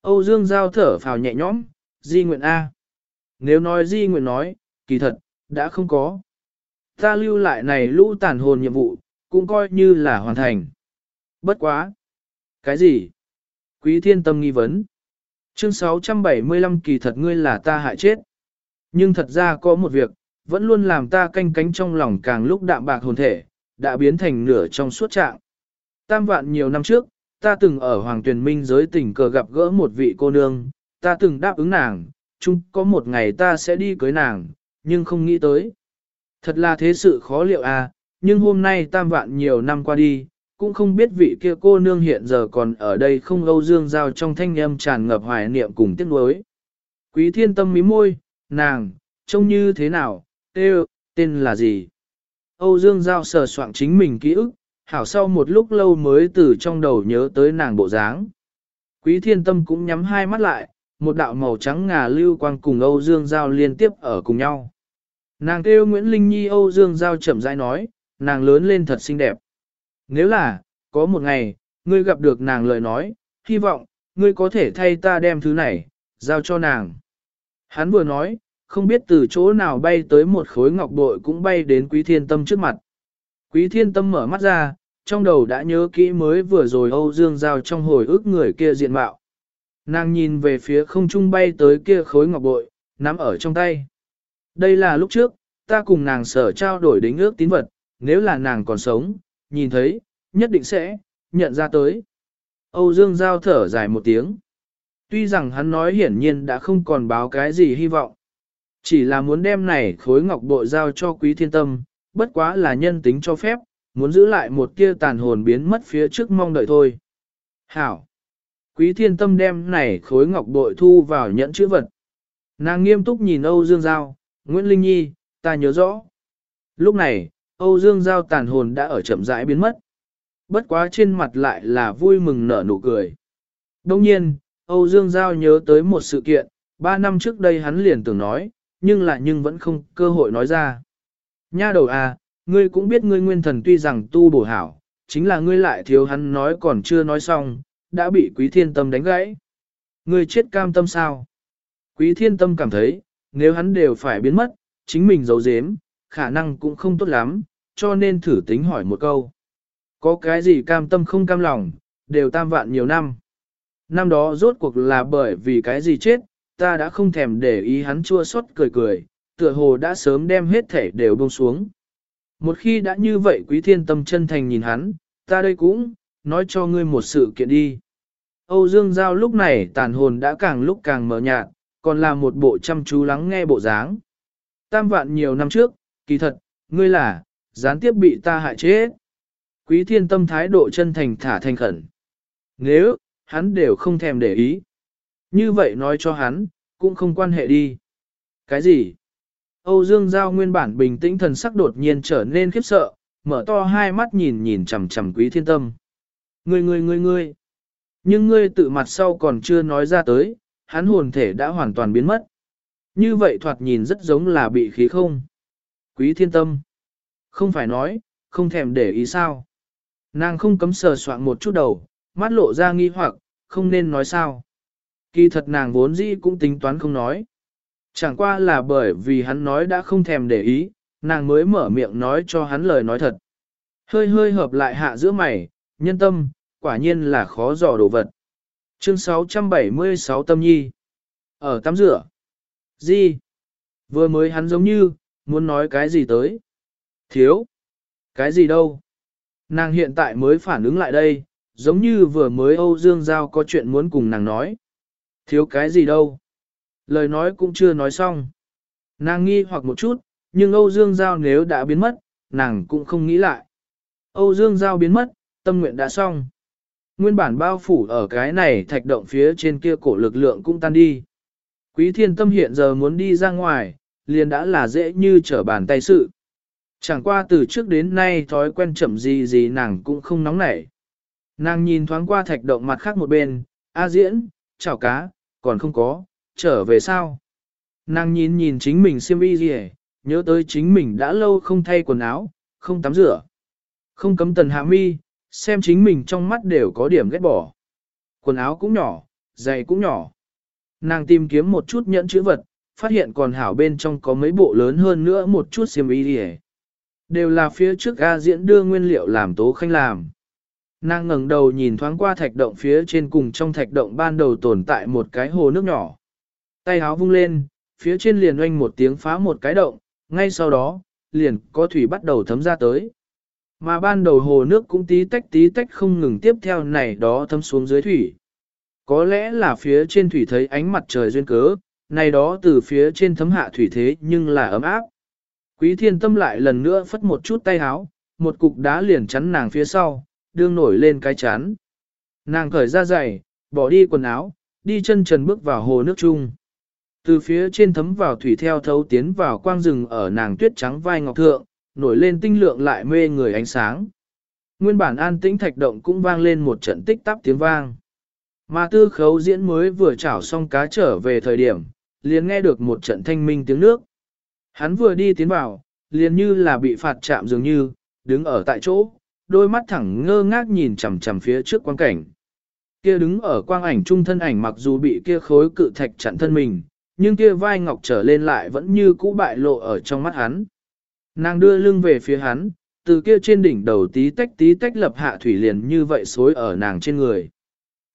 Âu Dương Giao thở phào nhẹ nhõm, di nguyện A. Nếu nói di nguyện nói, kỳ thật, đã không có. Ta lưu lại này lũ tàn hồn nhiệm vụ, cũng coi như là hoàn thành. Bất quá. Cái gì? Quý thiên tâm nghi vấn. Chương 675 kỳ thật ngươi là ta hại chết. Nhưng thật ra có một việc, vẫn luôn làm ta canh cánh trong lòng càng lúc đạm bạc hồn thể, đã biến thành nửa trong suốt trạng. Tam vạn nhiều năm trước, ta từng ở Hoàng Tuyền Minh giới tình cờ gặp gỡ một vị cô nương, ta từng đáp ứng nàng, chung có một ngày ta sẽ đi cưới nàng, nhưng không nghĩ tới. Thật là thế sự khó liệu à, nhưng hôm nay tam vạn nhiều năm qua đi, cũng không biết vị kia cô nương hiện giờ còn ở đây không âu dương giao trong thanh âm tràn ngập hoài niệm cùng tiếc nuối. Quý thiên tâm mí môi, nàng, trông như thế nào, tên, tên là gì? Âu Dương Giao sờ soạn chính mình ký ức, hảo sau một lúc lâu mới từ trong đầu nhớ tới nàng bộ dáng. Quý thiên tâm cũng nhắm hai mắt lại, một đạo màu trắng ngà lưu quang cùng Âu Dương Giao liên tiếp ở cùng nhau. Nàng kêu Nguyễn Linh Nhi Âu Dương Giao chậm rãi nói, nàng lớn lên thật xinh đẹp. Nếu là, có một ngày, ngươi gặp được nàng lời nói, hy vọng, ngươi có thể thay ta đem thứ này, giao cho nàng. Hắn vừa nói, không biết từ chỗ nào bay tới một khối ngọc bội cũng bay đến quý thiên tâm trước mặt. Quý thiên tâm mở mắt ra, trong đầu đã nhớ kỹ mới vừa rồi Âu Dương Giao trong hồi ức người kia diện mạo. Nàng nhìn về phía không trung bay tới kia khối ngọc bội, nắm ở trong tay. Đây là lúc trước, ta cùng nàng sở trao đổi đính ước tín vật, nếu là nàng còn sống, nhìn thấy, nhất định sẽ, nhận ra tới. Âu Dương Giao thở dài một tiếng. Tuy rằng hắn nói hiển nhiên đã không còn báo cái gì hy vọng. Chỉ là muốn đem này khối ngọc bội giao cho quý thiên tâm, bất quá là nhân tính cho phép, muốn giữ lại một tia tàn hồn biến mất phía trước mong đợi thôi. Hảo! Quý thiên tâm đem này khối ngọc bội thu vào nhẫn chữ vật. Nàng nghiêm túc nhìn Âu Dương Giao, Nguyễn Linh Nhi, ta nhớ rõ. Lúc này, Âu Dương Giao tàn hồn đã ở chậm rãi biến mất. Bất quá trên mặt lại là vui mừng nở nụ cười. Đông nhiên, Âu Dương Giao nhớ tới một sự kiện, ba năm trước đây hắn liền tưởng nói, nhưng lại nhưng vẫn không cơ hội nói ra. Nha đầu à, ngươi cũng biết ngươi nguyên thần tuy rằng tu bổ hảo, chính là ngươi lại thiếu hắn nói còn chưa nói xong, đã bị quý thiên tâm đánh gãy. Ngươi chết cam tâm sao? Quý thiên tâm cảm thấy, nếu hắn đều phải biến mất, chính mình giấu giếm, khả năng cũng không tốt lắm, cho nên thử tính hỏi một câu. Có cái gì cam tâm không cam lòng, đều tam vạn nhiều năm. Năm đó rốt cuộc là bởi vì cái gì chết, ta đã không thèm để ý hắn chua xót cười cười, tựa hồ đã sớm đem hết thể đều buông xuống. Một khi đã như vậy quý thiên tâm chân thành nhìn hắn, ta đây cũng, nói cho ngươi một sự kiện đi. Âu Dương Giao lúc này tàn hồn đã càng lúc càng mờ nhạt, còn là một bộ chăm chú lắng nghe bộ dáng. Tam vạn nhiều năm trước, kỳ thật, ngươi là, gián tiếp bị ta hại chết. Quý thiên tâm thái độ chân thành thả thành khẩn. Nếu, hắn đều không thèm để ý. Như vậy nói cho hắn, cũng không quan hệ đi. Cái gì? Âu Dương Giao nguyên bản bình tĩnh thần sắc đột nhiên trở nên khiếp sợ, mở to hai mắt nhìn nhìn chằm chằm quý thiên tâm. Ngươi ngươi ngươi ngươi. Nhưng ngươi tự mặt sau còn chưa nói ra tới, hắn hồn thể đã hoàn toàn biến mất. Như vậy thoạt nhìn rất giống là bị khí không. Quý thiên tâm. Không phải nói, không thèm để ý sao. Nàng không cấm sờ soạn một chút đầu, mắt lộ ra nghi hoặc, không nên nói sao. Kỳ thật nàng vốn dĩ cũng tính toán không nói. Chẳng qua là bởi vì hắn nói đã không thèm để ý, nàng mới mở miệng nói cho hắn lời nói thật. Hơi hơi hợp lại hạ giữa mày, nhân tâm, quả nhiên là khó dò đồ vật. Chương 676 Tâm Nhi Ở tắm rửa. Gì? Vừa mới hắn giống như, muốn nói cái gì tới? Thiếu. Cái gì đâu? Nàng hiện tại mới phản ứng lại đây, giống như vừa mới Âu Dương Giao có chuyện muốn cùng nàng nói. Thiếu cái gì đâu? Lời nói cũng chưa nói xong. Nàng nghi hoặc một chút, nhưng Âu Dương Giao nếu đã biến mất, nàng cũng không nghĩ lại. Âu Dương Giao biến mất, tâm nguyện đã xong. Nguyên bản bao phủ ở cái này thạch động phía trên kia cổ lực lượng cũng tan đi. Quý thiên tâm hiện giờ muốn đi ra ngoài, liền đã là dễ như trở bàn tay sự. Chẳng qua từ trước đến nay thói quen chậm gì gì nàng cũng không nóng nảy. Nàng nhìn thoáng qua thạch động mặt khác một bên, A diễn, chào cá, còn không có, trở về sao? Nàng nhìn nhìn chính mình xiêm y gì nhớ tới chính mình đã lâu không thay quần áo, không tắm rửa. Không cấm tần hạ mi, xem chính mình trong mắt đều có điểm ghét bỏ. Quần áo cũng nhỏ, giày cũng nhỏ. Nàng tìm kiếm một chút nhẫn chữ vật, phát hiện còn hảo bên trong có mấy bộ lớn hơn nữa một chút xiêm y đi Đều là phía trước A diễn đưa nguyên liệu làm tố khanh làm. Nàng ngẩng đầu nhìn thoáng qua thạch động phía trên cùng trong thạch động ban đầu tồn tại một cái hồ nước nhỏ. Tay háo vung lên, phía trên liền oanh một tiếng phá một cái động, ngay sau đó, liền có thủy bắt đầu thấm ra tới. Mà ban đầu hồ nước cũng tí tách tí tách không ngừng tiếp theo này đó thấm xuống dưới thủy. Có lẽ là phía trên thủy thấy ánh mặt trời duyên cớ, này đó từ phía trên thấm hạ thủy thế nhưng là ấm áp. Quý thiên tâm lại lần nữa phất một chút tay háo, một cục đá liền chắn nàng phía sau, đương nổi lên cái chán. Nàng cởi ra giày, bỏ đi quần áo, đi chân trần bước vào hồ nước chung. Từ phía trên thấm vào thủy theo thấu tiến vào quang rừng ở nàng tuyết trắng vai ngọc thượng, nổi lên tinh lượng lại mê người ánh sáng. Nguyên bản an tĩnh thạch động cũng vang lên một trận tích tắp tiếng vang. Mà tư khấu diễn mới vừa chảo xong cá trở về thời điểm, liền nghe được một trận thanh minh tiếng nước. Hắn vừa đi tiến vào, liền như là bị phạt chạm dường như, đứng ở tại chỗ, đôi mắt thẳng ngơ ngác nhìn chằm chằm phía trước quang cảnh. Kia đứng ở quang ảnh trung thân ảnh mặc dù bị kia khối cự thạch chặn thân mình, nhưng kia vai ngọc trở lên lại vẫn như cũ bại lộ ở trong mắt hắn. Nàng đưa lưng về phía hắn, từ kia trên đỉnh đầu tí tách tí tách lập hạ thủy liền như vậy xối ở nàng trên người.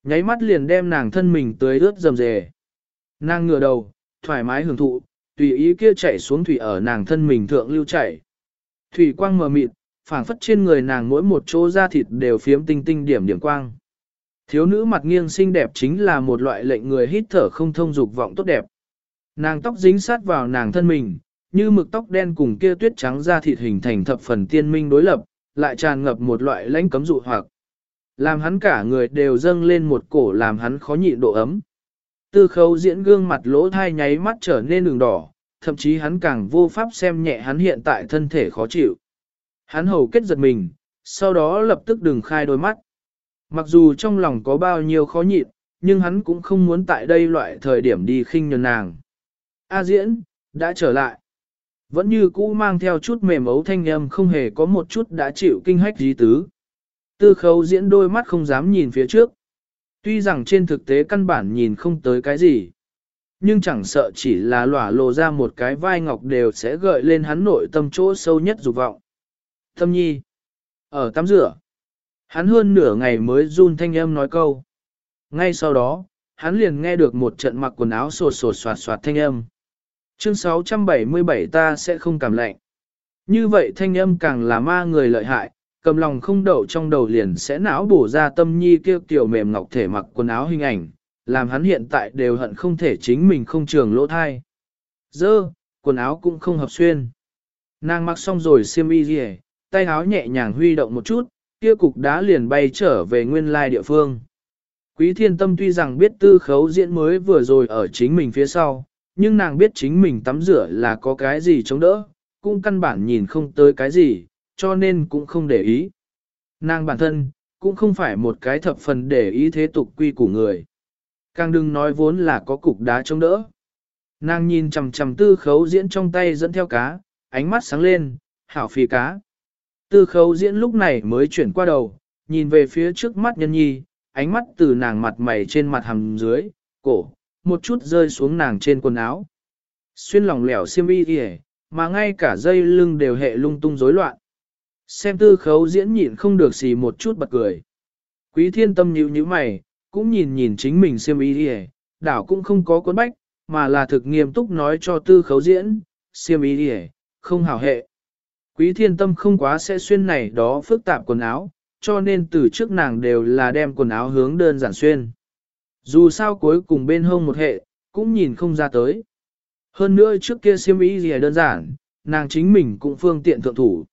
Nháy mắt liền đem nàng thân mình tưới ướt rầm rề. Nàng ngửa đầu, thoải mái hưởng thụ, tùy ý kia chảy xuống thủy ở nàng thân mình thượng lưu chảy. Thủy quang mờ mịt, phảng phất trên người nàng mỗi một chỗ da thịt đều phiếm tinh tinh điểm điểm quang. Thiếu nữ mặt nghiêng xinh đẹp chính là một loại lệnh người hít thở không thông dục vọng tốt đẹp. Nàng tóc dính sát vào nàng thân mình, như mực tóc đen cùng kia tuyết trắng da thịt hình thành thập phần tiên minh đối lập, lại tràn ngập một loại lãnh cấm dụ hoặc. Làm hắn cả người đều dâng lên một cổ làm hắn khó nhịn độ ấm. Tư khấu diễn gương mặt lỗ thai nháy mắt trở nên đường đỏ, thậm chí hắn càng vô pháp xem nhẹ hắn hiện tại thân thể khó chịu. Hắn hầu kết giật mình, sau đó lập tức đừng khai đôi mắt. Mặc dù trong lòng có bao nhiêu khó nhịn, nhưng hắn cũng không muốn tại đây loại thời điểm đi khinh nhường nàng. A diễn, đã trở lại. Vẫn như cũ mang theo chút mềm ấu thanh âm không hề có một chút đã chịu kinh hách gì tứ. Tư khấu diễn đôi mắt không dám nhìn phía trước. Tuy rằng trên thực tế căn bản nhìn không tới cái gì. Nhưng chẳng sợ chỉ là lỏa lộ ra một cái vai ngọc đều sẽ gợi lên hắn nội tâm chỗ sâu nhất dục vọng. Tâm nhi. Ở tắm rửa. Hắn hơn nửa ngày mới run thanh âm nói câu. Ngay sau đó, hắn liền nghe được một trận mặc quần áo sột sột soạt soạt thanh âm. Chương 677 ta sẽ không cảm lạnh. Như vậy thanh âm càng là ma người lợi hại, cầm lòng không đậu trong đầu liền sẽ não bổ ra tâm nhi kêu tiểu mềm ngọc thể mặc quần áo hình ảnh, làm hắn hiện tại đều hận không thể chính mình không trường lỗ thai. Dơ, quần áo cũng không hợp xuyên. Nàng mặc xong rồi xiêm y gì tay áo nhẹ nhàng huy động một chút, kia cục đá liền bay trở về nguyên lai địa phương. Quý thiên tâm tuy rằng biết tư khấu diễn mới vừa rồi ở chính mình phía sau, nhưng nàng biết chính mình tắm rửa là có cái gì chống đỡ, cũng căn bản nhìn không tới cái gì, cho nên cũng không để ý. Nàng bản thân, cũng không phải một cái thập phần để ý thế tục quy của người. Càng đừng nói vốn là có cục đá chống đỡ. Nàng nhìn chằm chằm tư khấu diễn trong tay dẫn theo cá, ánh mắt sáng lên, hảo phì cá. Tư khấu diễn lúc này mới chuyển qua đầu, nhìn về phía trước mắt nhân nhi, ánh mắt từ nàng mặt mày trên mặt hầm dưới, cổ, một chút rơi xuống nàng trên quần áo. Xuyên lỏng lẻo xiêm y kìa, mà ngay cả dây lưng đều hệ lung tung rối loạn. Xem tư khấu diễn nhịn không được xì một chút bật cười. Quý thiên tâm nhíu như mày, cũng nhìn nhìn chính mình xiêm y kìa, đảo cũng không có cuốn bách, mà là thực nghiêm túc nói cho tư khấu diễn, xiêm y kìa, không hảo hệ. Quý thiên tâm không quá sẽ xuyên này đó phức tạp quần áo, cho nên từ trước nàng đều là đem quần áo hướng đơn giản xuyên. Dù sao cuối cùng bên hông một hệ, cũng nhìn không ra tới. Hơn nữa trước kia siêm y gì đơn giản, nàng chính mình cũng phương tiện thượng thủ.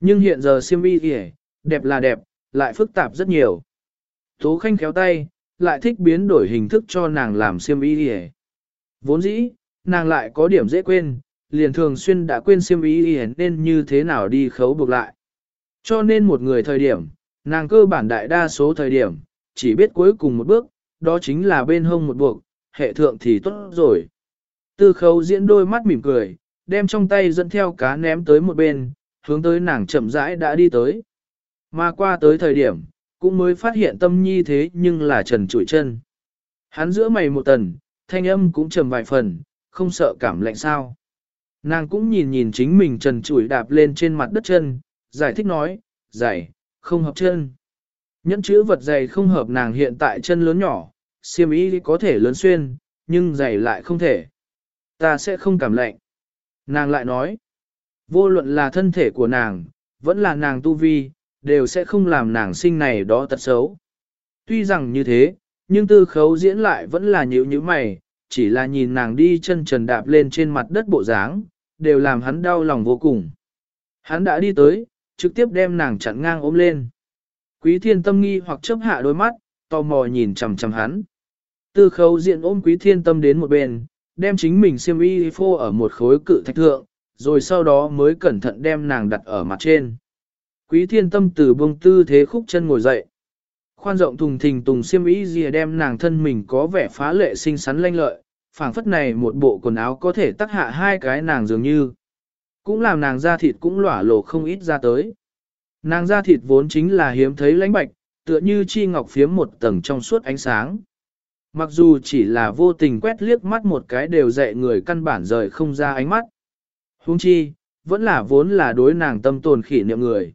Nhưng hiện giờ siêm y gì đẹp là đẹp, lại phức tạp rất nhiều. Tố khanh khéo tay, lại thích biến đổi hình thức cho nàng làm siêm y gì Vốn dĩ, nàng lại có điểm dễ quên, liền thường xuyên đã quên siêm y gì nên như thế nào đi khấu buộc lại. Cho nên một người thời điểm, nàng cơ bản đại đa số thời điểm, chỉ biết cuối cùng một bước, đó chính là bên hông một buộc, hệ thượng thì tốt rồi. Tư khấu diễn đôi mắt mỉm cười, đem trong tay dẫn theo cá ném tới một bên, hướng tới nàng chậm rãi đã đi tới. Mà qua tới thời điểm, cũng mới phát hiện tâm nhi thế nhưng là trần trụi chân. Hắn giữa mày một tần, thanh âm cũng trầm vài phần, không sợ cảm lạnh sao. Nàng cũng nhìn nhìn chính mình trần trụi đạp lên trên mặt đất chân, giải thích nói, giải, không hợp chân. Nhẫn chữ vật dày không hợp nàng hiện tại chân lớn nhỏ, xiêm y có thể lớn xuyên, nhưng dày lại không thể. Ta sẽ không cảm lạnh. Nàng lại nói, vô luận là thân thể của nàng, vẫn là nàng tu vi, đều sẽ không làm nàng sinh này đó tật xấu. Tuy rằng như thế, nhưng tư khấu diễn lại vẫn là nhíu như mày, chỉ là nhìn nàng đi chân trần đạp lên trên mặt đất bộ dáng, đều làm hắn đau lòng vô cùng. Hắn đã đi tới, trực tiếp đem nàng chặn ngang ôm lên. Quý thiên tâm nghi hoặc chớp hạ đôi mắt, tò mò nhìn chằm chằm hắn. Tư khấu diện ôm quý thiên tâm đến một bên, đem chính mình xiêm y phô ở một khối cự thạch thượng, rồi sau đó mới cẩn thận đem nàng đặt ở mặt trên. Quý thiên tâm từ bông tư thế khúc chân ngồi dậy. Khoan rộng thùng thình tùng xiêm y gì đem nàng thân mình có vẻ phá lệ xinh xắn lanh lợi, phảng phất này một bộ quần áo có thể tắc hạ hai cái nàng dường như. Cũng làm nàng da thịt cũng lỏa lộ không ít ra tới. Nàng da thịt vốn chính là hiếm thấy lãnh bạch, tựa như chi ngọc phiếm một tầng trong suốt ánh sáng. Mặc dù chỉ là vô tình quét liếc mắt một cái đều dạy người căn bản rời không ra ánh mắt. Huống chi, vẫn là vốn là đối nàng tâm tồn khỉ niệm người.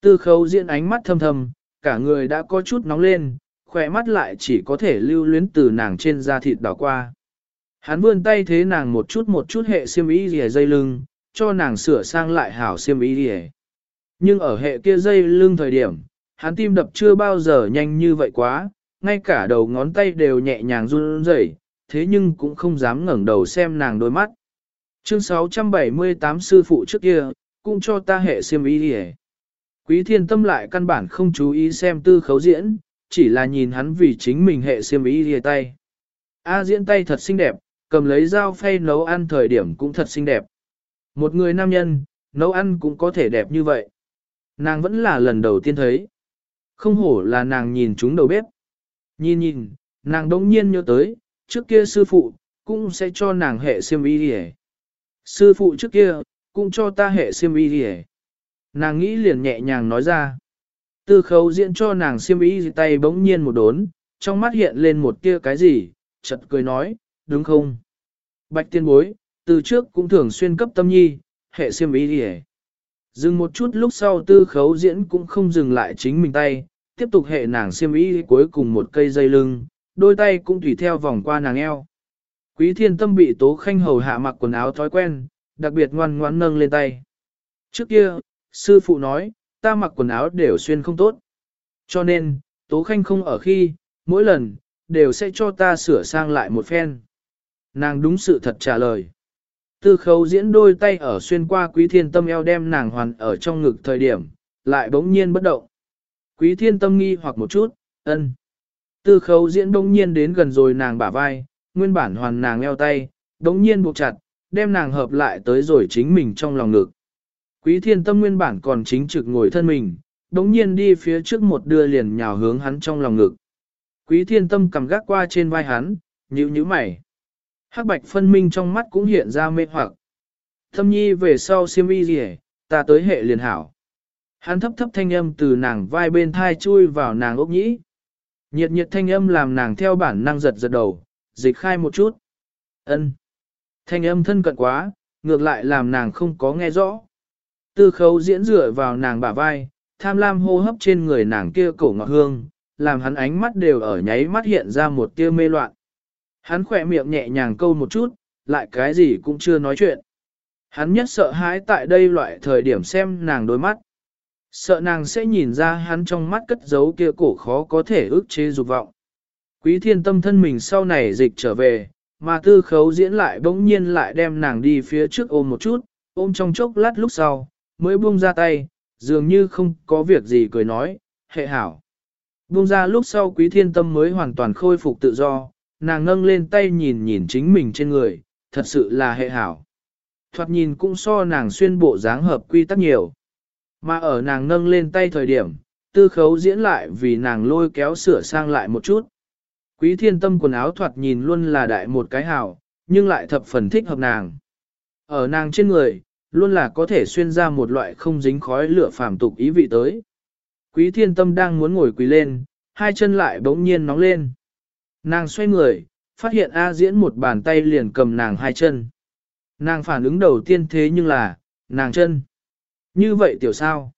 Tư khấu diễn ánh mắt thâm thâm, cả người đã có chút nóng lên, khỏe mắt lại chỉ có thể lưu luyến từ nàng trên da thịt đỏ qua. Hắn vươn tay thế nàng một chút một chút hệ xiêm y rìa dây lưng, cho nàng sửa sang lại hảo xiêm y rìa. Nhưng ở hệ kia dây lưng thời điểm, hắn tim đập chưa bao giờ nhanh như vậy quá, ngay cả đầu ngón tay đều nhẹ nhàng run rẩy, thế nhưng cũng không dám ngẩng đầu xem nàng đôi mắt. Chương 678 sư phụ trước kia, cũng cho ta hệ xiêm y đi Quý thiên tâm lại căn bản không chú ý xem tư khấu diễn, chỉ là nhìn hắn vì chính mình hệ xiêm y đi tay. A diễn tay thật xinh đẹp, cầm lấy dao phay nấu ăn thời điểm cũng thật xinh đẹp. Một người nam nhân, nấu ăn cũng có thể đẹp như vậy. Nàng vẫn là lần đầu tiên thấy. Không hổ là nàng nhìn chúng đầu bếp. Nhìn nhìn, nàng đống nhiên nhớ tới, trước kia sư phụ, cũng sẽ cho nàng hệ siêm y đi Sư phụ trước kia, cũng cho ta hệ siêm y đi Nàng nghĩ liền nhẹ nhàng nói ra. Tư khấu diễn cho nàng siêm y tay bỗng nhiên một đốn, trong mắt hiện lên một tia cái gì, chợt cười nói, đúng không? Bạch tiên bối, từ trước cũng thường xuyên cấp tâm nhi, hệ siêm y đi Dừng một chút lúc sau tư khấu diễn cũng không dừng lại chính mình tay, tiếp tục hệ nàng xiêm y cuối cùng một cây dây lưng, đôi tay cũng tùy theo vòng qua nàng eo. Quý thiên tâm bị tố khanh hầu hạ mặc quần áo thói quen, đặc biệt ngoan ngoãn nâng lên tay. Trước kia, sư phụ nói, ta mặc quần áo đều xuyên không tốt. Cho nên, tố khanh không ở khi, mỗi lần, đều sẽ cho ta sửa sang lại một phen. Nàng đúng sự thật trả lời. Tư khấu diễn đôi tay ở xuyên qua quý thiên tâm eo đem nàng hoàn ở trong ngực thời điểm, lại bỗng nhiên bất động. Quý thiên tâm nghi hoặc một chút, ân. Tư khấu diễn bỗng nhiên đến gần rồi nàng bả vai, nguyên bản hoàn nàng eo tay, bỗng nhiên buộc chặt, đem nàng hợp lại tới rồi chính mình trong lòng ngực. Quý thiên tâm nguyên bản còn chính trực ngồi thân mình, bỗng nhiên đi phía trước một đưa liền nhào hướng hắn trong lòng ngực. Quý thiên tâm cầm gác qua trên vai hắn, nhíu nhíu mày. Hắc bạch phân minh trong mắt cũng hiện ra mê hoặc. Thâm nhi về sau siêm y gì ta tới hệ liền hảo. Hắn thấp thấp thanh âm từ nàng vai bên thai chui vào nàng ốc nhĩ. Nhiệt nhiệt thanh âm làm nàng theo bản năng giật giật đầu, dịch khai một chút. ân Thanh âm thân cận quá, ngược lại làm nàng không có nghe rõ. Tư khấu diễn dựa vào nàng bả vai, tham lam hô hấp trên người nàng kia cổ ngọt hương, làm hắn ánh mắt đều ở nháy mắt hiện ra một tia mê loạn. Hắn khỏe miệng nhẹ nhàng câu một chút, lại cái gì cũng chưa nói chuyện. Hắn nhất sợ hãi tại đây loại thời điểm xem nàng đôi mắt. Sợ nàng sẽ nhìn ra hắn trong mắt cất giấu kia cổ khó có thể ức chế dục vọng. Quý thiên tâm thân mình sau này dịch trở về, mà tư khấu diễn lại bỗng nhiên lại đem nàng đi phía trước ôm một chút, ôm trong chốc lát lúc sau, mới buông ra tay, dường như không có việc gì cười nói, hệ hảo. Buông ra lúc sau quý thiên tâm mới hoàn toàn khôi phục tự do, nàng nâng lên tay nhìn nhìn chính mình trên người, thật sự là hệ hảo. Thoạt nhìn cũng so nàng xuyên bộ dáng hợp quy tắc nhiều. Mà ở nàng nâng lên tay thời điểm, tư khấu diễn lại vì nàng lôi kéo sửa sang lại một chút. Quý thiên tâm quần áo thoạt nhìn luôn là đại một cái hảo, nhưng lại thập phần thích hợp nàng. Ở nàng trên người, luôn là có thể xuyên ra một loại không dính khói lửa phàm tục ý vị tới. Quý thiên tâm đang muốn ngồi quỳ lên, hai chân lại bỗng nhiên nóng lên. Nàng xoay người, phát hiện A diễn một bàn tay liền cầm nàng hai chân. Nàng phản ứng đầu tiên thế nhưng là, nàng chân. Như vậy tiểu sao?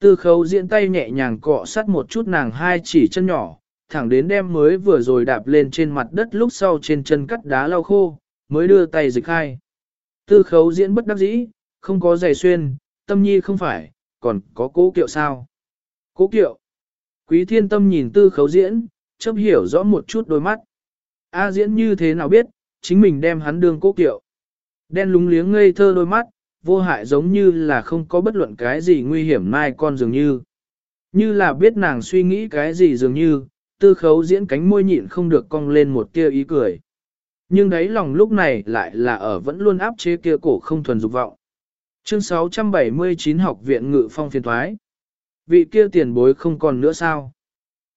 Tư khấu diễn tay nhẹ nhàng cọ sát một chút nàng hai chỉ chân nhỏ, thẳng đến đem mới vừa rồi đạp lên trên mặt đất lúc sau trên chân cắt đá lau khô, mới đưa tay dịch khai. Tư khấu diễn bất đắc dĩ, không có giày xuyên, tâm nhi không phải, còn có cố kiệu sao? Cố kiệu. Quý thiên tâm nhìn tư khấu diễn, chấp hiểu rõ một chút đôi mắt. A diễn như thế nào biết, chính mình đem hắn đương cố kiệu. Đen lúng liếng ngây thơ đôi mắt, vô hại giống như là không có bất luận cái gì nguy hiểm mai con dường như. Như là biết nàng suy nghĩ cái gì dường như, tư khấu diễn cánh môi nhịn không được cong lên một tia ý cười. Nhưng đấy lòng lúc này lại là ở vẫn luôn áp chế kia cổ không thuần dục vọng. Chương 679 học viện ngự phong phiền thoái. Vị kia tiền bối không còn nữa sao?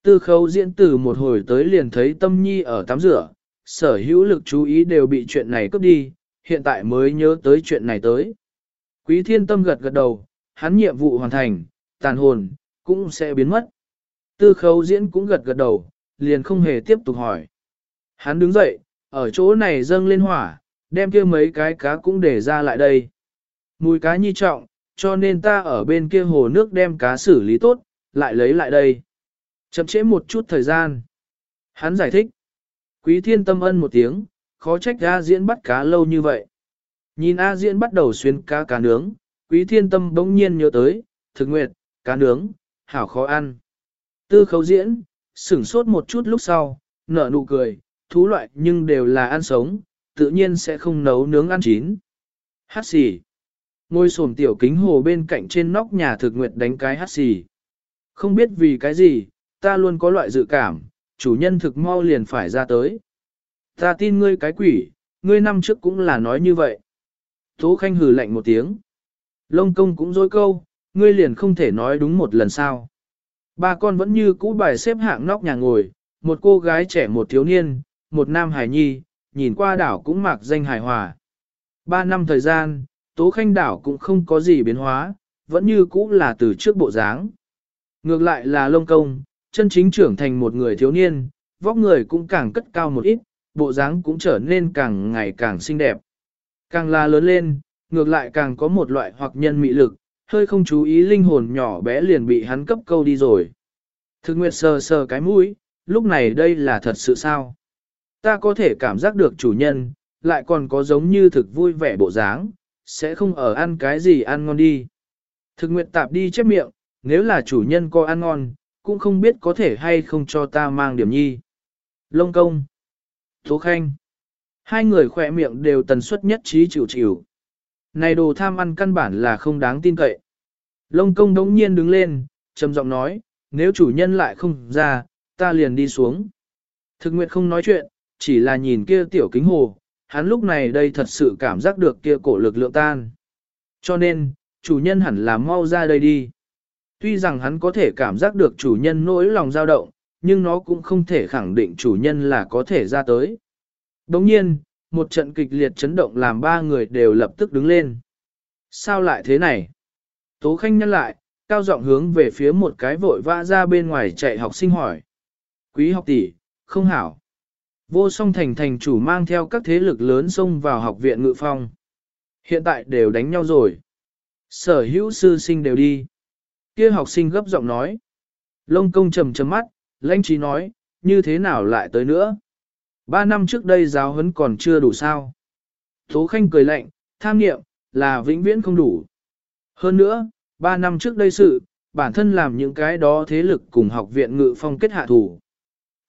Tư khấu diễn từ một hồi tới liền thấy tâm nhi ở tắm rửa, sở hữu lực chú ý đều bị chuyện này cướp đi, hiện tại mới nhớ tới chuyện này tới. Quý thiên tâm gật gật đầu, hắn nhiệm vụ hoàn thành, tàn hồn, cũng sẽ biến mất. Tư khấu diễn cũng gật gật đầu, liền không hề tiếp tục hỏi. Hắn đứng dậy, ở chỗ này dâng lên hỏa, đem kia mấy cái cá cũng để ra lại đây. Mùi cá nhi trọng, cho nên ta ở bên kia hồ nước đem cá xử lý tốt, lại lấy lại đây. Chậm trễ một chút thời gian. Hắn giải thích. Quý thiên tâm ân một tiếng, khó trách A diễn bắt cá lâu như vậy. Nhìn A diễn bắt đầu xuyên cá cá nướng, quý thiên tâm bỗng nhiên nhớ tới, thực nguyệt, cá nướng, hảo khó ăn. Tư khấu diễn, sửng sốt một chút lúc sau, nở nụ cười, thú loại nhưng đều là ăn sống, tự nhiên sẽ không nấu nướng ăn chín. Hát xì. Ngôi sồn tiểu kính hồ bên cạnh trên nóc nhà thực nguyệt đánh cái hát xì. Không biết vì cái gì, ta luôn có loại dự cảm, chủ nhân thực mau liền phải ra tới. Ta tin ngươi cái quỷ, ngươi năm trước cũng là nói như vậy. Tố Khanh hừ lạnh một tiếng. Lông công cũng dối câu, ngươi liền không thể nói đúng một lần sao. Ba con vẫn như cũ bài xếp hạng nóc nhà ngồi, một cô gái trẻ một thiếu niên, một nam hải nhi, nhìn qua đảo cũng mặc danh hài hòa. Ba năm thời gian, Tố Khanh đảo cũng không có gì biến hóa, vẫn như cũ là từ trước bộ dáng. Ngược lại là lông công, chân chính trưởng thành một người thiếu niên, vóc người cũng càng cất cao một ít, bộ dáng cũng trở nên càng ngày càng xinh đẹp. Càng là lớn lên, ngược lại càng có một loại hoặc nhân mị lực, hơi không chú ý linh hồn nhỏ bé liền bị hắn cấp câu đi rồi. Thực nguyệt sờ sờ cái mũi, lúc này đây là thật sự sao? Ta có thể cảm giác được chủ nhân, lại còn có giống như thực vui vẻ bộ dáng, sẽ không ở ăn cái gì ăn ngon đi. Thực nguyệt tạp đi chép miệng, nếu là chủ nhân có ăn ngon, cũng không biết có thể hay không cho ta mang điểm nhi. Lông công. Tố khanh. Hai người khỏe miệng đều tần suất nhất trí chịu chịu. Này đồ tham ăn căn bản là không đáng tin cậy. Lông công đống nhiên đứng lên, trầm giọng nói, nếu chủ nhân lại không ra, ta liền đi xuống. Thực nguyện không nói chuyện, chỉ là nhìn kia tiểu kính hồ, hắn lúc này đây thật sự cảm giác được kia cổ lực lượng tan. Cho nên, chủ nhân hẳn là mau ra đây đi. Tuy rằng hắn có thể cảm giác được chủ nhân nỗi lòng dao động, nhưng nó cũng không thể khẳng định chủ nhân là có thể ra tới. Đồng nhiên, một trận kịch liệt chấn động làm ba người đều lập tức đứng lên. Sao lại thế này? Tố Khanh nhăn lại, cao giọng hướng về phía một cái vội vã ra bên ngoài chạy học sinh hỏi. Quý học tỷ, không hảo. Vô song thành thành chủ mang theo các thế lực lớn xông vào học viện ngự phong. Hiện tại đều đánh nhau rồi. Sở hữu sư sinh đều đi kia học sinh gấp giọng nói. Lông công trầm trầm mắt, lãnh trí nói, như thế nào lại tới nữa? Ba năm trước đây giáo huấn còn chưa đủ sao? Tố Khanh cười lạnh, tham nghiệm, là vĩnh viễn không đủ. Hơn nữa, ba năm trước đây sự, bản thân làm những cái đó thế lực cùng học viện ngự phong kết hạ thủ.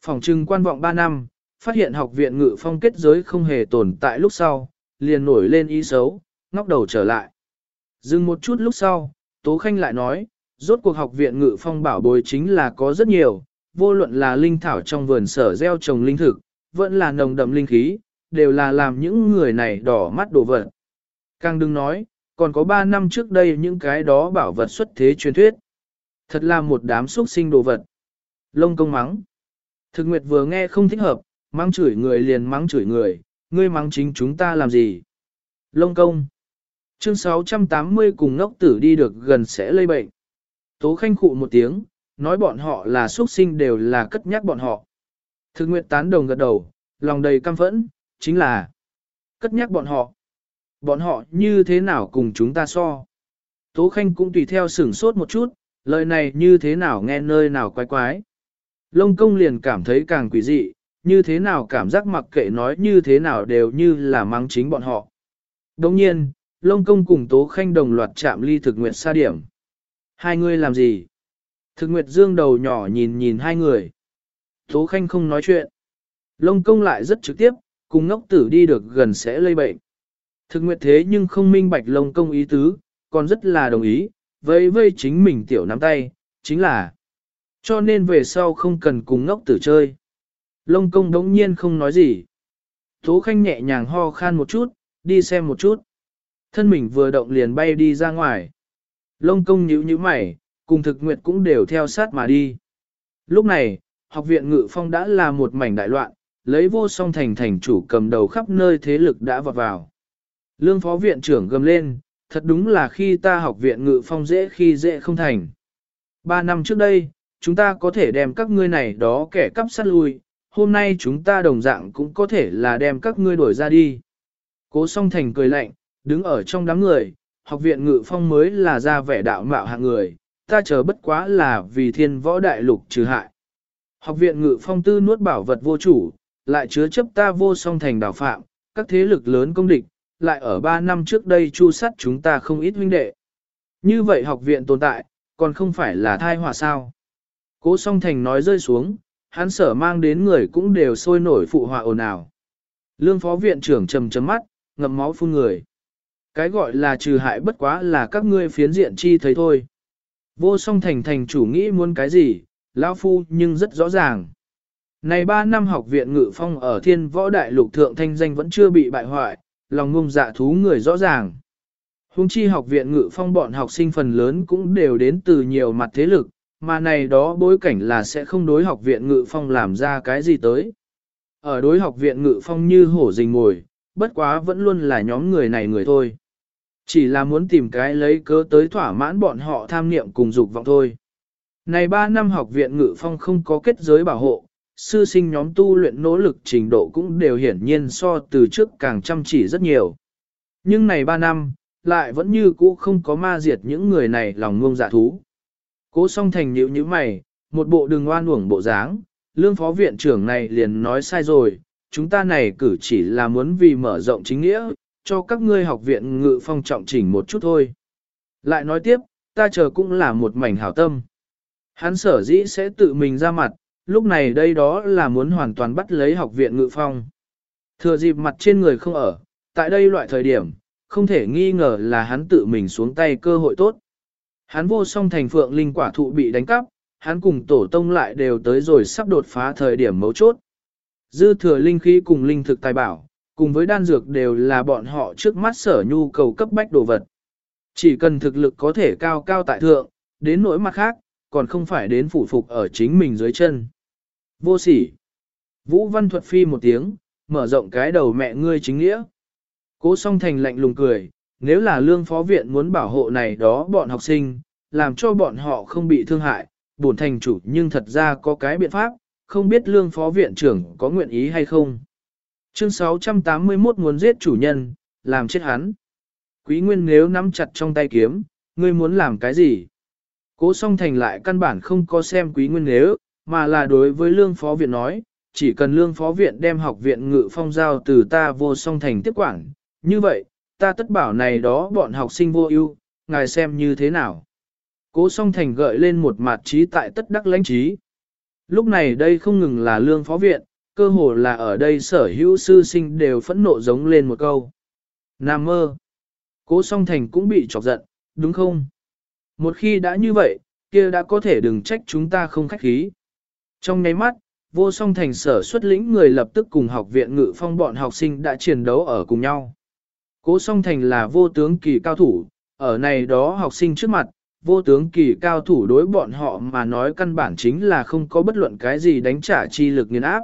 Phòng trưng quan vọng ba năm, phát hiện học viện ngự phong kết giới không hề tồn tại lúc sau, liền nổi lên ý xấu, ngóc đầu trở lại. Dừng một chút lúc sau, Tố Khanh lại nói, rốt cuộc học viện ngự phong bảo bối chính là có rất nhiều, vô luận là linh thảo trong vườn sở gieo trồng linh thực, vẫn là nồng đậm linh khí, đều là làm những người này đỏ mắt đồ vật. Càng đừng nói, còn có 3 năm trước đây những cái đó bảo vật xuất thế truyền thuyết. Thật là một đám xuất sinh đồ vật. Lông công mắng. Thực nguyệt vừa nghe không thích hợp, mắng chửi người liền mắng chửi người, ngươi mắng chính chúng ta làm gì? Lông công. Chương 680 cùng ngốc tử đi được gần sẽ lây bệnh. Tố khanh khụ một tiếng, nói bọn họ là xuất sinh đều là cất nhắc bọn họ. Thực nguyệt tán đồng gật đầu, lòng đầy căm phẫn, chính là cất nhắc bọn họ. Bọn họ như thế nào cùng chúng ta so? Tố Khanh cũng tùy theo sửng sốt một chút, lời này như thế nào nghe nơi nào quái quái. Lông công liền cảm thấy càng quỷ dị, như thế nào cảm giác mặc kệ nói như thế nào đều như là mang chính bọn họ. Đồng nhiên, Lông công cùng Tố Khanh đồng loạt chạm ly thực nguyện xa điểm. Hai người làm gì? Thực nguyệt dương đầu nhỏ nhìn nhìn hai người. Tố Khanh không nói chuyện. Lông công lại rất trực tiếp, cùng ngốc tử đi được gần sẽ lây bệnh. Thực nguyệt thế nhưng không minh bạch lông công ý tứ, còn rất là đồng ý, vây vây chính mình tiểu nắm tay, chính là cho nên về sau không cần cùng ngốc tử chơi. Lông công đống nhiên không nói gì. Tố khanh nhẹ nhàng ho khan một chút, đi xem một chút. Thân mình vừa động liền bay đi ra ngoài. Lông công nhíu nhíu mày, cùng thực nguyệt cũng đều theo sát mà đi. Lúc này, học viện ngự phong đã là một mảnh đại loạn, lấy vô song thành thành chủ cầm đầu khắp nơi thế lực đã vọt vào. Lương phó viện trưởng gầm lên, thật đúng là khi ta học viện ngự phong dễ khi dễ không thành. Ba năm trước đây, chúng ta có thể đem các ngươi này đó kẻ cắp sát lui, hôm nay chúng ta đồng dạng cũng có thể là đem các ngươi đuổi ra đi. Cố song thành cười lạnh, đứng ở trong đám người, học viện ngự phong mới là ra vẻ đạo mạo hạng người, ta chờ bất quá là vì thiên võ đại lục trừ hại. Học viện ngự phong tư nuốt bảo vật vô chủ, lại chứa chấp ta vô song thành đào phạm, các thế lực lớn công địch, lại ở 3 năm trước đây chu sắt chúng ta không ít huynh đệ. Như vậy học viện tồn tại, còn không phải là thai hòa sao. Cố song thành nói rơi xuống, hắn sở mang đến người cũng đều sôi nổi phụ họa ồn ào. Lương phó viện trưởng trầm trầm mắt, ngậm máu phun người. Cái gọi là trừ hại bất quá là các ngươi phiến diện chi thấy thôi. Vô song thành thành chủ nghĩ muốn cái gì, lão phu nhưng rất rõ ràng. Này 3 năm học viện ngự phong ở thiên võ đại lục thượng thanh danh vẫn chưa bị bại hoại, lòng ngông dạ thú người rõ ràng. Hùng chi học viện ngự phong bọn học sinh phần lớn cũng đều đến từ nhiều mặt thế lực, mà này đó bối cảnh là sẽ không đối học viện ngự phong làm ra cái gì tới. Ở đối học viện ngự phong như hổ rình ngồi, bất quá vẫn luôn là nhóm người này người thôi. Chỉ là muốn tìm cái lấy cớ tới thỏa mãn bọn họ tham niệm cùng dục vọng thôi. Này 3 năm học viện ngự phong không có kết giới bảo hộ, sư sinh nhóm tu luyện nỗ lực trình độ cũng đều hiển nhiên so từ trước càng chăm chỉ rất nhiều. Nhưng này 3 năm, lại vẫn như cũ không có ma diệt những người này lòng ngông dạ thú. Cố song thành nhíu như mày, một bộ đường oan uổng bộ dáng, lương phó viện trưởng này liền nói sai rồi, chúng ta này cử chỉ là muốn vì mở rộng chính nghĩa, cho các ngươi học viện ngự phong trọng chỉnh một chút thôi. Lại nói tiếp, ta chờ cũng là một mảnh hảo tâm. Hắn sở dĩ sẽ tự mình ra mặt, lúc này đây đó là muốn hoàn toàn bắt lấy học viện ngự phong. Thừa dịp mặt trên người không ở, tại đây loại thời điểm, không thể nghi ngờ là hắn tự mình xuống tay cơ hội tốt. Hắn vô song thành phượng linh quả thụ bị đánh cắp, hắn cùng tổ tông lại đều tới rồi sắp đột phá thời điểm mấu chốt. Dư thừa linh khí cùng linh thực tài bảo, cùng với đan dược đều là bọn họ trước mắt sở nhu cầu cấp bách đồ vật. Chỉ cần thực lực có thể cao cao tại thượng, đến nỗi mặt khác, còn không phải đến phủ phục ở chính mình dưới chân. Vô sỉ. Vũ Văn Thuật Phi một tiếng, mở rộng cái đầu mẹ ngươi chính nghĩa. Cố song thành lạnh lùng cười, nếu là lương phó viện muốn bảo hộ này đó bọn học sinh, làm cho bọn họ không bị thương hại, bổn thành chủ nhưng thật ra có cái biện pháp, không biết lương phó viện trưởng có nguyện ý hay không. Chương 681 muốn giết chủ nhân, làm chết hắn. Quý Nguyên nếu nắm chặt trong tay kiếm, ngươi muốn làm cái gì? Cố song thành lại căn bản không có xem Quý Nguyên nếu, mà là đối với lương phó viện nói, chỉ cần lương phó viện đem học viện ngự phong giao từ ta vô song thành tiếp quản. Như vậy, ta tất bảo này đó bọn học sinh vô ưu, ngài xem như thế nào. Cố song thành gợi lên một mặt trí tại tất đắc lãnh trí. Lúc này đây không ngừng là lương phó viện, cơ hồ là ở đây sở hữu sư sinh đều phẫn nộ giống lên một câu. Nam mơ. Cố song thành cũng bị chọc giận, đúng không? Một khi đã như vậy, kia đã có thể đừng trách chúng ta không khách khí. Trong nháy mắt, vô song thành sở xuất lĩnh người lập tức cùng học viện ngự phong bọn học sinh đã chiến đấu ở cùng nhau. Cố song thành là vô tướng kỳ cao thủ, ở này đó học sinh trước mặt, vô tướng kỳ cao thủ đối bọn họ mà nói căn bản chính là không có bất luận cái gì đánh trả chi lực nghiền áp.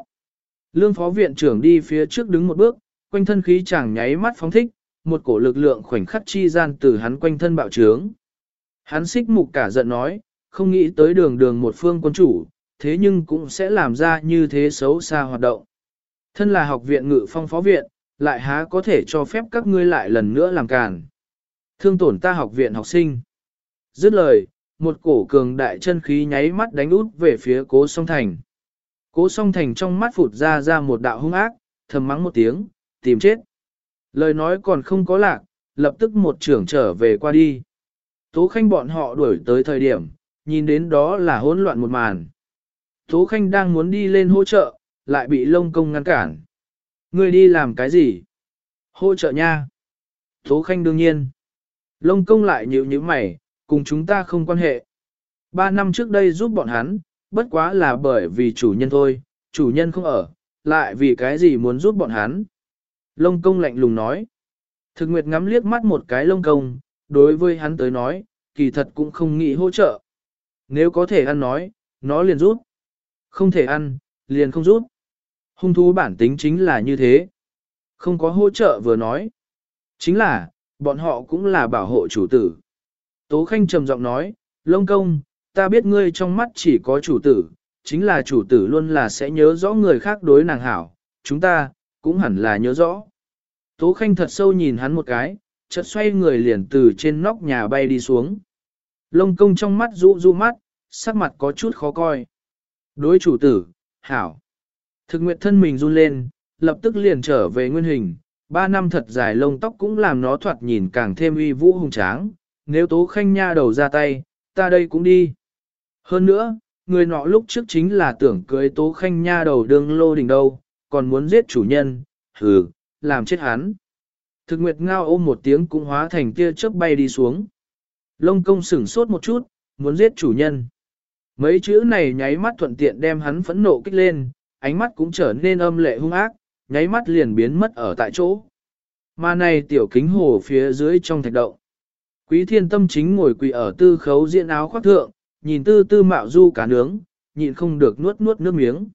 Lương phó viện trưởng đi phía trước đứng một bước, quanh thân khí chẳng nháy mắt phóng thích, một cổ lực lượng khoảnh khắc chi gian từ hắn quanh thân bạo trướng. Hắn xích mục cả giận nói, không nghĩ tới đường đường một phương quân chủ, thế nhưng cũng sẽ làm ra như thế xấu xa hoạt động. Thân là học viện ngự phong phó viện, lại há có thể cho phép các ngươi lại lần nữa làm càn. Thương tổn ta học viện học sinh. Dứt lời, một cổ cường đại chân khí nháy mắt đánh út về phía cố song thành. Cố song thành trong mắt phụt ra ra một đạo hung ác, thầm mắng một tiếng, tìm chết. Lời nói còn không có lạc, lập tức một trưởng trở về qua đi. Tố khanh bọn họ đuổi tới thời điểm, nhìn đến đó là hỗn loạn một màn. Tố khanh đang muốn đi lên hỗ trợ, lại bị lông công ngăn cản. Người đi làm cái gì? Hỗ trợ nha. Tố khanh đương nhiên. Lông công lại nhịu như mày, cùng chúng ta không quan hệ. Ba năm trước đây giúp bọn hắn, bất quá là bởi vì chủ nhân thôi, chủ nhân không ở, lại vì cái gì muốn giúp bọn hắn. Lông công lạnh lùng nói. Thực nguyệt ngắm liếc mắt một cái lông công, đối với hắn tới nói, kỳ thật cũng không nghĩ hỗ trợ. Nếu có thể ăn nói, nó liền rút. Không thể ăn, liền không rút. Hung thú bản tính chính là như thế. Không có hỗ trợ vừa nói. Chính là, bọn họ cũng là bảo hộ chủ tử. Tố Khanh trầm giọng nói, Lông công, ta biết ngươi trong mắt chỉ có chủ tử, chính là chủ tử luôn là sẽ nhớ rõ người khác đối nàng hảo, chúng ta, cũng hẳn là nhớ rõ. Tố Khanh thật sâu nhìn hắn một cái, chợt xoay người liền từ trên nóc nhà bay đi xuống. Lông công trong mắt rũ rũ mắt, sắc mặt có chút khó coi. Đối chủ tử, hảo. Thực nguyện thân mình run lên, lập tức liền trở về nguyên hình. Ba năm thật dài lông tóc cũng làm nó thoạt nhìn càng thêm uy vũ hùng tráng. Nếu tố khanh nha đầu ra tay, ta đây cũng đi. Hơn nữa, người nọ lúc trước chính là tưởng cưới tố khanh nha đầu đương lô đỉnh đâu, còn muốn giết chủ nhân, hừ, làm chết hắn. Thực nguyệt ngao ôm một tiếng cũng hóa thành tia chớp bay đi xuống. Lông công sửng sốt một chút, muốn giết chủ nhân. Mấy chữ này nháy mắt thuận tiện đem hắn phẫn nộ kích lên, ánh mắt cũng trở nên âm lệ hung ác, nháy mắt liền biến mất ở tại chỗ. Mà này tiểu kính hồ phía dưới trong thạch động. Quý thiên tâm chính ngồi quỳ ở tư khấu diện áo khoác thượng, nhìn tư tư mạo du cá nướng, nhịn không được nuốt nuốt nước miếng.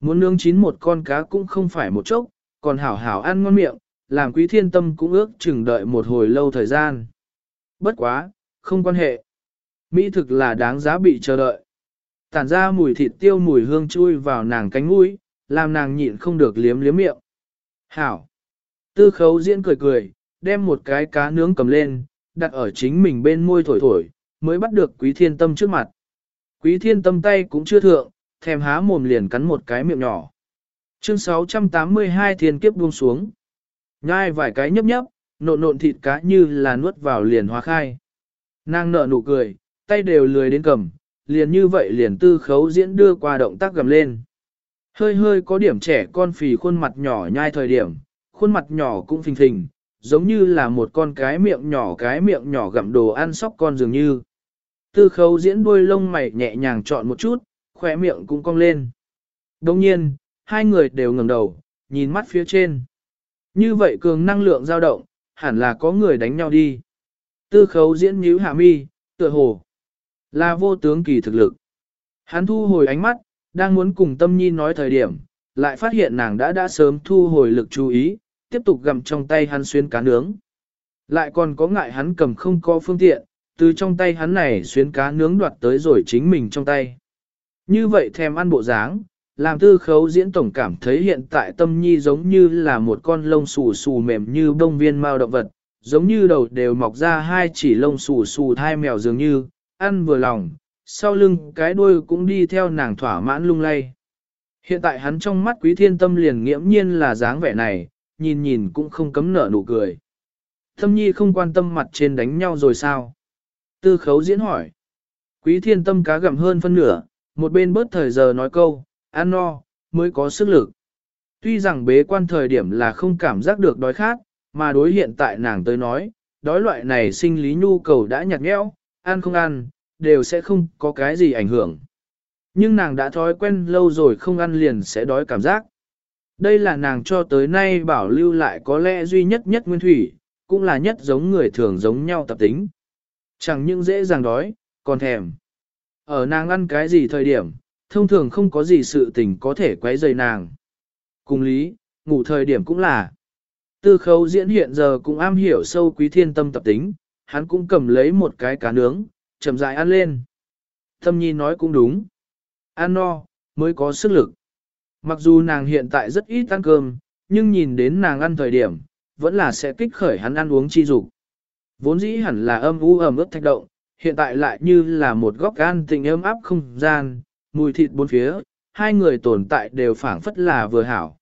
Muốn nướng chín một con cá cũng không phải một chốc, còn hảo hảo ăn ngon miệng, làm quý thiên tâm cũng ước chừng đợi một hồi lâu thời gian. Bất quá, không quan hệ. Mỹ thực là đáng giá bị chờ đợi. Tản ra mùi thịt tiêu mùi hương chui vào nàng cánh mũi, làm nàng nhịn không được liếm liếm miệng. Hảo! Tư khấu diễn cười cười, đem một cái cá nướng cầm lên, đặt ở chính mình bên môi thổi thổi, mới bắt được quý thiên tâm trước mặt. Quý thiên tâm tay cũng chưa thượng, thèm há mồm liền cắn một cái miệng nhỏ. Chương 682 thiên kiếp buông xuống. Nhai vài cái nhấp nhấp, nộn nộn thịt cá như là nuốt vào liền hóa khai. Nàng nở nụ cười, tay đều lười đến cầm, liền như vậy liền tư khấu diễn đưa qua động tác gầm lên. Hơi hơi có điểm trẻ con phì khuôn mặt nhỏ nhai thời điểm, khuôn mặt nhỏ cũng phình phình, giống như là một con cái miệng nhỏ cái miệng nhỏ gặm đồ ăn sóc con dường như. Tư khấu diễn đuôi lông mày nhẹ nhàng chọn một chút, khỏe miệng cũng cong lên. Đồng nhiên, hai người đều ngẩng đầu, nhìn mắt phía trên. Như vậy cường năng lượng dao động, hẳn là có người đánh nhau đi. Tư khấu diễn nhíu hạ mi, tựa hồ. Là vô tướng kỳ thực lực. Hắn thu hồi ánh mắt, đang muốn cùng tâm nhi nói thời điểm, lại phát hiện nàng đã đã sớm thu hồi lực chú ý, tiếp tục gặm trong tay hắn xuyên cá nướng. Lại còn có ngại hắn cầm không có phương tiện, từ trong tay hắn này xuyên cá nướng đoạt tới rồi chính mình trong tay. Như vậy thèm ăn bộ dáng, làm tư khấu diễn tổng cảm thấy hiện tại tâm nhi giống như là một con lông xù xù mềm như bông viên mao động vật, giống như đầu đều mọc ra hai chỉ lông xù xù thai mèo dường như, ăn vừa lòng, sau lưng cái đuôi cũng đi theo nàng thỏa mãn lung lay. Hiện tại hắn trong mắt quý thiên tâm liền nghiễm nhiên là dáng vẻ này, nhìn nhìn cũng không cấm nở nụ cười. Thâm nhi không quan tâm mặt trên đánh nhau rồi sao? Tư khấu diễn hỏi. Quý thiên tâm cá gặm hơn phân nửa, một bên bớt thời giờ nói câu, ăn no, mới có sức lực. Tuy rằng bế quan thời điểm là không cảm giác được đói khát, mà đối hiện tại nàng tới nói, đói loại này sinh lý nhu cầu đã nhạt nhẽo, ăn không ăn, đều sẽ không có cái gì ảnh hưởng. Nhưng nàng đã thói quen lâu rồi không ăn liền sẽ đói cảm giác. Đây là nàng cho tới nay bảo lưu lại có lẽ duy nhất nhất nguyên thủy, cũng là nhất giống người thường giống nhau tập tính. Chẳng những dễ dàng đói, còn thèm. Ở nàng ăn cái gì thời điểm, thông thường không có gì sự tình có thể quấy rầy nàng. Cùng lý, ngủ thời điểm cũng là. Tư khấu diễn hiện giờ cũng am hiểu sâu quý thiên tâm tập tính, hắn cũng cầm lấy một cái cá nướng, chậm rãi ăn lên. Thâm nhi nói cũng đúng. Ăn no, mới có sức lực. Mặc dù nàng hiện tại rất ít ăn cơm, nhưng nhìn đến nàng ăn thời điểm, vẫn là sẽ kích khởi hắn ăn uống chi dục. Vốn dĩ hẳn là âm u ẩm ướt thạch động, hiện tại lại như là một góc gan tình ấm áp không gian, mùi thịt bốn phía, hai người tồn tại đều phảng phất là vừa hảo.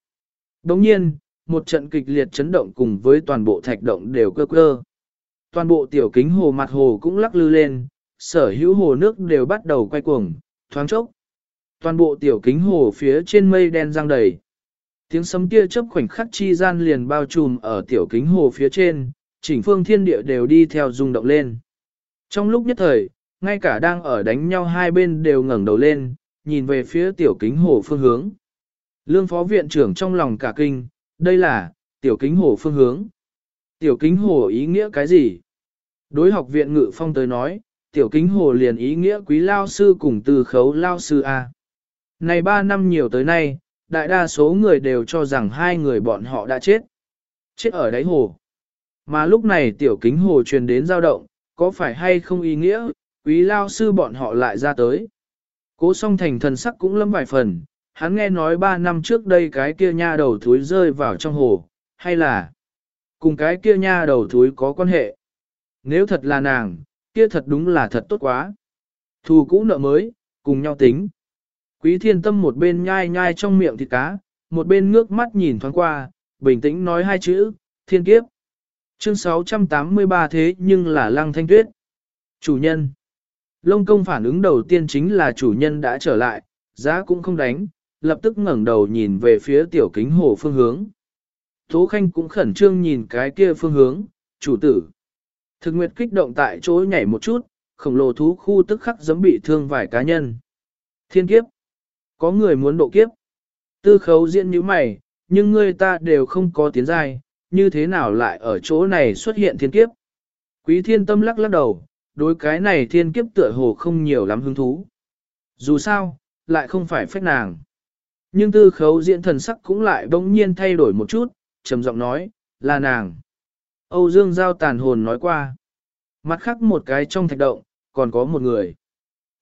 Đồng nhiên, một trận kịch liệt chấn động cùng với toàn bộ thạch động đều cơ cơ. Toàn bộ tiểu kính hồ mặt hồ cũng lắc lư lên, sở hữu hồ nước đều bắt đầu quay cuồng, thoáng chốc. Toàn bộ tiểu kính hồ phía trên mây đen răng đầy. Tiếng sấm kia chớp khoảnh khắc chi gian liền bao trùm ở tiểu kính hồ phía trên, chỉnh phương thiên địa đều đi theo rung động lên. Trong lúc nhất thời, ngay cả đang ở đánh nhau hai bên đều ngẩng đầu lên, nhìn về phía tiểu kính hồ phương hướng. Lương phó viện trưởng trong lòng cả kinh, đây là, tiểu kính hồ phương hướng. Tiểu kính hồ ý nghĩa cái gì? Đối học viện ngự phong tới nói, tiểu kính hồ liền ý nghĩa quý lao sư cùng từ khấu lao sư A. Này ba năm nhiều tới nay, đại đa số người đều cho rằng hai người bọn họ đã chết. Chết ở đáy hồ. Mà lúc này tiểu kính hồ truyền đến dao động, có phải hay không ý nghĩa, quý lao sư bọn họ lại ra tới. Cố song thành thần sắc cũng lâm vài phần, hắn nghe nói ba năm trước đây cái kia nha đầu thúi rơi vào trong hồ, hay là cùng cái kia nha đầu thúi có quan hệ. Nếu thật là nàng, kia thật đúng là thật tốt quá. Thù cũ nợ mới, cùng nhau tính. Quý thiên tâm một bên nhai nhai trong miệng thịt cá, một bên ngước mắt nhìn thoáng qua, bình tĩnh nói hai chữ, thiên kiếp. Chương 683 thế nhưng là lăng thanh tuyết. Chủ nhân. Lông công phản ứng đầu tiên chính là chủ nhân đã trở lại, giá cũng không đánh, lập tức ngẩng đầu nhìn về phía tiểu kính hồ phương hướng. Tố Khanh cũng khẩn trương nhìn cái kia phương hướng, chủ tử. Thực nguyệt kích động tại chỗ nhảy một chút, khổng lồ thú khu tức khắc giấm bị thương vài cá nhân. Thiên kiếp. Có người muốn độ kiếp. Tư khấu diễn như mày, nhưng người ta đều không có tiến dài như thế nào lại ở chỗ này xuất hiện thiên kiếp. Quý thiên tâm lắc lắc đầu, đối cái này thiên kiếp tựa hồ không nhiều lắm hứng thú. Dù sao, lại không phải phách nàng. Nhưng tư khấu diễn thần sắc cũng lại bỗng nhiên thay đổi một chút, trầm giọng nói, là nàng. Âu Dương Giao tàn hồn nói qua. Mặt khác một cái trong thạch động, còn có một người.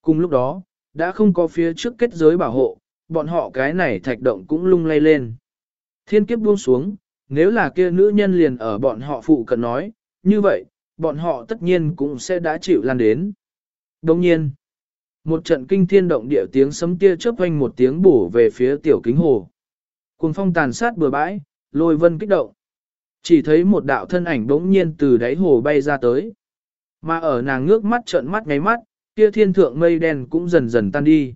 Cùng lúc đó, đã không có phía trước kết giới bảo hộ, bọn họ cái này thạch động cũng lung lay lên. Thiên kiếp buông xuống, nếu là kia nữ nhân liền ở bọn họ phụ cận nói, như vậy, bọn họ tất nhiên cũng sẽ đã chịu lan đến. Đồng nhiên, một trận kinh thiên động địa tiếng sấm tia chớp quanh một tiếng bổ về phía tiểu kính hồ. Cuồng phong tàn sát bừa bãi, lôi vân kích động. Chỉ thấy một đạo thân ảnh bỗng nhiên từ đáy hồ bay ra tới. Mà ở nàng ngước mắt trợn mắt ngáy mắt, kia thiên thượng mây đen cũng dần dần tan đi.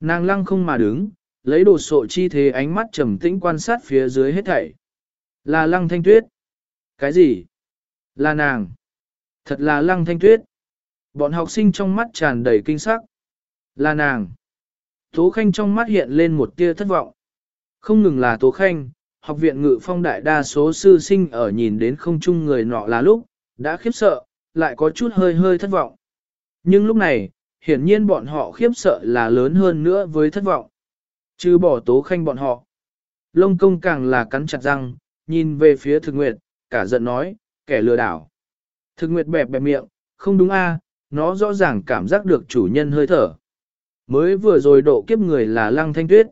Nàng lăng không mà đứng, lấy đồ sộ chi thế ánh mắt trầm tĩnh quan sát phía dưới hết thảy. Là lăng thanh tuyết. Cái gì? Là nàng. Thật là lăng thanh tuyết. Bọn học sinh trong mắt tràn đầy kinh sắc. Là nàng. Tố Khanh trong mắt hiện lên một tia thất vọng. Không ngừng là Tố Khanh, học viện ngự phong đại đa số sư sinh ở nhìn đến không chung người nọ là lúc, đã khiếp sợ, lại có chút hơi hơi thất vọng. Nhưng lúc này, hiển nhiên bọn họ khiếp sợ là lớn hơn nữa với thất vọng. Chứ bỏ Tố Khanh bọn họ. Lông công càng là cắn chặt răng, nhìn về phía thực nguyệt, cả giận nói, kẻ lừa đảo. Thực nguyệt bẹp bẹp miệng, không đúng a, nó rõ ràng cảm giác được chủ nhân hơi thở. Mới vừa rồi độ kiếp người là lăng thanh tuyết.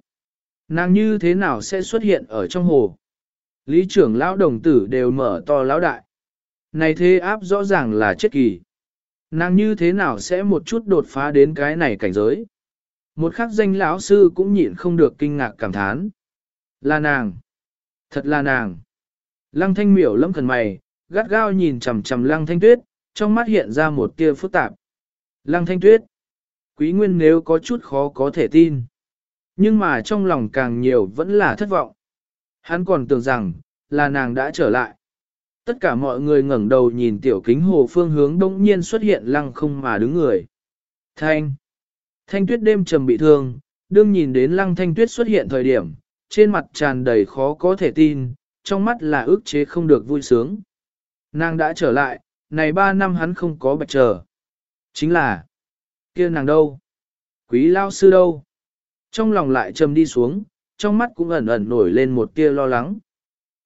Nàng như thế nào sẽ xuất hiện ở trong hồ? Lý trưởng lão đồng tử đều mở to lão đại. Này thế áp rõ ràng là chết kỳ. Nàng như thế nào sẽ một chút đột phá đến cái này cảnh giới? Một khắc danh lão sư cũng nhịn không được kinh ngạc cảm thán. Là nàng. Thật là nàng. Lăng thanh miểu lâm khẩn mày, gắt gao nhìn chằm chằm lăng thanh tuyết, trong mắt hiện ra một tia phức tạp. Lăng thanh tuyết. Quý nguyên nếu có chút khó có thể tin. Nhưng mà trong lòng càng nhiều vẫn là thất vọng. Hắn còn tưởng rằng, là nàng đã trở lại. Tất cả mọi người ngẩng đầu nhìn tiểu kính hồ phương hướng đông nhiên xuất hiện lăng không mà đứng người. Thanh. Thanh tuyết đêm trầm bị thương, đương nhìn đến lăng thanh tuyết xuất hiện thời điểm, trên mặt tràn đầy khó có thể tin, trong mắt là ước chế không được vui sướng. Nàng đã trở lại, này ba năm hắn không có bạch chờ. Chính là, kia nàng đâu? Quý lao sư đâu? Trong lòng lại trầm đi xuống, trong mắt cũng ẩn ẩn nổi lên một tia lo lắng.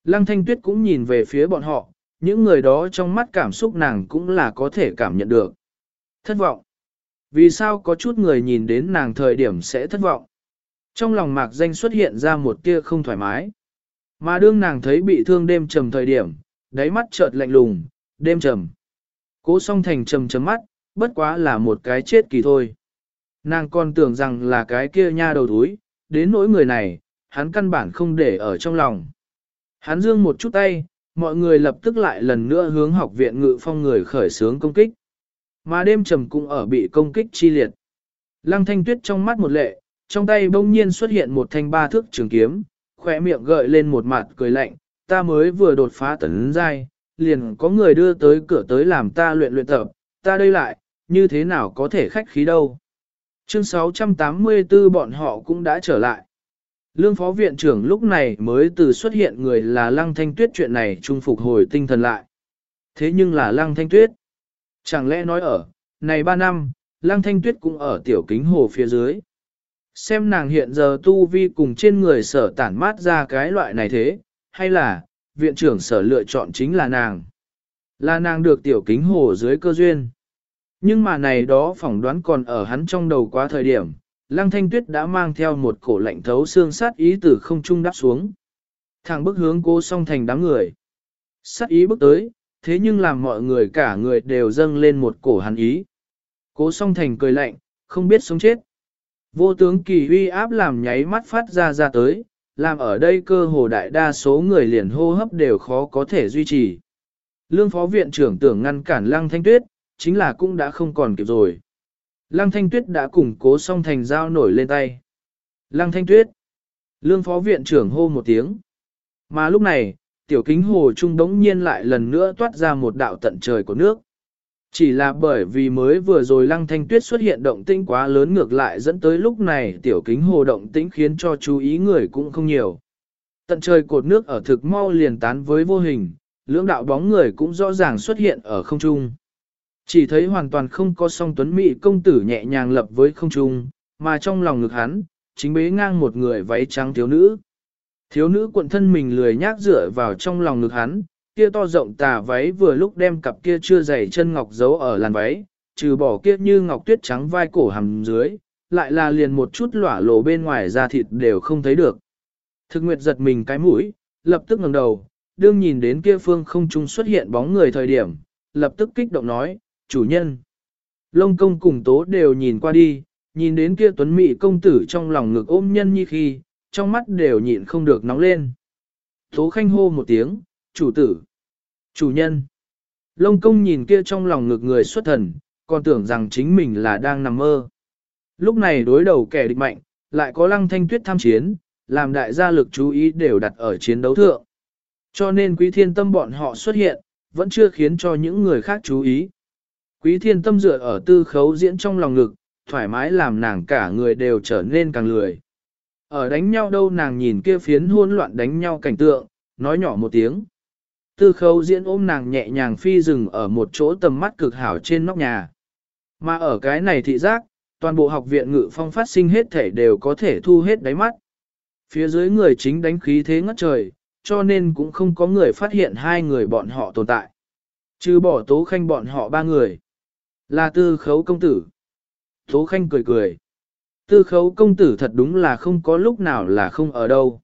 Lăng thanh tuyết cũng nhìn về phía bọn họ, những người đó trong mắt cảm xúc nàng cũng là có thể cảm nhận được. Thất vọng. Vì sao có chút người nhìn đến nàng thời điểm sẽ thất vọng? Trong lòng mạc danh xuất hiện ra một tia không thoải mái. Mà đương nàng thấy bị thương đêm trầm thời điểm, đáy mắt chợt lạnh lùng, đêm trầm. Cố song thành trầm trầm mắt, bất quá là một cái chết kỳ thôi. Nàng còn tưởng rằng là cái kia nha đầu túi, đến nỗi người này, hắn căn bản không để ở trong lòng. Hắn dương một chút tay, mọi người lập tức lại lần nữa hướng học viện ngự phong người khởi sướng công kích. Mà đêm trầm cũng ở bị công kích chi liệt. Lăng thanh tuyết trong mắt một lệ, trong tay bỗng nhiên xuất hiện một thanh ba thước trường kiếm, khỏe miệng gợi lên một mặt cười lạnh, ta mới vừa đột phá tấn giai, liền có người đưa tới cửa tới làm ta luyện luyện tập, ta đây lại, như thế nào có thể khách khí đâu. Chương 684 bọn họ cũng đã trở lại. Lương phó viện trưởng lúc này mới từ xuất hiện người là Lăng Thanh Tuyết chuyện này trung phục hồi tinh thần lại. Thế nhưng là Lăng Thanh Tuyết. Chẳng lẽ nói ở, này ba năm, Lăng Thanh Tuyết cũng ở tiểu kính hồ phía dưới. Xem nàng hiện giờ tu vi cùng trên người sở tản mát ra cái loại này thế, hay là, viện trưởng sở lựa chọn chính là nàng. Là nàng được tiểu kính hồ dưới cơ duyên. Nhưng mà này đó phỏng đoán còn ở hắn trong đầu quá thời điểm, Lăng Thanh Tuyết đã mang theo một cổ lạnh thấu xương sát ý từ không trung đáp xuống. Thẳng bước hướng cô song thành đám người. Sát ý bước tới, thế nhưng làm mọi người cả người đều dâng lên một cổ hắn ý. Cố song thành cười lạnh, không biết sống chết. Vô tướng kỳ uy áp làm nháy mắt phát ra ra tới, làm ở đây cơ hồ đại đa số người liền hô hấp đều khó có thể duy trì. Lương phó viện trưởng tưởng ngăn cản lăng thanh tuyết, chính là cũng đã không còn kịp rồi. Lăng thanh tuyết đã củng cố xong thành dao nổi lên tay. Lăng thanh tuyết. Lương phó viện trưởng hô một tiếng. Mà lúc này, tiểu kính hồ trung đống nhiên lại lần nữa toát ra một đạo tận trời của nước. Chỉ là bởi vì mới vừa rồi lăng thanh tuyết xuất hiện động tĩnh quá lớn ngược lại dẫn tới lúc này tiểu kính hồ động tĩnh khiến cho chú ý người cũng không nhiều. Tận trời cột nước ở thực mau liền tán với vô hình, lưỡng đạo bóng người cũng rõ ràng xuất hiện ở không trung. Chỉ thấy hoàn toàn không có song tuấn mỹ công tử nhẹ nhàng lập với không trung, mà trong lòng ngực hắn, chính bế ngang một người váy trắng thiếu nữ. Thiếu nữ cuộn thân mình lười nhác dựa vào trong lòng ngực hắn, kia to rộng tà váy vừa lúc đem cặp kia chưa dày chân ngọc giấu ở làn váy, trừ bỏ kia như ngọc tuyết trắng vai cổ hầm dưới, lại là liền một chút lỏa lộ bên ngoài da thịt đều không thấy được. Thực nguyệt giật mình cái mũi, lập tức ngẩng đầu, đương nhìn đến kia phương không trung xuất hiện bóng người thời điểm, lập tức kích động nói, chủ nhân. Lông công cùng tố đều nhìn qua đi, nhìn đến kia tuấn mỹ công tử trong lòng ngực ôm nhân như khi, trong mắt đều nhịn không được nóng lên. Tố khanh hô một tiếng, chủ tử, chủ nhân. Lông công nhìn kia trong lòng ngực người xuất thần, còn tưởng rằng chính mình là đang nằm mơ. Lúc này đối đầu kẻ địch mạnh, lại có lăng thanh tuyết tham chiến, làm đại gia lực chú ý đều đặt ở chiến đấu thượng. Cho nên quý thiên tâm bọn họ xuất hiện, vẫn chưa khiến cho những người khác chú ý. Quý thiên tâm dựa ở tư khấu diễn trong lòng ngực, thoải mái làm nàng cả người đều trở nên càng lười. Ở đánh nhau đâu nàng nhìn kia phiến hỗn loạn đánh nhau cảnh tượng, nói nhỏ một tiếng. Tư khấu diễn ôm nàng nhẹ nhàng phi rừng ở một chỗ tầm mắt cực hảo trên nóc nhà. Mà ở cái này thị giác, toàn bộ học viện ngự phong phát sinh hết thể đều có thể thu hết đáy mắt. Phía dưới người chính đánh khí thế ngất trời, cho nên cũng không có người phát hiện hai người bọn họ tồn tại. Chứ bỏ tố khanh bọn họ ba người. Là tư khấu công tử. Tố khanh cười cười. Tư khấu công tử thật đúng là không có lúc nào là không ở đâu.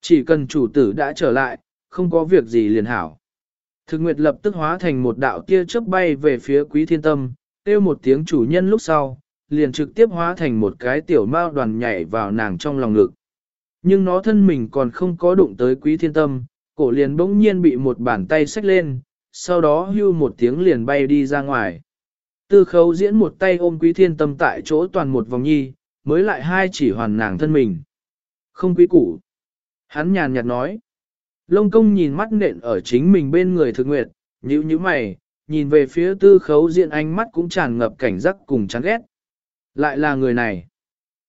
Chỉ cần chủ tử đã trở lại, không có việc gì liền hảo. Thực nguyệt lập tức hóa thành một đạo tia chớp bay về phía quý thiên tâm, kêu một tiếng chủ nhân lúc sau, liền trực tiếp hóa thành một cái tiểu mao đoàn nhảy vào nàng trong lòng ngực. Nhưng nó thân mình còn không có đụng tới quý thiên tâm, cổ liền bỗng nhiên bị một bàn tay xách lên, sau đó hưu một tiếng liền bay đi ra ngoài. Tư khấu diễn một tay ôm quý thiên tâm tại chỗ toàn một vòng nhi, mới lại hai chỉ hoàn nàng thân mình. Không quý củ. Hắn nhàn nhạt nói. Lông công nhìn mắt nện ở chính mình bên người thực nguyệt, nhíu như mày, nhìn về phía tư khấu diện ánh mắt cũng tràn ngập cảnh giác cùng chán ghét. Lại là người này.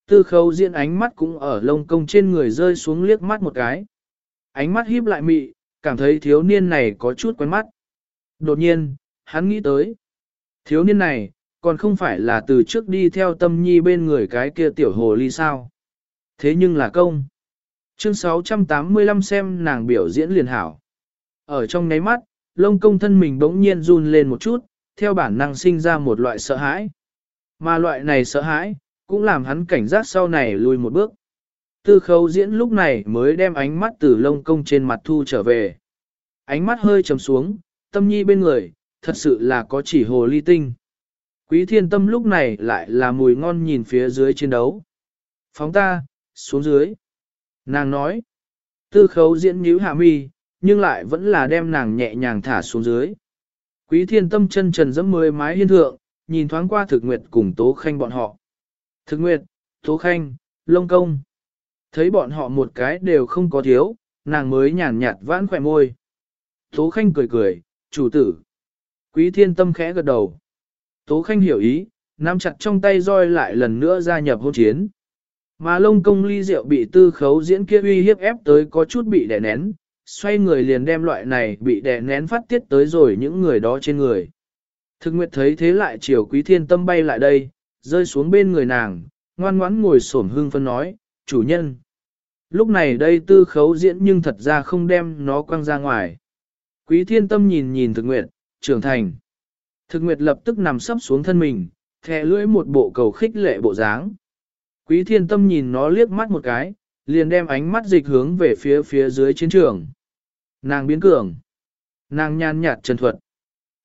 Tư khấu diện ánh mắt cũng ở lông công trên người rơi xuống liếc mắt một cái. Ánh mắt híp lại mị, cảm thấy thiếu niên này có chút quen mắt. Đột nhiên, hắn nghĩ tới. Thiếu niên này, còn không phải là từ trước đi theo tâm nhi bên người cái kia tiểu hồ ly sao. Thế nhưng là công. Chương 685 xem nàng biểu diễn liền hảo. Ở trong ngáy mắt, lông công thân mình bỗng nhiên run lên một chút, theo bản năng sinh ra một loại sợ hãi. Mà loại này sợ hãi, cũng làm hắn cảnh giác sau này lùi một bước. Tư khấu diễn lúc này mới đem ánh mắt từ lông công trên mặt thu trở về. Ánh mắt hơi trầm xuống, tâm nhi bên người, thật sự là có chỉ hồ ly tinh. Quý thiên tâm lúc này lại là mùi ngon nhìn phía dưới chiến đấu. Phóng ta, xuống dưới. Nàng nói, tư khấu diễn nhíu hạ mi, nhưng lại vẫn là đem nàng nhẹ nhàng thả xuống dưới. Quý thiên tâm chân trần dẫm mười mái hiên thượng, nhìn thoáng qua thực nguyệt cùng tố khanh bọn họ. Thực nguyệt, tố khanh, lông công. Thấy bọn họ một cái đều không có thiếu, nàng mới nhàn nhạt vãn khỏe môi. Tố khanh cười cười, chủ tử. Quý thiên tâm khẽ gật đầu. Tố khanh hiểu ý, nắm chặt trong tay roi lại lần nữa gia nhập hôn chiến. Mà lông công ly rượu bị tư khấu diễn kia uy hiếp ép tới có chút bị đè nén, xoay người liền đem loại này bị đè nén phát tiết tới rồi những người đó trên người. Thực nguyệt thấy thế lại chiều quý thiên tâm bay lại đây, rơi xuống bên người nàng, ngoan ngoãn ngồi xổm hương phân nói, chủ nhân. Lúc này đây tư khấu diễn nhưng thật ra không đem nó quăng ra ngoài. Quý thiên tâm nhìn nhìn thực nguyệt, trưởng thành. Thực nguyệt lập tức nằm sấp xuống thân mình, thè lưỡi một bộ cầu khích lệ bộ dáng. Quý thiên tâm nhìn nó liếc mắt một cái, liền đem ánh mắt dịch hướng về phía phía dưới chiến trường. Nàng biến cường. Nàng nhan nhạt trần thuật.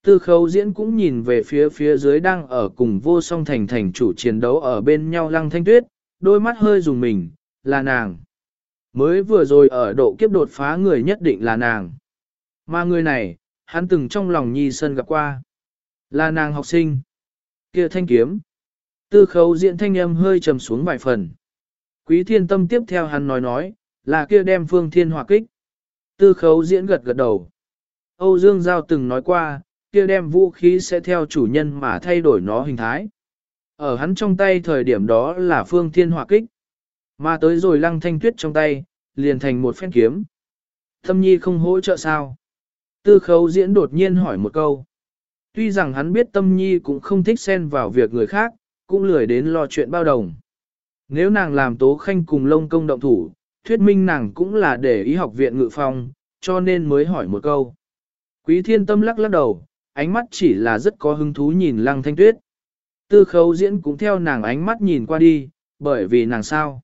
Tư khấu diễn cũng nhìn về phía phía dưới đang ở cùng vô song thành thành chủ chiến đấu ở bên nhau lăng thanh tuyết, đôi mắt hơi dùng mình, là nàng. Mới vừa rồi ở độ kiếp đột phá người nhất định là nàng. Mà người này, hắn từng trong lòng nhi sân gặp qua. Là nàng học sinh. kia thanh kiếm. Tư khấu diễn thanh âm hơi trầm xuống vài phần. Quý thiên tâm tiếp theo hắn nói nói, là kia đem phương thiên hỏa kích. Tư khấu diễn gật gật đầu. Âu Dương Giao từng nói qua, kia đem vũ khí sẽ theo chủ nhân mà thay đổi nó hình thái. Ở hắn trong tay thời điểm đó là phương thiên hỏa kích. Mà tới rồi lăng thanh tuyết trong tay, liền thành một phen kiếm. Thâm nhi không hỗ trợ sao? Tư khấu diễn đột nhiên hỏi một câu. Tuy rằng hắn biết tâm nhi cũng không thích xen vào việc người khác, cũng lười đến lo chuyện bao đồng. Nếu nàng làm tố khanh cùng lông công động thủ, thuyết minh nàng cũng là để ý học viện ngự phong, cho nên mới hỏi một câu. Quý thiên tâm lắc lắc đầu, ánh mắt chỉ là rất có hứng thú nhìn lăng thanh tuyết. Tư khấu diễn cũng theo nàng ánh mắt nhìn qua đi, bởi vì nàng sao.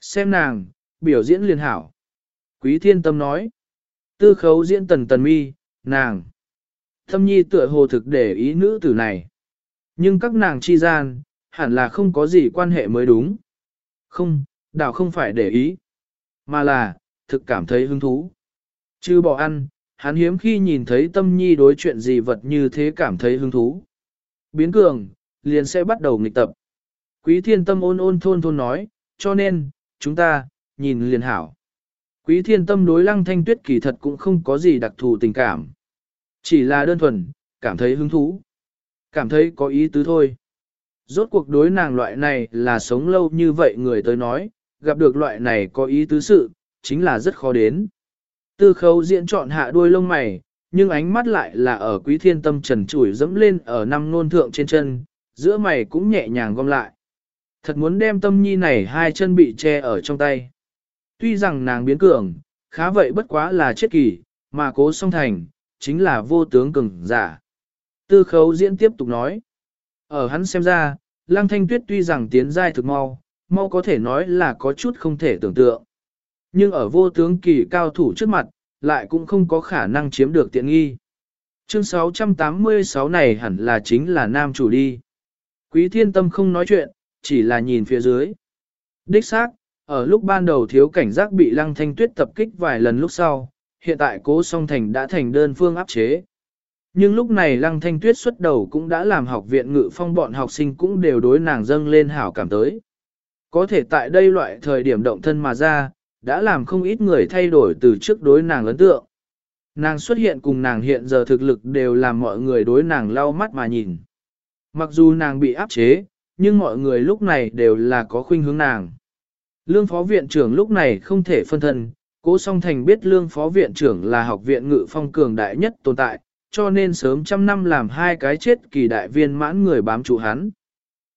Xem nàng, biểu diễn liền hảo. Quý thiên tâm nói. Tư khấu diễn tần tần mi, nàng. Thâm nhi tựa hồ thực để ý nữ tử này. Nhưng các nàng chi gian, hẳn là không có gì quan hệ mới đúng. Không, đảo không phải để ý. Mà là, thực cảm thấy hứng thú. Chứ bỏ ăn, hắn hiếm khi nhìn thấy tâm nhi đối chuyện gì vật như thế cảm thấy hứng thú. Biến cường, liền sẽ bắt đầu nghịch tập. Quý thiên tâm ôn ôn thôn thôn nói, cho nên, chúng ta, nhìn liền hảo. Quý thiên tâm đối lăng thanh tuyết kỳ thật cũng không có gì đặc thù tình cảm. Chỉ là đơn thuần, cảm thấy hứng thú. Cảm thấy có ý tứ thôi. Rốt cuộc đối nàng loại này là sống lâu như vậy người tới nói, gặp được loại này có ý tứ sự, chính là rất khó đến. Tư khấu diễn chọn hạ đuôi lông mày, nhưng ánh mắt lại là ở quý thiên tâm trần chủi dẫm lên ở năm nôn thượng trên chân, giữa mày cũng nhẹ nhàng gom lại. Thật muốn đem tâm nhi này hai chân bị che ở trong tay. Tuy rằng nàng biến cường, khá vậy bất quá là chết kỳ, mà cố song thành, chính là vô tướng cường giả. Tư khấu diễn tiếp tục nói. Ở hắn xem ra, lăng thanh tuyết tuy rằng tiến giai thực mau, mau có thể nói là có chút không thể tưởng tượng. Nhưng ở vô tướng kỳ cao thủ trước mặt, lại cũng không có khả năng chiếm được tiện nghi. Chương 686 này hẳn là chính là nam chủ đi. Quý thiên tâm không nói chuyện, chỉ là nhìn phía dưới. Đích xác, ở lúc ban đầu thiếu cảnh giác bị lăng thanh tuyết tập kích vài lần lúc sau, hiện tại cố song thành đã thành đơn phương áp chế. Nhưng lúc này lăng thanh tuyết xuất đầu cũng đã làm học viện ngự phong bọn học sinh cũng đều đối nàng dâng lên hảo cảm tới. Có thể tại đây loại thời điểm động thân mà ra, đã làm không ít người thay đổi từ trước đối nàng ấn tượng. Nàng xuất hiện cùng nàng hiện giờ thực lực đều làm mọi người đối nàng lau mắt mà nhìn. Mặc dù nàng bị áp chế, nhưng mọi người lúc này đều là có khuynh hướng nàng. Lương phó viện trưởng lúc này không thể phân thân, cố song thành biết lương phó viện trưởng là học viện ngự phong cường đại nhất tồn tại, cho nên sớm trăm năm làm hai cái chết kỳ đại viên mãn người bám trụ hắn.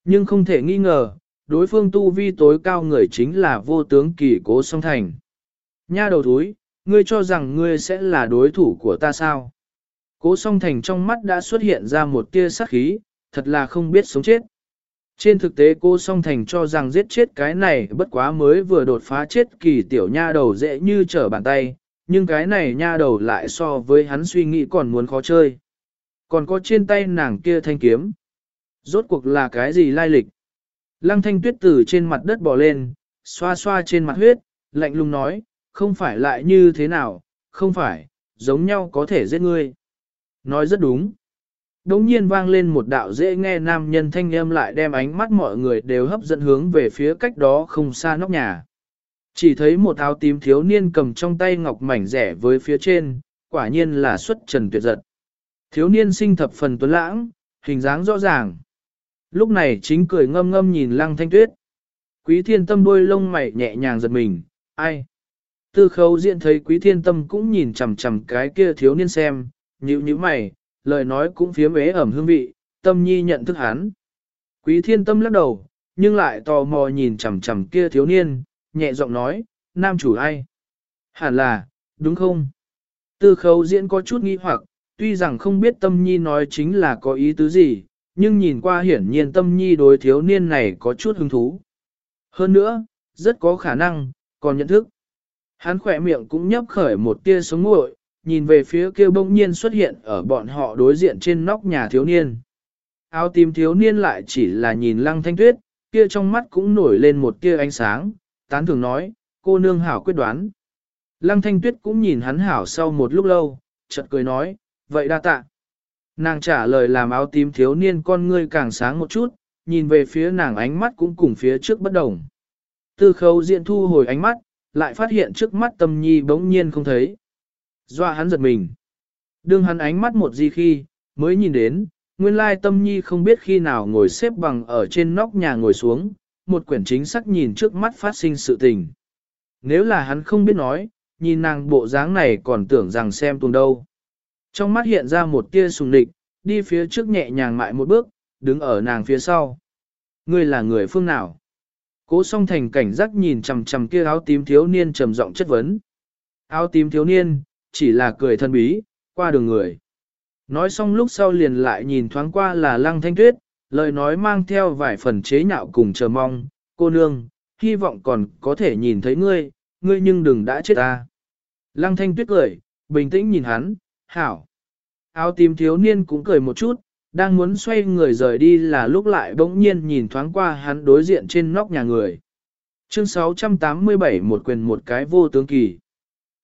Nhưng không thể nghi ngờ, đối phương tu vi tối cao người chính là vô tướng kỳ cố song thành. Nha đầu thúi, ngươi cho rằng ngươi sẽ là đối thủ của ta sao? Cố song thành trong mắt đã xuất hiện ra một tia sắc khí, thật là không biết sống chết. Trên thực tế cô song thành cho rằng giết chết cái này bất quá mới vừa đột phá chết kỳ tiểu nha đầu dễ như trở bàn tay, nhưng cái này nha đầu lại so với hắn suy nghĩ còn muốn khó chơi. Còn có trên tay nàng kia thanh kiếm. Rốt cuộc là cái gì lai lịch? Lăng thanh tuyết từ trên mặt đất bò lên, xoa xoa trên mặt huyết, lạnh lùng nói, không phải lại như thế nào, không phải, giống nhau có thể giết ngươi. Nói rất đúng. Đống nhiên vang lên một đạo dễ nghe nam nhân thanh âm lại đem ánh mắt mọi người đều hấp dẫn hướng về phía cách đó không xa nóc nhà. Chỉ thấy một áo tím thiếu niên cầm trong tay ngọc mảnh rẻ với phía trên, quả nhiên là xuất trần tuyệt giật. Thiếu niên sinh thập phần tuấn lãng, hình dáng rõ ràng. Lúc này chính cười ngâm ngâm nhìn lăng thanh tuyết. Quý thiên tâm đôi lông mày nhẹ nhàng giật mình, ai? Tư khấu diện thấy quý thiên tâm cũng nhìn chằm chằm cái kia thiếu niên xem, nhíu nhíu mày, lời nói cũng phía ế ẩm hương vị, tâm nhi nhận thức hắn. Quý thiên tâm lắc đầu, nhưng lại tò mò nhìn chằm chằm kia thiếu niên, nhẹ giọng nói, nam chủ ai? Hẳn là, đúng không? Tư khấu diễn có chút nghi hoặc, tuy rằng không biết tâm nhi nói chính là có ý tứ gì, nhưng nhìn qua hiển nhiên tâm nhi đối thiếu niên này có chút hứng thú. Hơn nữa, rất có khả năng, còn nhận thức. Hắn khỏe miệng cũng nhấp khởi một tia sống ngội, nhìn về phía kia bỗng nhiên xuất hiện ở bọn họ đối diện trên nóc nhà thiếu niên. Áo tím thiếu niên lại chỉ là nhìn lăng thanh tuyết, kia trong mắt cũng nổi lên một tia ánh sáng, tán thường nói, cô nương hảo quyết đoán. Lăng thanh tuyết cũng nhìn hắn hảo sau một lúc lâu, chợt cười nói, vậy đa tạ. Nàng trả lời làm áo tím thiếu niên con ngươi càng sáng một chút, nhìn về phía nàng ánh mắt cũng cùng phía trước bất đồng. Tư khấu diện thu hồi ánh mắt, lại phát hiện trước mắt tâm nhi bỗng nhiên không thấy. Doa hắn giật mình. Đương hắn ánh mắt một gì khi, mới nhìn đến, nguyên lai tâm nhi không biết khi nào ngồi xếp bằng ở trên nóc nhà ngồi xuống, một quyển chính sắc nhìn trước mắt phát sinh sự tình. Nếu là hắn không biết nói, nhìn nàng bộ dáng này còn tưởng rằng xem tuần đâu. Trong mắt hiện ra một tia sùng địch, đi phía trước nhẹ nhàng mại một bước, đứng ở nàng phía sau. Ngươi là người phương nào? Cố song thành cảnh giác nhìn chằm chằm kia áo tím thiếu niên trầm giọng chất vấn. Áo tím thiếu niên, chỉ là cười thân bí, qua đường người. Nói xong lúc sau liền lại nhìn thoáng qua là lăng thanh tuyết, lời nói mang theo vài phần chế nhạo cùng chờ mong, cô nương, hy vọng còn có thể nhìn thấy ngươi, ngươi nhưng đừng đã chết ta. Lăng thanh tuyết cười, bình tĩnh nhìn hắn, hảo. Áo tím thiếu niên cũng cười một chút, đang muốn xoay người rời đi là lúc lại bỗng nhiên nhìn thoáng qua hắn đối diện trên nóc nhà người. Chương 687 một quyền một cái vô tướng kỳ.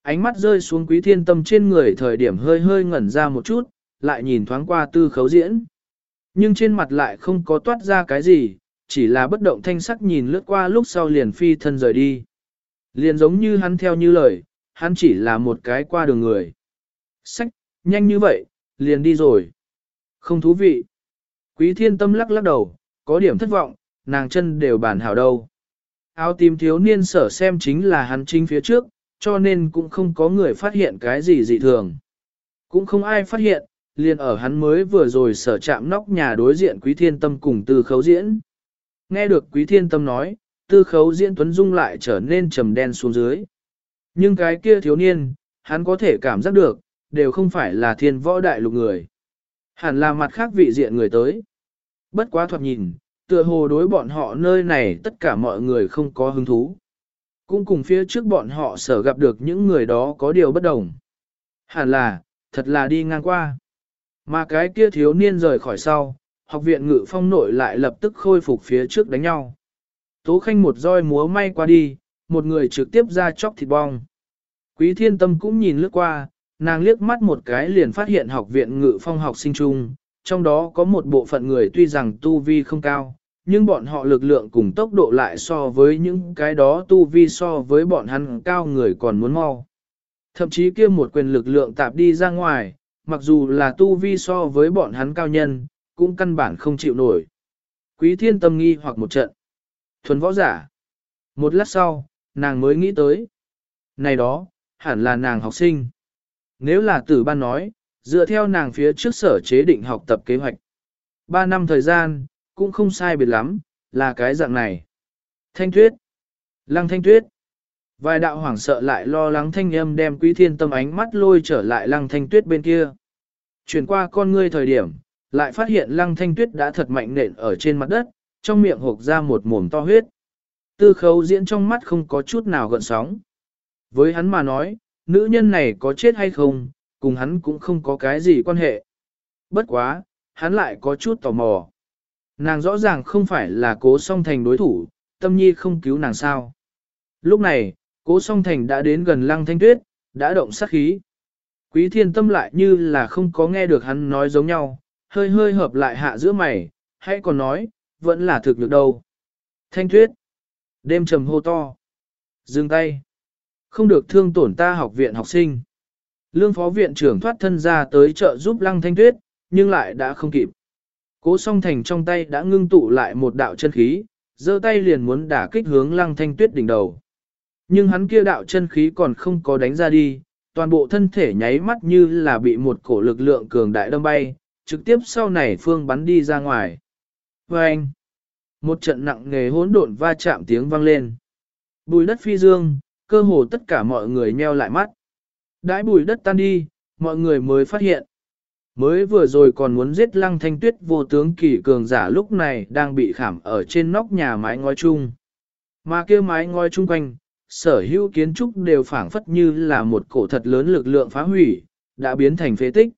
Ánh mắt rơi xuống quý thiên tâm trên người thời điểm hơi hơi ngẩn ra một chút, lại nhìn thoáng qua tư khấu diễn. Nhưng trên mặt lại không có toát ra cái gì, chỉ là bất động thanh sắc nhìn lướt qua lúc sau liền phi thân rời đi. Liền giống như hắn theo như lời, hắn chỉ là một cái qua đường người. Sách, nhanh như vậy, liền đi rồi. Không thú vị. Quý thiên tâm lắc lắc đầu, có điểm thất vọng, nàng chân đều bản hảo đâu. Áo tím thiếu niên sở xem chính là hắn chính phía trước, cho nên cũng không có người phát hiện cái gì dị thường. Cũng không ai phát hiện, liền ở hắn mới vừa rồi sở chạm nóc nhà đối diện quý thiên tâm cùng tư khấu diễn. Nghe được quý thiên tâm nói, tư khấu diễn tuấn dung lại trở nên trầm đen xuống dưới. Nhưng cái kia thiếu niên, hắn có thể cảm giác được, đều không phải là thiên võ đại lục người. Hẳn là mặt khác vị diện người tới. Bất quá thoạt nhìn, tựa hồ đối bọn họ nơi này tất cả mọi người không có hứng thú. Cũng cùng phía trước bọn họ sở gặp được những người đó có điều bất đồng. Hẳn là, thật là đi ngang qua. Mà cái kia thiếu niên rời khỏi sau, học viện ngự phong nội lại lập tức khôi phục phía trước đánh nhau. Tố khanh một roi múa may qua đi, một người trực tiếp ra chóc thịt bong. Quý thiên tâm cũng nhìn lướt qua, nàng liếc mắt một cái liền phát hiện học viện ngự phong học sinh chung, trong đó có một bộ phận người tuy rằng tu vi không cao, nhưng bọn họ lực lượng cùng tốc độ lại so với những cái đó tu vi so với bọn hắn cao người còn muốn mau. Thậm chí kia một quyền lực lượng tạp đi ra ngoài, mặc dù là tu vi so với bọn hắn cao nhân, cũng căn bản không chịu nổi. Quý thiên tâm nghi hoặc một trận. Thuần võ giả. Một lát sau, nàng mới nghĩ tới. Này đó, hẳn là nàng học sinh. Nếu là tử ban nói, dựa theo nàng phía trước sở chế định học tập kế hoạch. Ba năm thời gian, cũng không sai biệt lắm, là cái dạng này. Thanh tuyết. Lăng thanh tuyết. Vài đạo hoảng sợ lại lo lắng thanh âm đem quý thiên tâm ánh mắt lôi trở lại lăng thanh tuyết bên kia. Chuyển qua con ngươi thời điểm, lại phát hiện lăng thanh tuyết đã thật mạnh nện ở trên mặt đất, trong miệng hộp ra một mồm to huyết. Tư khấu diễn trong mắt không có chút nào gợn sóng. Với hắn mà nói, nữ nhân này có chết hay không, cùng hắn cũng không có cái gì quan hệ. Bất quá, hắn lại có chút tò mò. Nàng rõ ràng không phải là cố song thành đối thủ, tâm nhi không cứu nàng sao. Lúc này, cố song thành đã đến gần lăng thanh tuyết, đã động sát khí. Quý thiên tâm lại như là không có nghe được hắn nói giống nhau, hơi hơi hợp lại hạ giữa mày, hay còn nói, vẫn là thực lực đâu. Thanh tuyết, đêm trầm hô to, dừng tay, không được thương tổn ta học viện học sinh. Lương phó viện trưởng thoát thân ra tới chợ giúp lăng thanh tuyết, nhưng lại đã không kịp. Cố song thành trong tay đã ngưng tụ lại một đạo chân khí, giơ tay liền muốn đả kích hướng lăng thanh tuyết đỉnh đầu. Nhưng hắn kia đạo chân khí còn không có đánh ra đi, toàn bộ thân thể nháy mắt như là bị một cổ lực lượng cường đại đâm bay, trực tiếp sau này phương bắn đi ra ngoài. Và anh, một trận nặng nghề hỗn độn va chạm tiếng vang lên. Bùi đất phi dương, cơ hồ tất cả mọi người nheo lại mắt. Đãi bùi đất tan đi, mọi người mới phát hiện. Mới vừa rồi còn muốn giết lăng thanh tuyết vô tướng kỳ cường giả lúc này đang bị khảm ở trên nóc nhà mái ngói chung. Mà kia mái ngói chung quanh, sở hữu kiến trúc đều phảng phất như là một cổ thật lớn lực lượng phá hủy, đã biến thành phế tích.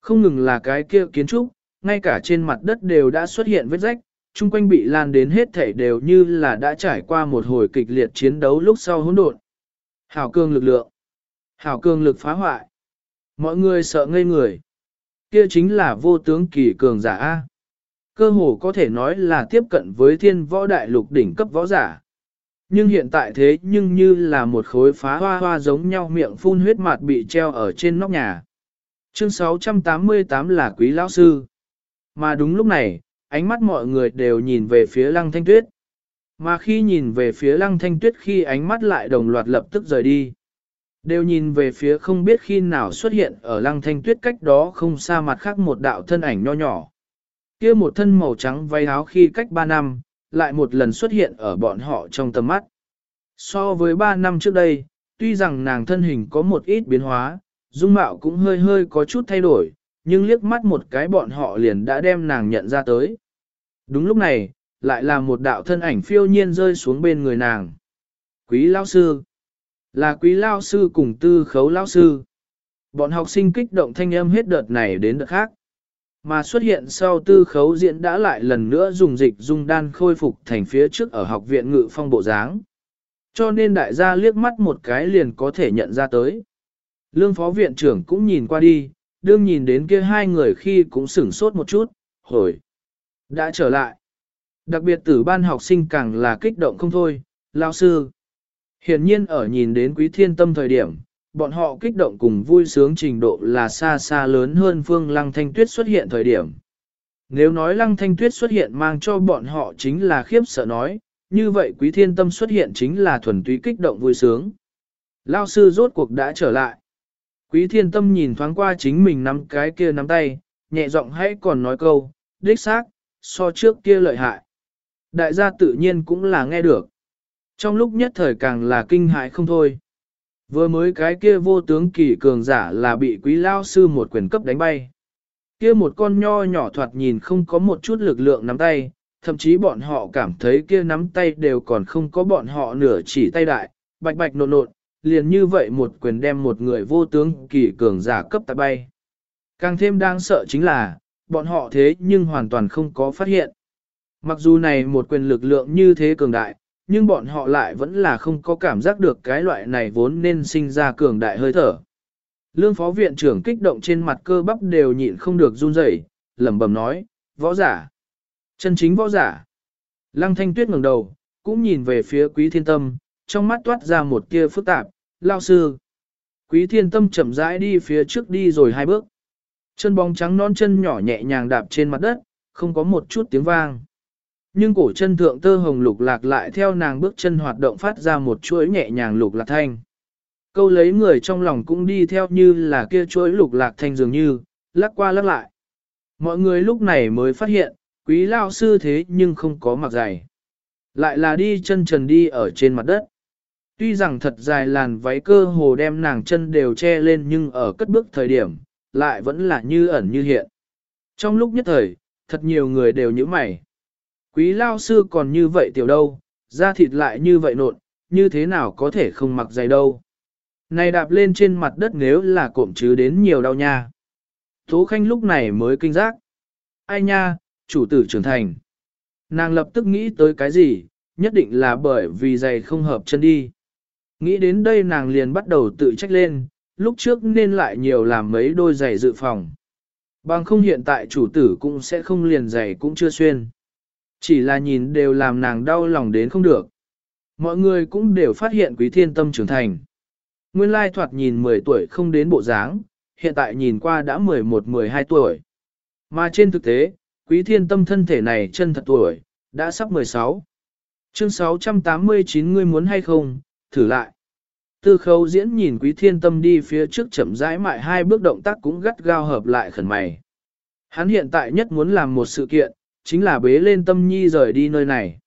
Không ngừng là cái kia kiến trúc, ngay cả trên mặt đất đều đã xuất hiện vết rách, chung quanh bị lan đến hết thảy đều như là đã trải qua một hồi kịch liệt chiến đấu lúc sau hỗn độn. Hảo cương lực lượng, hảo cương lực phá hoại. Mọi người sợ ngây người. Kia chính là vô tướng kỳ cường giả A. Cơ hồ có thể nói là tiếp cận với thiên võ đại lục đỉnh cấp võ giả. Nhưng hiện tại thế nhưng như là một khối phá hoa hoa giống nhau miệng phun huyết mạt bị treo ở trên nóc nhà. Chương 688 là quý lão sư. Mà đúng lúc này, ánh mắt mọi người đều nhìn về phía lăng thanh tuyết. Mà khi nhìn về phía lăng thanh tuyết khi ánh mắt lại đồng loạt lập tức rời đi. Đều nhìn về phía không biết khi nào xuất hiện ở lăng thanh tuyết cách đó không xa mặt khác một đạo thân ảnh nho nhỏ. kia một thân màu trắng váy áo khi cách 3 năm, lại một lần xuất hiện ở bọn họ trong tầm mắt. So với 3 năm trước đây, tuy rằng nàng thân hình có một ít biến hóa, dung mạo cũng hơi hơi có chút thay đổi, nhưng liếc mắt một cái bọn họ liền đã đem nàng nhận ra tới. Đúng lúc này, lại là một đạo thân ảnh phiêu nhiên rơi xuống bên người nàng. Quý lao sư, là quý lao sư cùng tư khấu lao sư. Bọn học sinh kích động thanh âm hết đợt này đến đợt khác. Mà xuất hiện sau tư khấu diễn đã lại lần nữa dùng dịch dung đan khôi phục thành phía trước ở học viện ngự phong bộ dáng. Cho nên đại gia liếc mắt một cái liền có thể nhận ra tới. Lương phó viện trưởng cũng nhìn qua đi, đương nhìn đến kia hai người khi cũng sửng sốt một chút, hồi. Đã trở lại. Đặc biệt tử ban học sinh càng là kích động không thôi, lao sư. Hiển nhiên ở nhìn đến quý thiên tâm thời điểm, bọn họ kích động cùng vui sướng trình độ là xa xa lớn hơn phương lăng thanh tuyết xuất hiện thời điểm. Nếu nói lăng thanh tuyết xuất hiện mang cho bọn họ chính là khiếp sợ nói, như vậy quý thiên tâm xuất hiện chính là thuần túy kích động vui sướng. Lao sư rốt cuộc đã trở lại. Quý thiên tâm nhìn thoáng qua chính mình nắm cái kia nắm tay, nhẹ giọng hãy còn nói câu, đích xác, so trước kia lợi hại. Đại gia tự nhiên cũng là nghe được. Trong lúc nhất thời càng là kinh hại không thôi. Vừa mới cái kia vô tướng kỳ cường giả là bị quý lao sư một quyền cấp đánh bay. Kia một con nho nhỏ thoạt nhìn không có một chút lực lượng nắm tay, thậm chí bọn họ cảm thấy kia nắm tay đều còn không có bọn họ nửa chỉ tay đại, bạch bạch nộn nộn, liền như vậy một quyền đem một người vô tướng kỳ cường giả cấp tại bay. Càng thêm đáng sợ chính là, bọn họ thế nhưng hoàn toàn không có phát hiện. Mặc dù này một quyền lực lượng như thế cường đại, nhưng bọn họ lại vẫn là không có cảm giác được cái loại này vốn nên sinh ra cường đại hơi thở. Lương phó viện trưởng kích động trên mặt cơ bắp đều nhịn không được run rẩy, lẩm bẩm nói, võ giả, chân chính võ giả. Lăng thanh tuyết ngẩng đầu, cũng nhìn về phía quý thiên tâm, trong mắt toát ra một tia phức tạp, lao sư. Quý thiên tâm chậm rãi đi phía trước đi rồi hai bước. Chân bóng trắng non chân nhỏ nhẹ nhàng đạp trên mặt đất, không có một chút tiếng vang. Nhưng cổ chân thượng tơ hồng lục lạc lại theo nàng bước chân hoạt động phát ra một chuỗi nhẹ nhàng lục lạc thanh. Câu lấy người trong lòng cũng đi theo như là kia chuỗi lục lạc thanh dường như, lắc qua lắc lại. Mọi người lúc này mới phát hiện, quý lao sư thế nhưng không có mặc giày. Lại là đi chân trần đi ở trên mặt đất. Tuy rằng thật dài làn váy cơ hồ đem nàng chân đều che lên nhưng ở cất bước thời điểm, lại vẫn là như ẩn như hiện. Trong lúc nhất thời, thật nhiều người đều như mày. Quý lao sư còn như vậy tiểu đâu, da thịt lại như vậy nộn, như thế nào có thể không mặc giày đâu. Này đạp lên trên mặt đất nếu là cộm chứ đến nhiều đau nha. Tố Khanh lúc này mới kinh giác. Ai nha, chủ tử trưởng thành. Nàng lập tức nghĩ tới cái gì, nhất định là bởi vì giày không hợp chân đi. Nghĩ đến đây nàng liền bắt đầu tự trách lên, lúc trước nên lại nhiều làm mấy đôi giày dự phòng. Bằng không hiện tại chủ tử cũng sẽ không liền giày cũng chưa xuyên. Chỉ là nhìn đều làm nàng đau lòng đến không được. Mọi người cũng đều phát hiện quý thiên tâm trưởng thành. Nguyên lai thoạt nhìn 10 tuổi không đến bộ dáng, hiện tại nhìn qua đã 11-12 tuổi. Mà trên thực tế, quý thiên tâm thân thể này chân thật tuổi, đã sắp 16. Chương 689 ngươi muốn hay không, thử lại. Tư khấu diễn nhìn quý thiên tâm đi phía trước chậm rãi mại hai bước động tác cũng gắt gao hợp lại khẩn mày. Hắn hiện tại nhất muốn làm một sự kiện, chính là bế lên tâm nhi rời đi nơi này.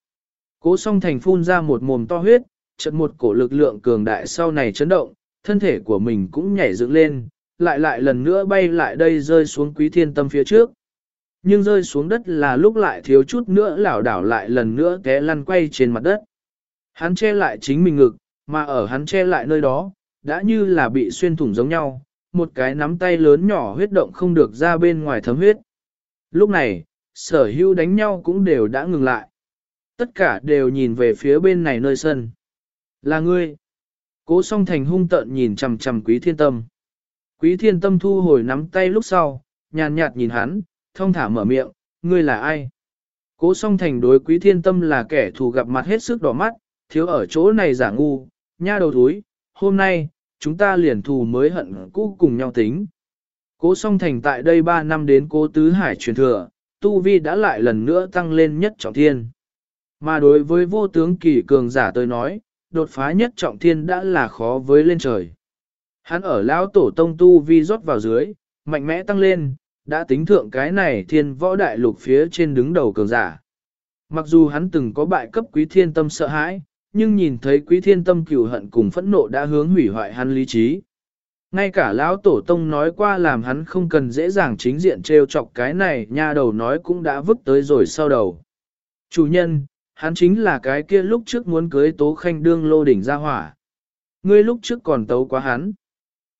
Cố song thành phun ra một mồm to huyết, chợt một cổ lực lượng cường đại sau này chấn động, thân thể của mình cũng nhảy dựng lên, lại lại lần nữa bay lại đây rơi xuống quý thiên tâm phía trước. Nhưng rơi xuống đất là lúc lại thiếu chút nữa lảo đảo lại lần nữa té lăn quay trên mặt đất. Hắn che lại chính mình ngực, mà ở hắn che lại nơi đó, đã như là bị xuyên thủng giống nhau, một cái nắm tay lớn nhỏ huyết động không được ra bên ngoài thấm huyết. Lúc này, sở hữu đánh nhau cũng đều đã ngừng lại. Tất cả đều nhìn về phía bên này nơi sân. Là ngươi. Cố song thành hung tợn nhìn chằm chằm quý thiên tâm. Quý thiên tâm thu hồi nắm tay lúc sau, nhàn nhạt nhìn hắn, thông thả mở miệng, ngươi là ai? Cố song thành đối quý thiên tâm là kẻ thù gặp mặt hết sức đỏ mắt, thiếu ở chỗ này giả ngu, nha đầu thúi, hôm nay, chúng ta liền thù mới hận cũ cùng nhau tính. Cố song thành tại đây 3 năm đến cố tứ hải truyền thừa, tu vi đã lại lần nữa tăng lên nhất trọng thiên. Mà đối với vô tướng kỳ cường giả tôi nói, đột phá nhất trọng thiên đã là khó với lên trời. Hắn ở lão tổ tông tu vi rót vào dưới, mạnh mẽ tăng lên, đã tính thượng cái này thiên võ đại lục phía trên đứng đầu cường giả. Mặc dù hắn từng có bại cấp quý thiên tâm sợ hãi, nhưng nhìn thấy quý thiên tâm cửu hận cùng phẫn nộ đã hướng hủy hoại hắn lý trí. Ngay cả lão tổ tông nói qua làm hắn không cần dễ dàng chính diện trêu chọc cái này nha đầu nói cũng đã vứt tới rồi sau đầu. Chủ nhân, hắn chính là cái kia lúc trước muốn cưới tố khanh đương lô đỉnh ra hỏa. Ngươi lúc trước còn tấu quá hắn.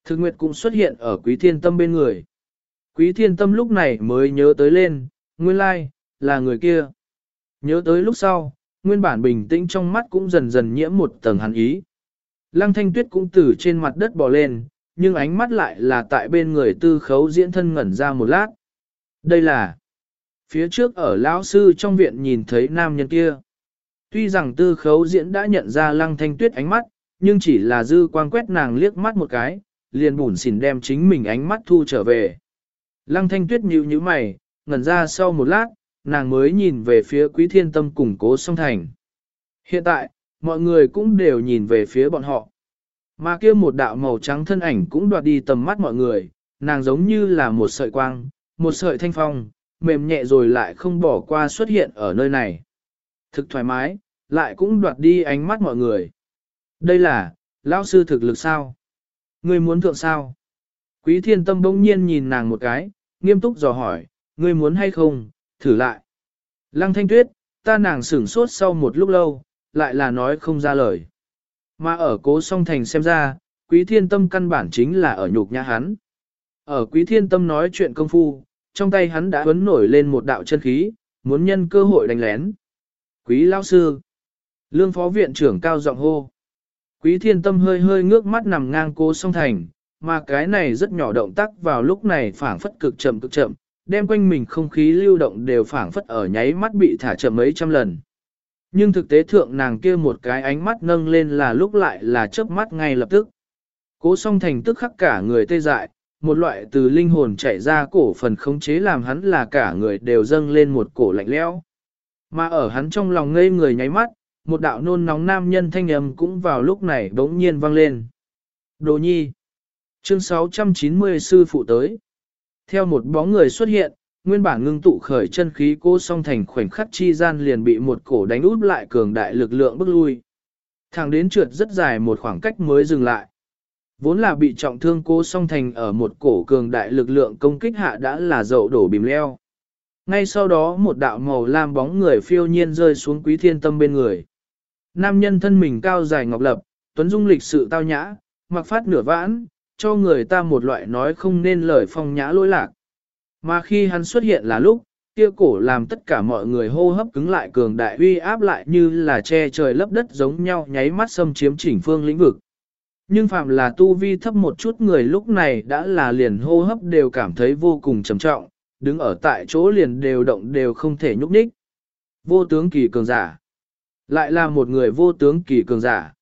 Thực nguyệt cũng xuất hiện ở quý thiên tâm bên người. Quý thiên tâm lúc này mới nhớ tới lên, nguyên lai, là người kia. Nhớ tới lúc sau, nguyên bản bình tĩnh trong mắt cũng dần dần nhiễm một tầng hàn ý. Lăng thanh tuyết cũng từ trên mặt đất bò lên, nhưng ánh mắt lại là tại bên người tư khấu diễn thân ngẩn ra một lát. Đây là phía trước ở lão sư trong viện nhìn thấy nam nhân kia. Tuy rằng tư khấu diễn đã nhận ra lăng thanh tuyết ánh mắt, nhưng chỉ là dư quang quét nàng liếc mắt một cái, liền bùn xỉn đem chính mình ánh mắt thu trở về. Lăng thanh tuyết nhíu nhíu mày, ngẩn ra sau một lát, nàng mới nhìn về phía quý thiên tâm củng cố song thành. Hiện tại, mọi người cũng đều nhìn về phía bọn họ. Mà kia một đạo màu trắng thân ảnh cũng đoạt đi tầm mắt mọi người, nàng giống như là một sợi quang, một sợi thanh phong, mềm nhẹ rồi lại không bỏ qua xuất hiện ở nơi này. Thực thoải mái, lại cũng đoạt đi ánh mắt mọi người. Đây là, lão sư thực lực sao? Ngươi muốn thượng sao? Quý thiên tâm bỗng nhiên nhìn nàng một cái, nghiêm túc dò hỏi, ngươi muốn hay không, thử lại. Lăng thanh tuyết, ta nàng sửng sốt sau một lúc lâu, lại là nói không ra lời. Mà ở cố song thành xem ra, quý thiên tâm căn bản chính là ở nhục nhã hắn. Ở quý thiên tâm nói chuyện công phu, trong tay hắn đã huấn nổi lên một đạo chân khí, muốn nhân cơ hội đánh lén. Quý lao sư, lương phó viện trưởng cao giọng hô. Quý thiên tâm hơi hơi ngước mắt nằm ngang cố song thành, mà cái này rất nhỏ động tác vào lúc này phảng phất cực chậm cực chậm, đem quanh mình không khí lưu động đều phảng phất ở nháy mắt bị thả chậm mấy trăm lần. Nhưng thực tế thượng nàng kia một cái ánh mắt nâng lên là lúc lại là chớp mắt ngay lập tức. Cố song thành tức khắc cả người tê dại, một loại từ linh hồn chạy ra cổ phần khống chế làm hắn là cả người đều dâng lên một cổ lạnh lẽo. Mà ở hắn trong lòng ngây người nháy mắt, một đạo nôn nóng nam nhân thanh âm cũng vào lúc này bỗng nhiên vang lên. Đồ nhi. Chương 690 sư phụ tới. Theo một bóng người xuất hiện, nguyên bản ngưng tụ khởi chân khí cô song thành khoảnh khắc chi gian liền bị một cổ đánh út lại cường đại lực lượng bức lui. Thẳng đến trượt rất dài một khoảng cách mới dừng lại. Vốn là bị trọng thương cô song thành ở một cổ cường đại lực lượng công kích hạ đã là dậu đổ bìm leo. Ngay sau đó một đạo màu lam bóng người phiêu nhiên rơi xuống quý thiên tâm bên người. Nam nhân thân mình cao dài ngọc lập, tuấn dung lịch sự tao nhã, mặc phát nửa vãn, cho người ta một loại nói không nên lời phong nhã lỗi lạc. Mà khi hắn xuất hiện là lúc, kia cổ làm tất cả mọi người hô hấp cứng lại cường đại uy áp lại như là che trời lấp đất giống nhau nháy mắt xâm chiếm chỉnh phương lĩnh vực. Nhưng phạm là tu vi thấp một chút người lúc này đã là liền hô hấp đều cảm thấy vô cùng trầm trọng, đứng ở tại chỗ liền đều động đều không thể nhúc nhích. Vô tướng kỳ cường giả. Lại là một người vô tướng kỳ cường giả.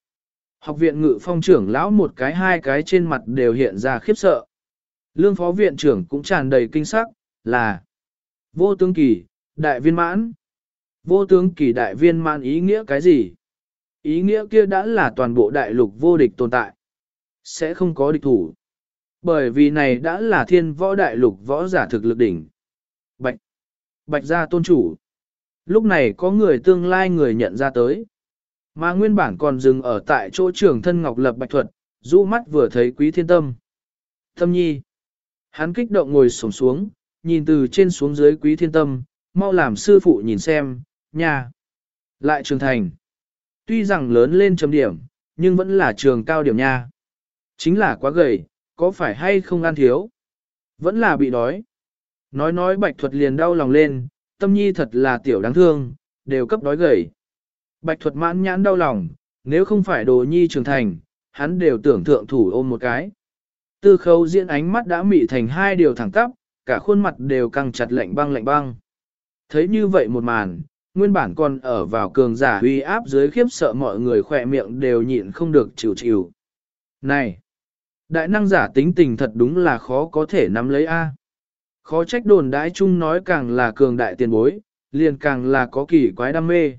Học viện ngự phong trưởng lão một cái hai cái trên mặt đều hiện ra khiếp sợ. Lương phó viện trưởng cũng tràn đầy kinh sắc, là vô tướng kỳ, đại viên mãn. Vô tướng kỳ đại viên mãn ý nghĩa cái gì? Ý nghĩa kia đã là toàn bộ đại lục vô địch tồn tại. Sẽ không có địch thủ. Bởi vì này đã là thiên võ đại lục võ giả thực lực đỉnh. Bạch. Bạch gia tôn chủ. Lúc này có người tương lai người nhận ra tới. Mà nguyên bản còn dừng ở tại chỗ trưởng thân Ngọc Lập Bạch Thuật, rũ mắt vừa thấy quý thiên tâm. Tâm nhi. Hắn kích động ngồi sổng xuống, nhìn từ trên xuống dưới quý thiên tâm, mau làm sư phụ nhìn xem, nha. Lại trưởng thành. Tuy rằng lớn lên chấm điểm, nhưng vẫn là trường cao điểm nha. Chính là quá gầy, có phải hay không ăn thiếu? Vẫn là bị đói. Nói nói bạch thuật liền đau lòng lên, tâm nhi thật là tiểu đáng thương, đều cấp đói gầy. Bạch thuật mãn nhãn đau lòng, nếu không phải đồ nhi trưởng thành, hắn đều tưởng thượng thủ ôm một cái. Tư khấu diễn ánh mắt đã mị thành hai điều thẳng tắp, cả khuôn mặt đều căng chặt lạnh băng lạnh băng. Thấy như vậy một màn, nguyên bản còn ở vào cường giả uy áp dưới khiếp sợ mọi người khỏe miệng đều nhịn không được chịu chịu. Này! Đại năng giả tính tình thật đúng là khó có thể nắm lấy A. Khó trách đồn đãi chung nói càng là cường đại tiền bối, liền càng là có kỳ quái đam mê.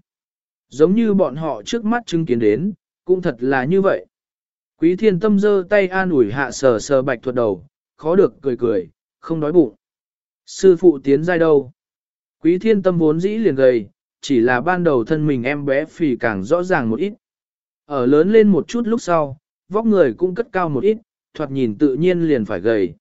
Giống như bọn họ trước mắt chứng kiến đến, cũng thật là như vậy. Quý thiên tâm giơ tay an ủi hạ sờ sờ bạch thuật đầu, khó được cười cười, không đói bụng. Sư phụ tiến giai đâu? Quý thiên tâm vốn dĩ liền gầy, chỉ là ban đầu thân mình em bé phì càng rõ ràng một ít. Ở lớn lên một chút lúc sau, vóc người cũng cất cao một ít, thoạt nhìn tự nhiên liền phải gầy.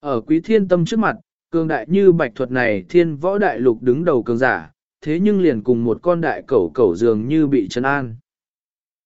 Ở quý thiên tâm trước mặt, cường đại như bạch thuật này thiên võ đại lục đứng đầu cường giả, thế nhưng liền cùng một con đại cẩu cẩu dường như bị chân an.